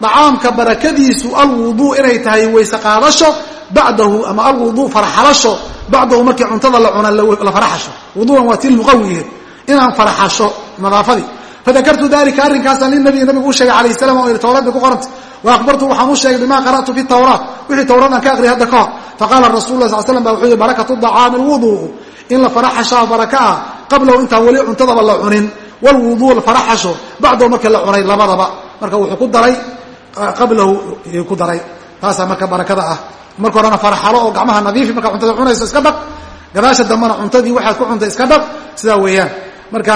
dacaamka barakadiisu alwuduu inay tahay weyse qaadasho bacdahu ama alwuduu farxalasho bacdahu markii cuntada la cuna la faraxasho wuduuan waa tii luqawigeed inaan farxasho nadaafadii. Fadakartu dalika arrinkaasaan linabiy nabigu u sheegay alayh salam oo tawraat bay ku qoranta. Wa akhbartu waxaan u sheegay bima qara'tu fi tawraat. Wixii tawraat aan ka aqriyay hadda ka hor. Faqaala rasul lah sal slam ba wuxuu yihi barakatu dacaami alwuduu in la faraxashaa baraka ah. Qablahu intaan weli cuntadaba la cunin. Walwuduu la faraxasho bacdahu markii la cunay labadaba. Marka wuxuu ku daray qablahu yuu ku daray. Taasaa marka barakada ah. Marka horena farxalo oo gacmaha nadiifi markaa cuntada cunayso iska dhaq. Gadaasha dambena cuntadii waxaad ku cuntay iska dhaq. Sidaa weeyaan. Marka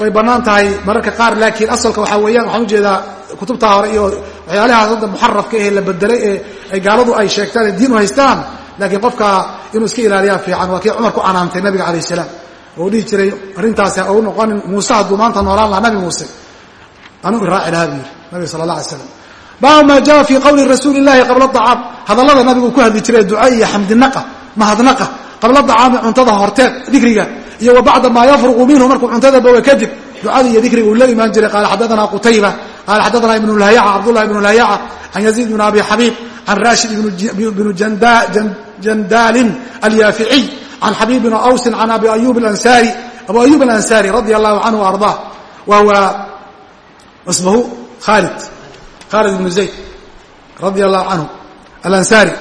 way bannaan tahay mararka qaar laakiin asalka waxaa weeyaan waxaan u jeedaa kutubtaa hore iyo waxyaalahaas hadda muxarafka ee la bedelay ee ay gaaladu ay sheegtaan ee diin u haystaan. Laakiin qofka inuu iska ilaaliyaa fiican waa kii cumar ku canaantay nabiga calayh salaam. Oo dhihi jiray arrintaasi ou noqonin muuse hadduu maanta noolaan lahaa nabi muuse. Anuu iraaci lahaa buu yidhi nabiga sala allah alay slam baabu maa jaa fii qowli rasuuli llahi qabla acaam hadallada nabigu ku hadli jiray duca iyo xamdinaqa mahadnaqa qabla acaami cuntada horteed dikriga iyo wa maa yafruqu minhu markuu cuntada boga kadib ducada iyo dikriga uu imaan jiray qaala xadaana qutayba qaala xadaana ibnu lhayaca cabdullahi ibnu lhayaca can yaziid bn abi xabiib can rashid bnu jandaalin alyaaficiy can xabiib bn awsin can abi ayub alansaari abu ayub alansaari radia allahu canhu ardaa wa huwa khalid khalid ibnu zayd radia allahu canhu alansaari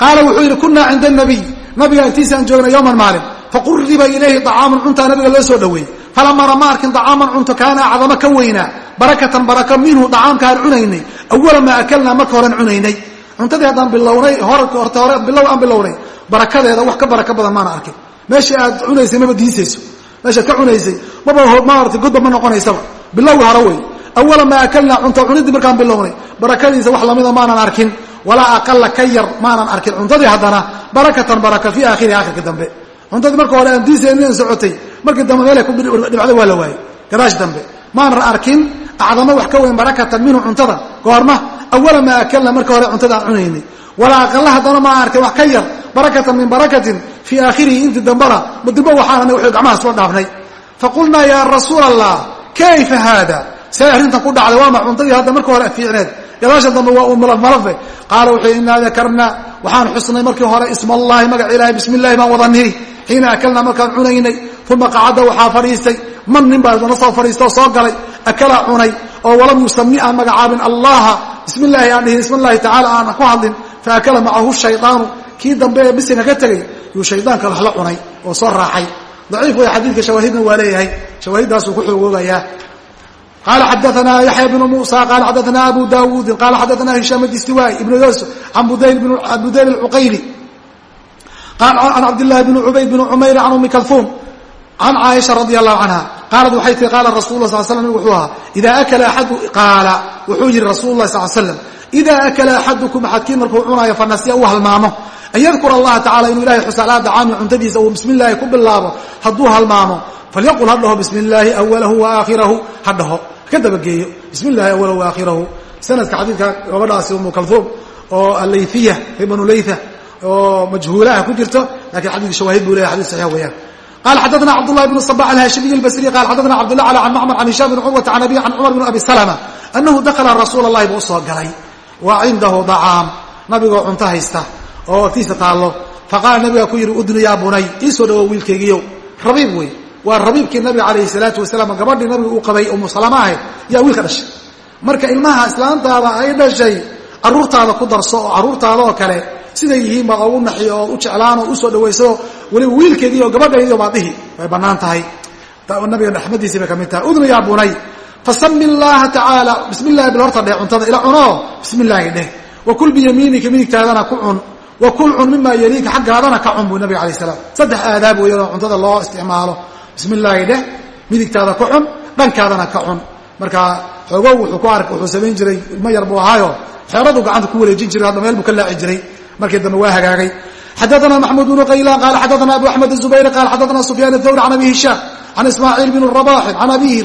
qaala wuxuu yidhi kunaa cinda nabiy nabiga agtiisaan joognay yowman maalin. Faquriba ilayhi acaamun cuntaa nabiga loo soo dhoweeyey. Falamara ma arkin acaaman cunto kaana acdamo ka weynaa barakatan baraka minhu dacaamkaan cunaynay. Awala maa akalnaa marka horen cunaynay. Cuntadii haddaan bilownay horta hore bilow aan bilownay. Barakadeeda wax ka baraka badan maana arkin. Meeshii aad cunaysay maba diisayso. Meeshaad ka cunaysay maba maarata godba ma noqonaysaba. Bilowga hore wey awala maa akalnaa cunto cunidii markaan bilownay barakadiisa wax lamida maanan arkin walaa aqala ka yar maanan arkin cuntadii haddana barakatan baraka fii aakhiri aakhirka dambe cuntadii marka hore aan diisaynin socotay markii dambe meelay ku dhibcday waa la waayey garaash dambe maanan arkin acdamo wax ka weyn barakatan minhu cuntada goorma awala maa akalna marka hore cuntada cunaynay walaa aqala haddana maa arkin wax ka yar barakatan min barakatin fii aakhirihi intii dambana madibo waxaanana wuxuu gacmaha soo dhaafnay faqulnaa yaa rasuul allah kayfa haada see arrintan ku dhacday waa ma cuntadii hadda marka hore fiicneed? Gadaasha dambe waa uu malafmalafe qaala wuxuu inaa dakarna waxaan xusnay markii hore isma allahi magac ilahi bismi illahi baan wadanihi xiina akalnaa markaan cunaynay uma qacadda waxaa fadhiistay. Man nin baa na soo fadhiista oo soo galay akalaa cunay oo walam yusami aan magacaabin allaha bismi illaahi aan dhihin bismi llahi tacala aan ku hadlin. Fa akala macahu shaydaanu kii dambe ee bisinka ka tegay yuu shaydaanka waxla cunay oo soo raaxay daciif wey xadiidka shawaahidna waa leeyahay. Shawaahiddaasuu ku xoogoogayaa qala xadaana yaxya bnu musa qala xadaana abu dawuudi qala xadaana hishaam distiwai ibnu yusuf can budayl اcuqayli an cabdillahi bni cubayd bni cumayr can umi kalfuum can caaisha radi allahu canha qaalad waxay tii qaala rasul la sal slam nabig wuxuu ahaa ida akala axadu qaala wuxuu yihi rasul lah sal slam ida akala axadukum axadkiin markuu cunaayo fanasiya uu halmaamo an yadkura allaha tacala inuu ilahay xusa alaa dacaami cuntadiisa uu bismi illaahi ku bilaabo hadduu halmaamo falyaqul ha dhaho bismi illaahi awalahu waaaakhirahu ha dhaho ka dabageeyo bismi illahi awalahu waaaakhirahu sanadka xadiidka gabadhaasi umu kalfuum oo alayfiya ree banu laytha oo majhuulaha ku jirto lakin xadidka shawaahid buu leyahy xadis saxiix weeyaan qala xadana cabdullahi bn صbax alhashimiy اlbasri qala xadana cabdullah cala can macmar can hisham bn curwata can abi can cumar bn abi salama anahu dakala rasuula اllahi buu usoo galay wa cindahu dacaam nabigoo cunto haysta oo agtiisa taallo faqaala nabigaa ku yidhi udnu yaa bunay iisoo dhawo wiilkaygiiyow rabiib wey waa rabiibkii nabiga calayhi salaatu wasalaam gabadhii nabiga uu qabay umu salama ahayd yaa wiilka dhashay. Marka ilmaha islaantaada ay dhashay caruurtaada ku darso oo carruurtaada oo kale siday yihiin baa ogu naxiyo oo u jeclaan oo u soo dhawayso weliba wiilkeedii oo gabadhaydiio baad dhihi way bannaan tahay. Nabiga raxmadiisii bay ka mid tahay udnu yaa bunay fasami illaaha tacaala bismi illahi bil horta dheh cuntada ila cunoo bismi dheh. Wa kul biyamiinika midigtaadana ku cun wa kul cun mimaa yaliika xaggaadana ka cun buu nabiga alay salaam. Saddex aadaab weeyanoo cuntada loo isticmaalo bismi illaahi dheh midigtaada ka cun dhankaadana ka cun marka xoogow wuxuu ku ark wuxuu samayn jiray ilmo yar buu ahaayo xeeraduu gacanta ku wareejin jiray hadda meel buu ka laaci jiray markii dambe waa hagaagay xadaana maxmud bnu qaylan qala xadaana abu axmed الzubayr qala xadaana sufyaan الthawri can abi hishaam can ismaaciil bn rabaxi can abihi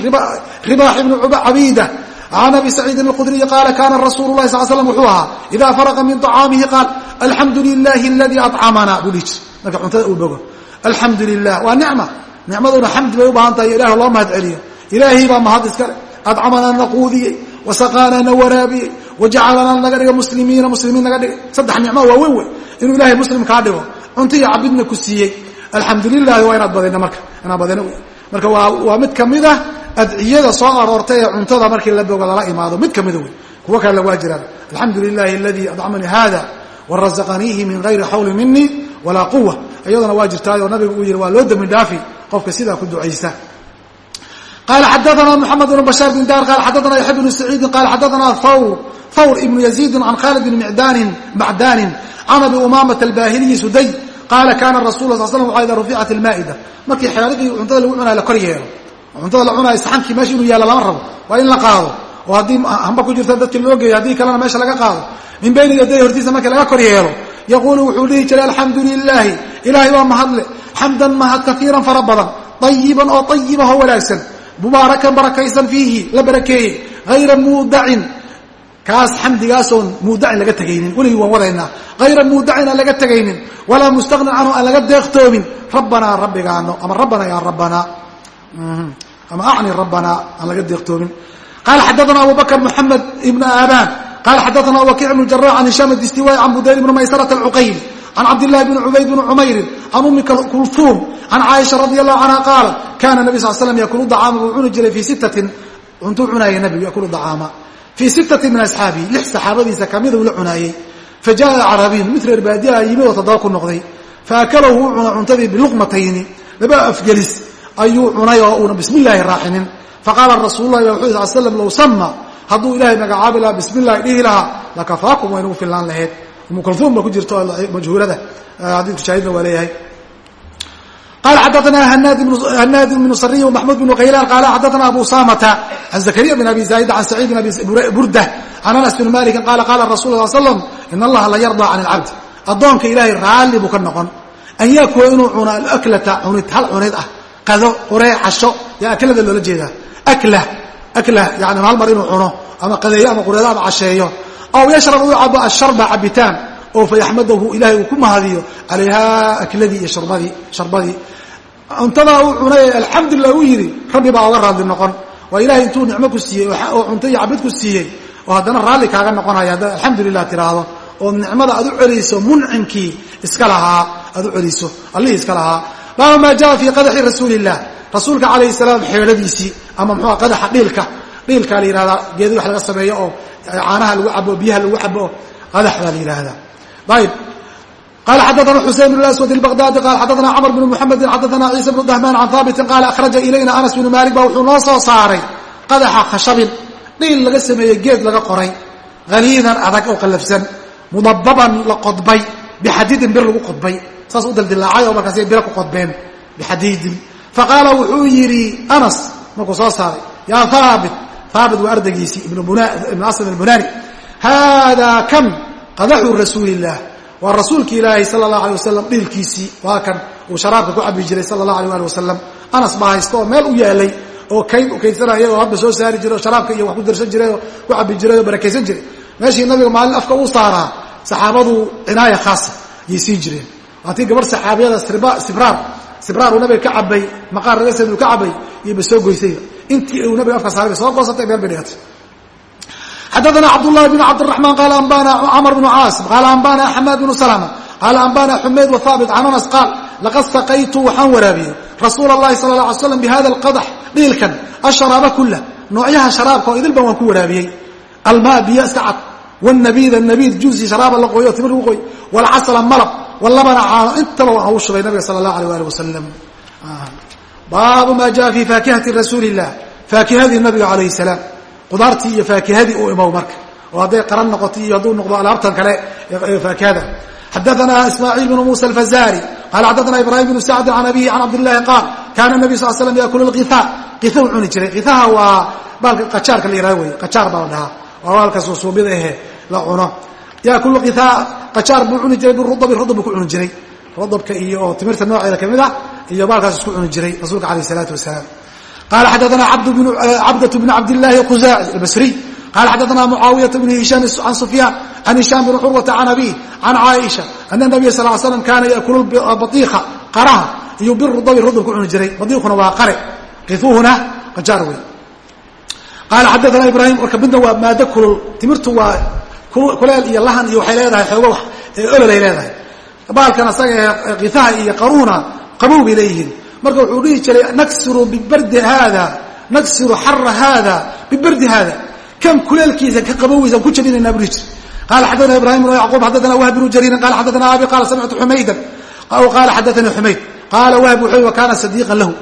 ribaax bn cabida can abi saciidin اlqudriyi qaala kana rasuulu lahi sal slam wuxuu ahaa ida faraqa min طacaamihi qaal alxamdu lilahi aladii acamana buu dhihi jir marka cuntada uu bogo alxamdu lilah waa nicma nicmaduna xamdi bay u baahan tahay ilaah loo mahad celiyo ilaahay baa mahad iskale adcamanaa na quudiyey wasaqaanaa na waraabiyey wajacalanaa naga dhiga muslimiina muslimiin naga dhigay. Saddex nicmo waaweyn wey inuu ilaahay muslim kaa dhigo cunto iyo cabidna ku siiyey. Alxamdu lilahi waa inaad badino marka inaad badino marka waa mid ka mid ah adciyada soo aroortay ee cuntada markii la bogo lala imaado mid kamida wey kuwo kale waa jiraan. Alxamdu lilahi aladii adcamanii hada warazaqaniihi min qofka sidaa ku ducaysa. Qala xadaana mxamed bn bashaar bin dar qala xadaana yaxya bnu saciidin qala xadaana thawr thawr ibnu yaziidi can khalid bn mdanin macdanin can abi umamata albahiliyi suday qaala kana rasul sal slam waa ida ruficat almaa'ida. Markii xeeradii cuntada lagu cunayo la kor yeelo. Cuntada la cunayo saxankii meesha inuu yaalla lama rabo. Waa in la qaado. Oo haddii hamba ku jirta dadkii loo geeyo haddii kalena meesha laga qaado. Min bayni yaday hortiisa markii laga kor yeelo yaquulu wuxuu dhihi jiray alxamdu lilaahi ilaahay waa mahadle xamdan mahad kaiiran fara badan ayiban oo ayibahoo wanaagsan mubaarakan barakaysan fiihi la barakeeyey hayra muudacin kaas xamdigaasoon muudacin laga tegaynin weligii waan wadaynaa hayra muudacin aan laga tegaynin walaa mustaqnin canhu aan laga deeqtoomin rabbanaa rabbigaano ama rabbana ya rabbanaa ama acni rabbanaa aan laga deeqtoomin qala xadaana abu bakr mxamed ibn aban qala xadaana wakiic bnu jarax can hishaam distiwaay can budayl bni maysarata alcuqayli can cabdillahi bni cubayd bni cumayrin can ummi kulfuum can caaisha radi allahu canha qaalat kaana nabi sal slam yakulu dacaama buu cuni jiray fii sittatin cuntuu cunaaya nabigu yakulu dacaama fii sittatin min asxaabihi lix saxaabadiisa kamida uu la cunaayey fa jaa carabiyun mid reer baadiyaha yimid oo toddoba ku noqday fa akalahu wuu cuna cuntadii biluqmatayni laba afgelis ayuu cunay oo uuna bismi illaahi raacinin faqaala rasuululahi ba wuxuu sal slam low sama hadduu ilaahay magacaabi lahaa bismi illahi dhihi lahaa lakafaakum waa inugu fillaan lahayd umu kulfuum ba ku jirto majhuulada. Xadiidku shaahidna waa leeyahay. Qala xadaana hanaad bnu sariy maxmud bnu khaylaan qaala xadaana abu samata can zakariya bn abi zaa'id can saciid bn abi burda can anas bn malikin qaala qaala rasul l slam in allaha la yardaa can alcabd addoonka ilaahay raalli buu ka noqon. An yaakula inuu cuno alaklata cunid hal cunid ah qado qoree casho yaa aklada loola jeedaa. Akla akla yani hal mar inuu cuno ama qadeeyo ama qureedo ama casheeyo aw yashrab uu cabo asharba cabitaan oo fayaxmadahu ilahay uu ku mahadiyo calayha akladii iyo sharbadii sharbadii cuntadaa uu cunay alxamdulilah uu yidhi rabbi baa oga raadli noqon waa ilahay intuu nicmo ku siiyey oo cunto iyo cabid ku siiyey oo haddana raalli kaaga noqonaya haddaad alxamdulilah tiraahdo oo nicmada aad u celiso muncinkii iska lahaa aad u celiso allihii iska lahaa baaba maa jaa fii qadaxi rasuuli illah rasuulka calayhi salaam xeedhadiisii ama muxua qadaxa dhiilka dhiilkaa la yihahdaa geedi wax laga sameeyo oo caanaha lagu cabo biyaha lagu cabo qadax baa la yihahdaa ayb qala xadaana xusein bn aswad اbaqdadi qala xadaana cmr bn mxamedi xadaana ciisa bn dahman can haabitin qaala akhraja ilayna anas bn malik ba wuxuu noo soo saaray qadaxa khashabin. Dhiil laga sameeyey geed laga qoray haliidan adag oo qallafsan mudababan la qodbay bixadiidin bir lagu qodbay. Saas u dildilaacay oo markaas biro ku qodbeen bixadiidin. Faqaala wuxuu yidhi anas markuu soo saaray yaa haabit haabit waa ardaygiisii ibn asad albunani haadaa kan qadaxu rasuuli illah waa rasuulki ilaahay sala allah alay wasalam dhiilkiisii waa kan uu sharaabka ku cabi jiray sala allah alay ali wasalam anas baa haysta oo meel u yaalay oo kayd kaydsanaya oo hadba soo saari jiray oo sharaabka iyo wax ku darsan jiray oo ku cabi jiray oo barakaysan jiray. Meeshii nabiga maalin afka uu saaraa saxaabadu cinaaya khaasa ayay sii jireen. Waatii gabarh saxaabiyada sibraar sibraar uu nabiga ka cabay maqaar ragaseed uu ka cabay iyo ba soo goysayba intii uu nabiga afka saaray bay soo goosatay meel bay dhigatay xadaana cabdالlahi bn cabdالرaحman qaala ambana cmr bn caasim qaala ambana xamaad bn slma qaala ambana xumayd وhaabit can anas qaal laqad saqaytu waxaan waraabiyey rasuula الlahi sal اه alay slam bihada اlqadax dhiilkan asharaaba kula noocyaha sharaabka oo idilban waan ku waraabiyey almaa biyo iska cad wالnabiid nabiid juusi sharaaba la qoyo timir lagu qoy wاlcasla malab wlabana caano intaba waan u shubay nabiga sal الlah alيه ali wasalam baabu maa jaa fii faakihati rasuuli illah faakihadii nabiga calayhi salaam. Qudaartii iyo faakihadii uu imow marka. Oo hadday qaran noqoto iyo hadduu noqdo alaabtan kale faakihada. Xadaana ismaaciil bnu musa alfazari qaala xadaana ibrahim bnu sacdi can abihi can cabdillahi qaal kaana nabiy sal slam yaakulu lkia qia u cuni jiray. Qiaha waa baalka qajaarka la yihah wey qajaar baa la dhahaa. Waa baalka suusuumyada ahe la cuno. Yaakulu qia qajaar buu cuni jiray biruda biruda buu ku cuni jiray rudabka iyo oo timirta nooceeda kamid ah iyo baalkaas isku cuni jiray rasuulka alayh isalaatu wasalaam qala xadaana cabdaة bn cabdالlahi khuzaaci albasriy qala xadaana mucaawiyaة bn hishaam can sufyaan can hishaam bn curwata can abih can caaisha ana nabiya sal slam kaana yakulu baiika qaraha iyo birudabi rudab ku cuni jiray badiikuna waa qare qifuhuna qajaar wey qaala xadaana ibrahim marka midna waa maado kulul timirtu waa kuleel iyo lahan iyo waxay leedahay xoogo wax ee ololay leedahay baalkan asaga kifaha iyo qaruuna qabow bay leeyihiin. Marka wuxuu dhihi jiray naksiru bibardi haada naksiru xara haada bibardi haada kan kuleelkiisa ka qaboweysan ku jabinaynaa buu dhihi jiray. Qala xadaana ibrahim bn yacquub xadaana wahb bnu jariirin qala xadaana abi qala samictu xumaydan qala xadaanii xumayd qaala wahb wuxuu wa sadiiqan lahu.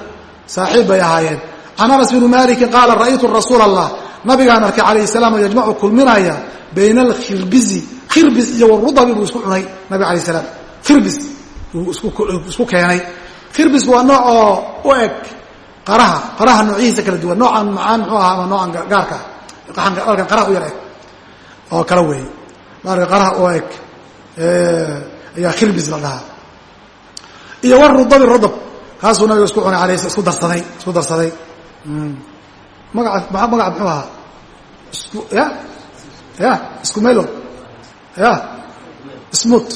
Saaxiib bay ahaayeen. Can anas bni qaala ra'aytu rasuula allah nabigaan arkay calayh salaam yajmacu kulminaya bayna alkhirbizi khirbis iyo warudabi buu isku cunay nabiga alayh salaam khirbis buu isku keenay. Khirbisku waa nooc oo u eg qaraha qaraha noocyihiisa kala duwan. Noocan macaan muxuu ahaa ama noocan gaarka alkan qaraha u yar eg oo kala weey marka qaraha oo eg ayaa khirbis la dhahaa. Iyo warudabi rudab. Kaasuu nabiga isku cunay alay isku darsaday isku darsaday. Magaa magaca muxuu ahaa? Isku ya? Ya? Isku melo ya? Smut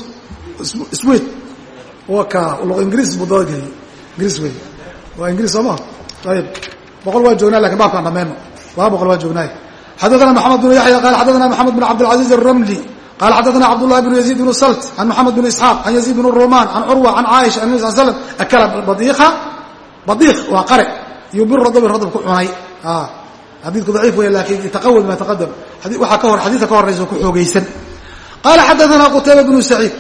swit wa ka ingiriis buu dabageliye ingiriis wey waa ingiriis sooma ayib boqol waa joognaa lakin baabkaan dhameyno laba boqol waa joognaay xadaana maxamed bnu yaxya qala xadaana maxamed bn cabdilcaziiz الramli qala xadaana cabdullahi bn yaziid bn salt can moxamed bn isxaaq can yaziid bn ruman can curwa can caaisha an nabi sal slam akala badiika badiiq waa qare iyo birodabi rodab ku cunay xadiidku daciif wey lakin taqawad ma taqadam waxaa ka hor xadiidka ka horaysa ku xoogaysan qala xadaثna qutayba bnu saciid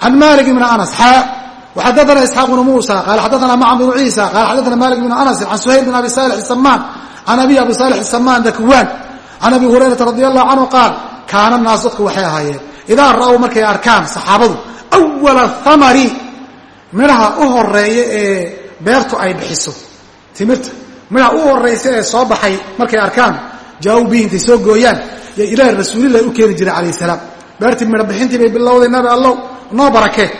an malik bn anas xaa waxadana isxaaq bn muusa qaal xadana macn bn ciisa qaal xadana malik bn anas an suhayl bn abi salix samaan an abi abi salix samaan dakwaan an abi hurayrata radi allahu canhu qaal kaana naas dadku waxay ahaayeen idaa ra'ow markay arkaan saxaabadu awala thamari midhaha u horreeya ee beertu ay bixiso timirta midhaha u horeysa ee soo baxay markay arkaan jaa-u bihi intay soo gooyaan yo ilaahi rasuulillahi u keeni jiray calayh salaam beertii midha bixintii bay bilowday nabi allow noo barakee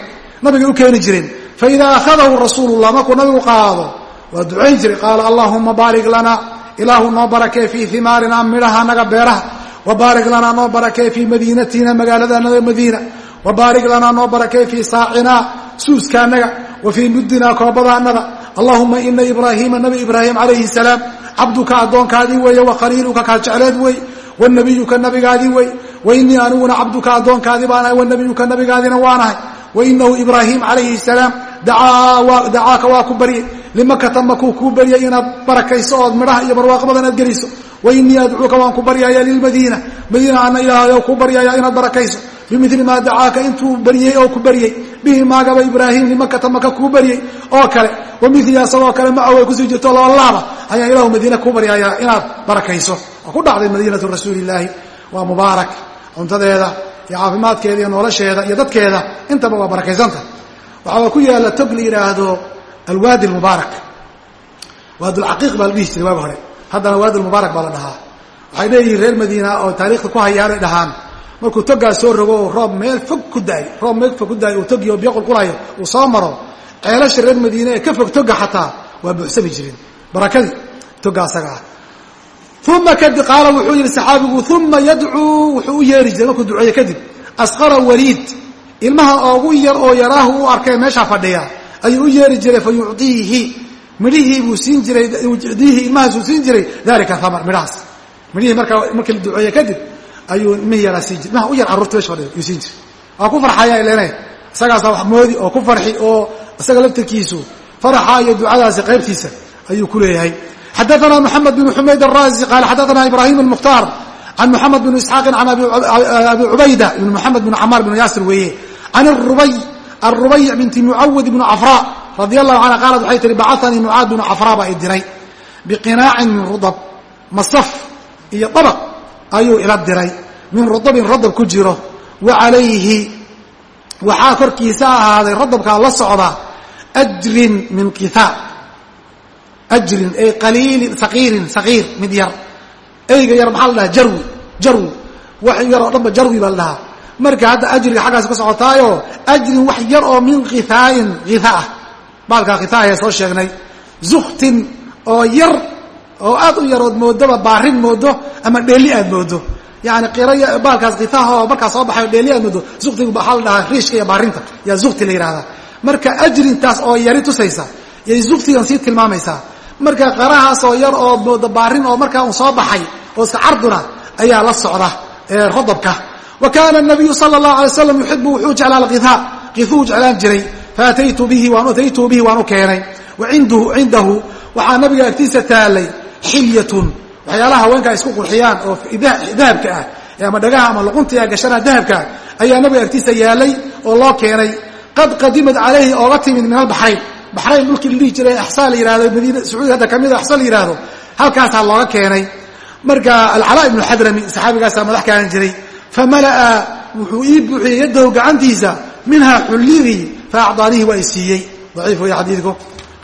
nabigay u keeni jireen faidaa akhadahu rasuulullah markuu nabigu qaado waa ducayn jiray qaala allahuma baarik lana ilaahu noo barakee fii himaarina midhaha naga beeraha. Wa baarik lanaa noo barakee fii madiinatina magaaladaanaga madiina. Wa baarik lanaa noo barakee fii saacinaa suuskaanaga wa fii mudinaa koobadaanada allahuma ina ibraahiima nabi ibraahim calayhi salaam cabduka addoonkaadii weeye wa khaliiluka kaa jecleed wey wa nabiyuka nabigaadii wey wa inii aniguna cabduka addoonkaadii baanahay wa nabiyuka nabigaadiina waanahay wainahu ibraahim calayhi salaam. Dacaaka waa ku baryay limakata makuu kuu baryay inaad barakayso ood midhaha iyo barwaaqo badan aad geliso wainii adcuuka waan ku baryaya lilmadiina madiina. Ana ilaahay ku baryaya inaad barakayso. Bimili maa dacaaka intuu baryey oo ku baryey bihi maagaba ibraahim limakata maka kuu baryey oo kale wamili asagoo kale macaw ay ku sii jirto labalaaba ayaa ilahu madiina kuu baryaya inaad barakayso. Waa ku dhacday madiinatu waa mubaarak cuntadeeda iyo caafimaadkeeda iyo nolosheeda iyo dadkeeda intaba waa barakaysanta waxaa ku yaalla tog la yidhaahdo alwaadi mubaarak. Waadulcaqiiq baa la dhihi jiray waagi hore. Haddana waadi mubaarak baa la dhahaa. Waxay leeyihiin reer madiina oo taariikhda ku hayaanay dhahaan. Markuu togaas soo rogo oo roob meel fog ku daay. Roob meel fog ku daay uu togiyo biyo qulqulayo uu soo maro. Ceelasha reer madiine ee ka fog toga xataa waa buuxsami jireen barakadii toga asaga uma kadib qaala wuxuu yihi saxaabigu uma yadcuu wuxuu u yeeri jiray markuu duceeye kadib asqara waliid ilmaha oogu yar oo yaraahu u arkay meeshaa fadhiya ayuu u yeeri jiray fa yucdiihi midhihii buu siin jiray yucdiihi ilmahaasuu siin jiray dalika amar midhahaas midhihii markaa markii la duceeye kadib ayuu ilmihii yaraa siin jiray ilmaha u yar carruurta meesha fadhiya ayuu siin jiray waa ku farxaya ileenay isagaasaa wax moodi oo ku farxi oo isaga laftirkiisu faraxa iyo ducadaasi qaybtiisa ayuu ku leeyahay xadaana mxamed bn xumayd arazi qaal xadaana ibrahim mukhtaar an muxamed bn isxaaqin an abi cubayda ibn muxamed bn camaar bn yaasir weeye an arubayc binti mucawid bn cafra radi allahu canha qaalat waxay tihi bacanii mucaad bn cafra baa i diray biqinaacin min rudab masaf iyo dabaq ayuu ila diray min rudabin radab ku jiro wa calayhi waxaa korkiisa ahaaday radabkaa la socda ajrin min kitaa ajrin ay qaliilin saqiirin saqiir mid yar. Eyga yar maxaa la jarwi jarwi. Wax yar oo dhanba jarwi baa la dhahaa. Marka hadda ajriga xaggaas ka socotaayo ajrin wax yar oo min khithaain khitha ah baalkaa khitaahae soo sheegnay. Zuktin oo yar oo aad u yarood moodoba baarin moodo ama dheeli aad moodo. Yani qira baalkaas khitaaha oo markaa soo baxay dheeli aad moodo. Zuktigu waxaa la riishka iyo baarinta. Yaa zukti la yidhahdaa marka ajrintaas oo yari tusaysa yay zuktigan sii tilmaamaysaa marka qarahaasoo yar oo mooda baarin oo markaa un soo baxay oo iska carduna ayaa la socda rodobka wa kaana nabiyu sala allahu alay slam yuxibu wuxuu jeclaa alqithaa qithuu jeclaan jiray. Faataytu bihi ataytuu bihi waan u keenay. Wa cindahu waxaa nabiga agtiisa taalay xilyatun. Waxyaalaha haweenka isku qurxiyaan oo dahabka ah ama dhagaha ama luquntiga gashana dahabkaa ayaa nabiga agtiisa yaalay oo loo keenay. Qad qadimad calayhi ooga timid min albaxrayn baxrayn dhulkii la dhihi jiray axsaa la yihahdo madiina sacuudi hadda kamida axsaa la yihahdo halkaasaa looga keenay. Marka alcalaa ibnu xadrami saxaabigaasaa madax kaanan jiray famala'a wuxuu ii buuxiyey yadahu gacantiisa minhaa xullidii fa acdaanihi waa i siiyey. Daciif wey xadiidku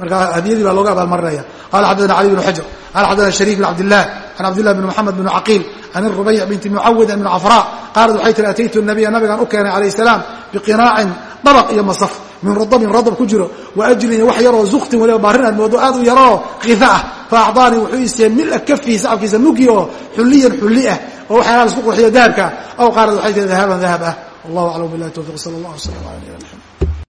marka hadiyadii baa looga abaalmarinaya qala xaddaana cali bnu xajar qala xaddaana shariik bn cabdillah can cabdillahi bn moxamed bn caqiil can rubayc binti mucawid bn cafraa qaalat waxay tihi ataytu nabiya nabigaan u keenay calayh salaam biqinaacin dabaq iyo masaf min rudabin radab ku jiro wa ajrin wax yaroo zuktin waliba baarin aad moodo aad u yaroo kiha ah. Fa acdaanii wuxuu isiiyey mila kafihi sacabkiisa mugi oo xulliyan xulli ah oo waxyaala isku qurxiyo dahabka aw qaalat waxay tihi dahaban dahab ah. Wallahu aclam billahi towfiq sala allah waslam ala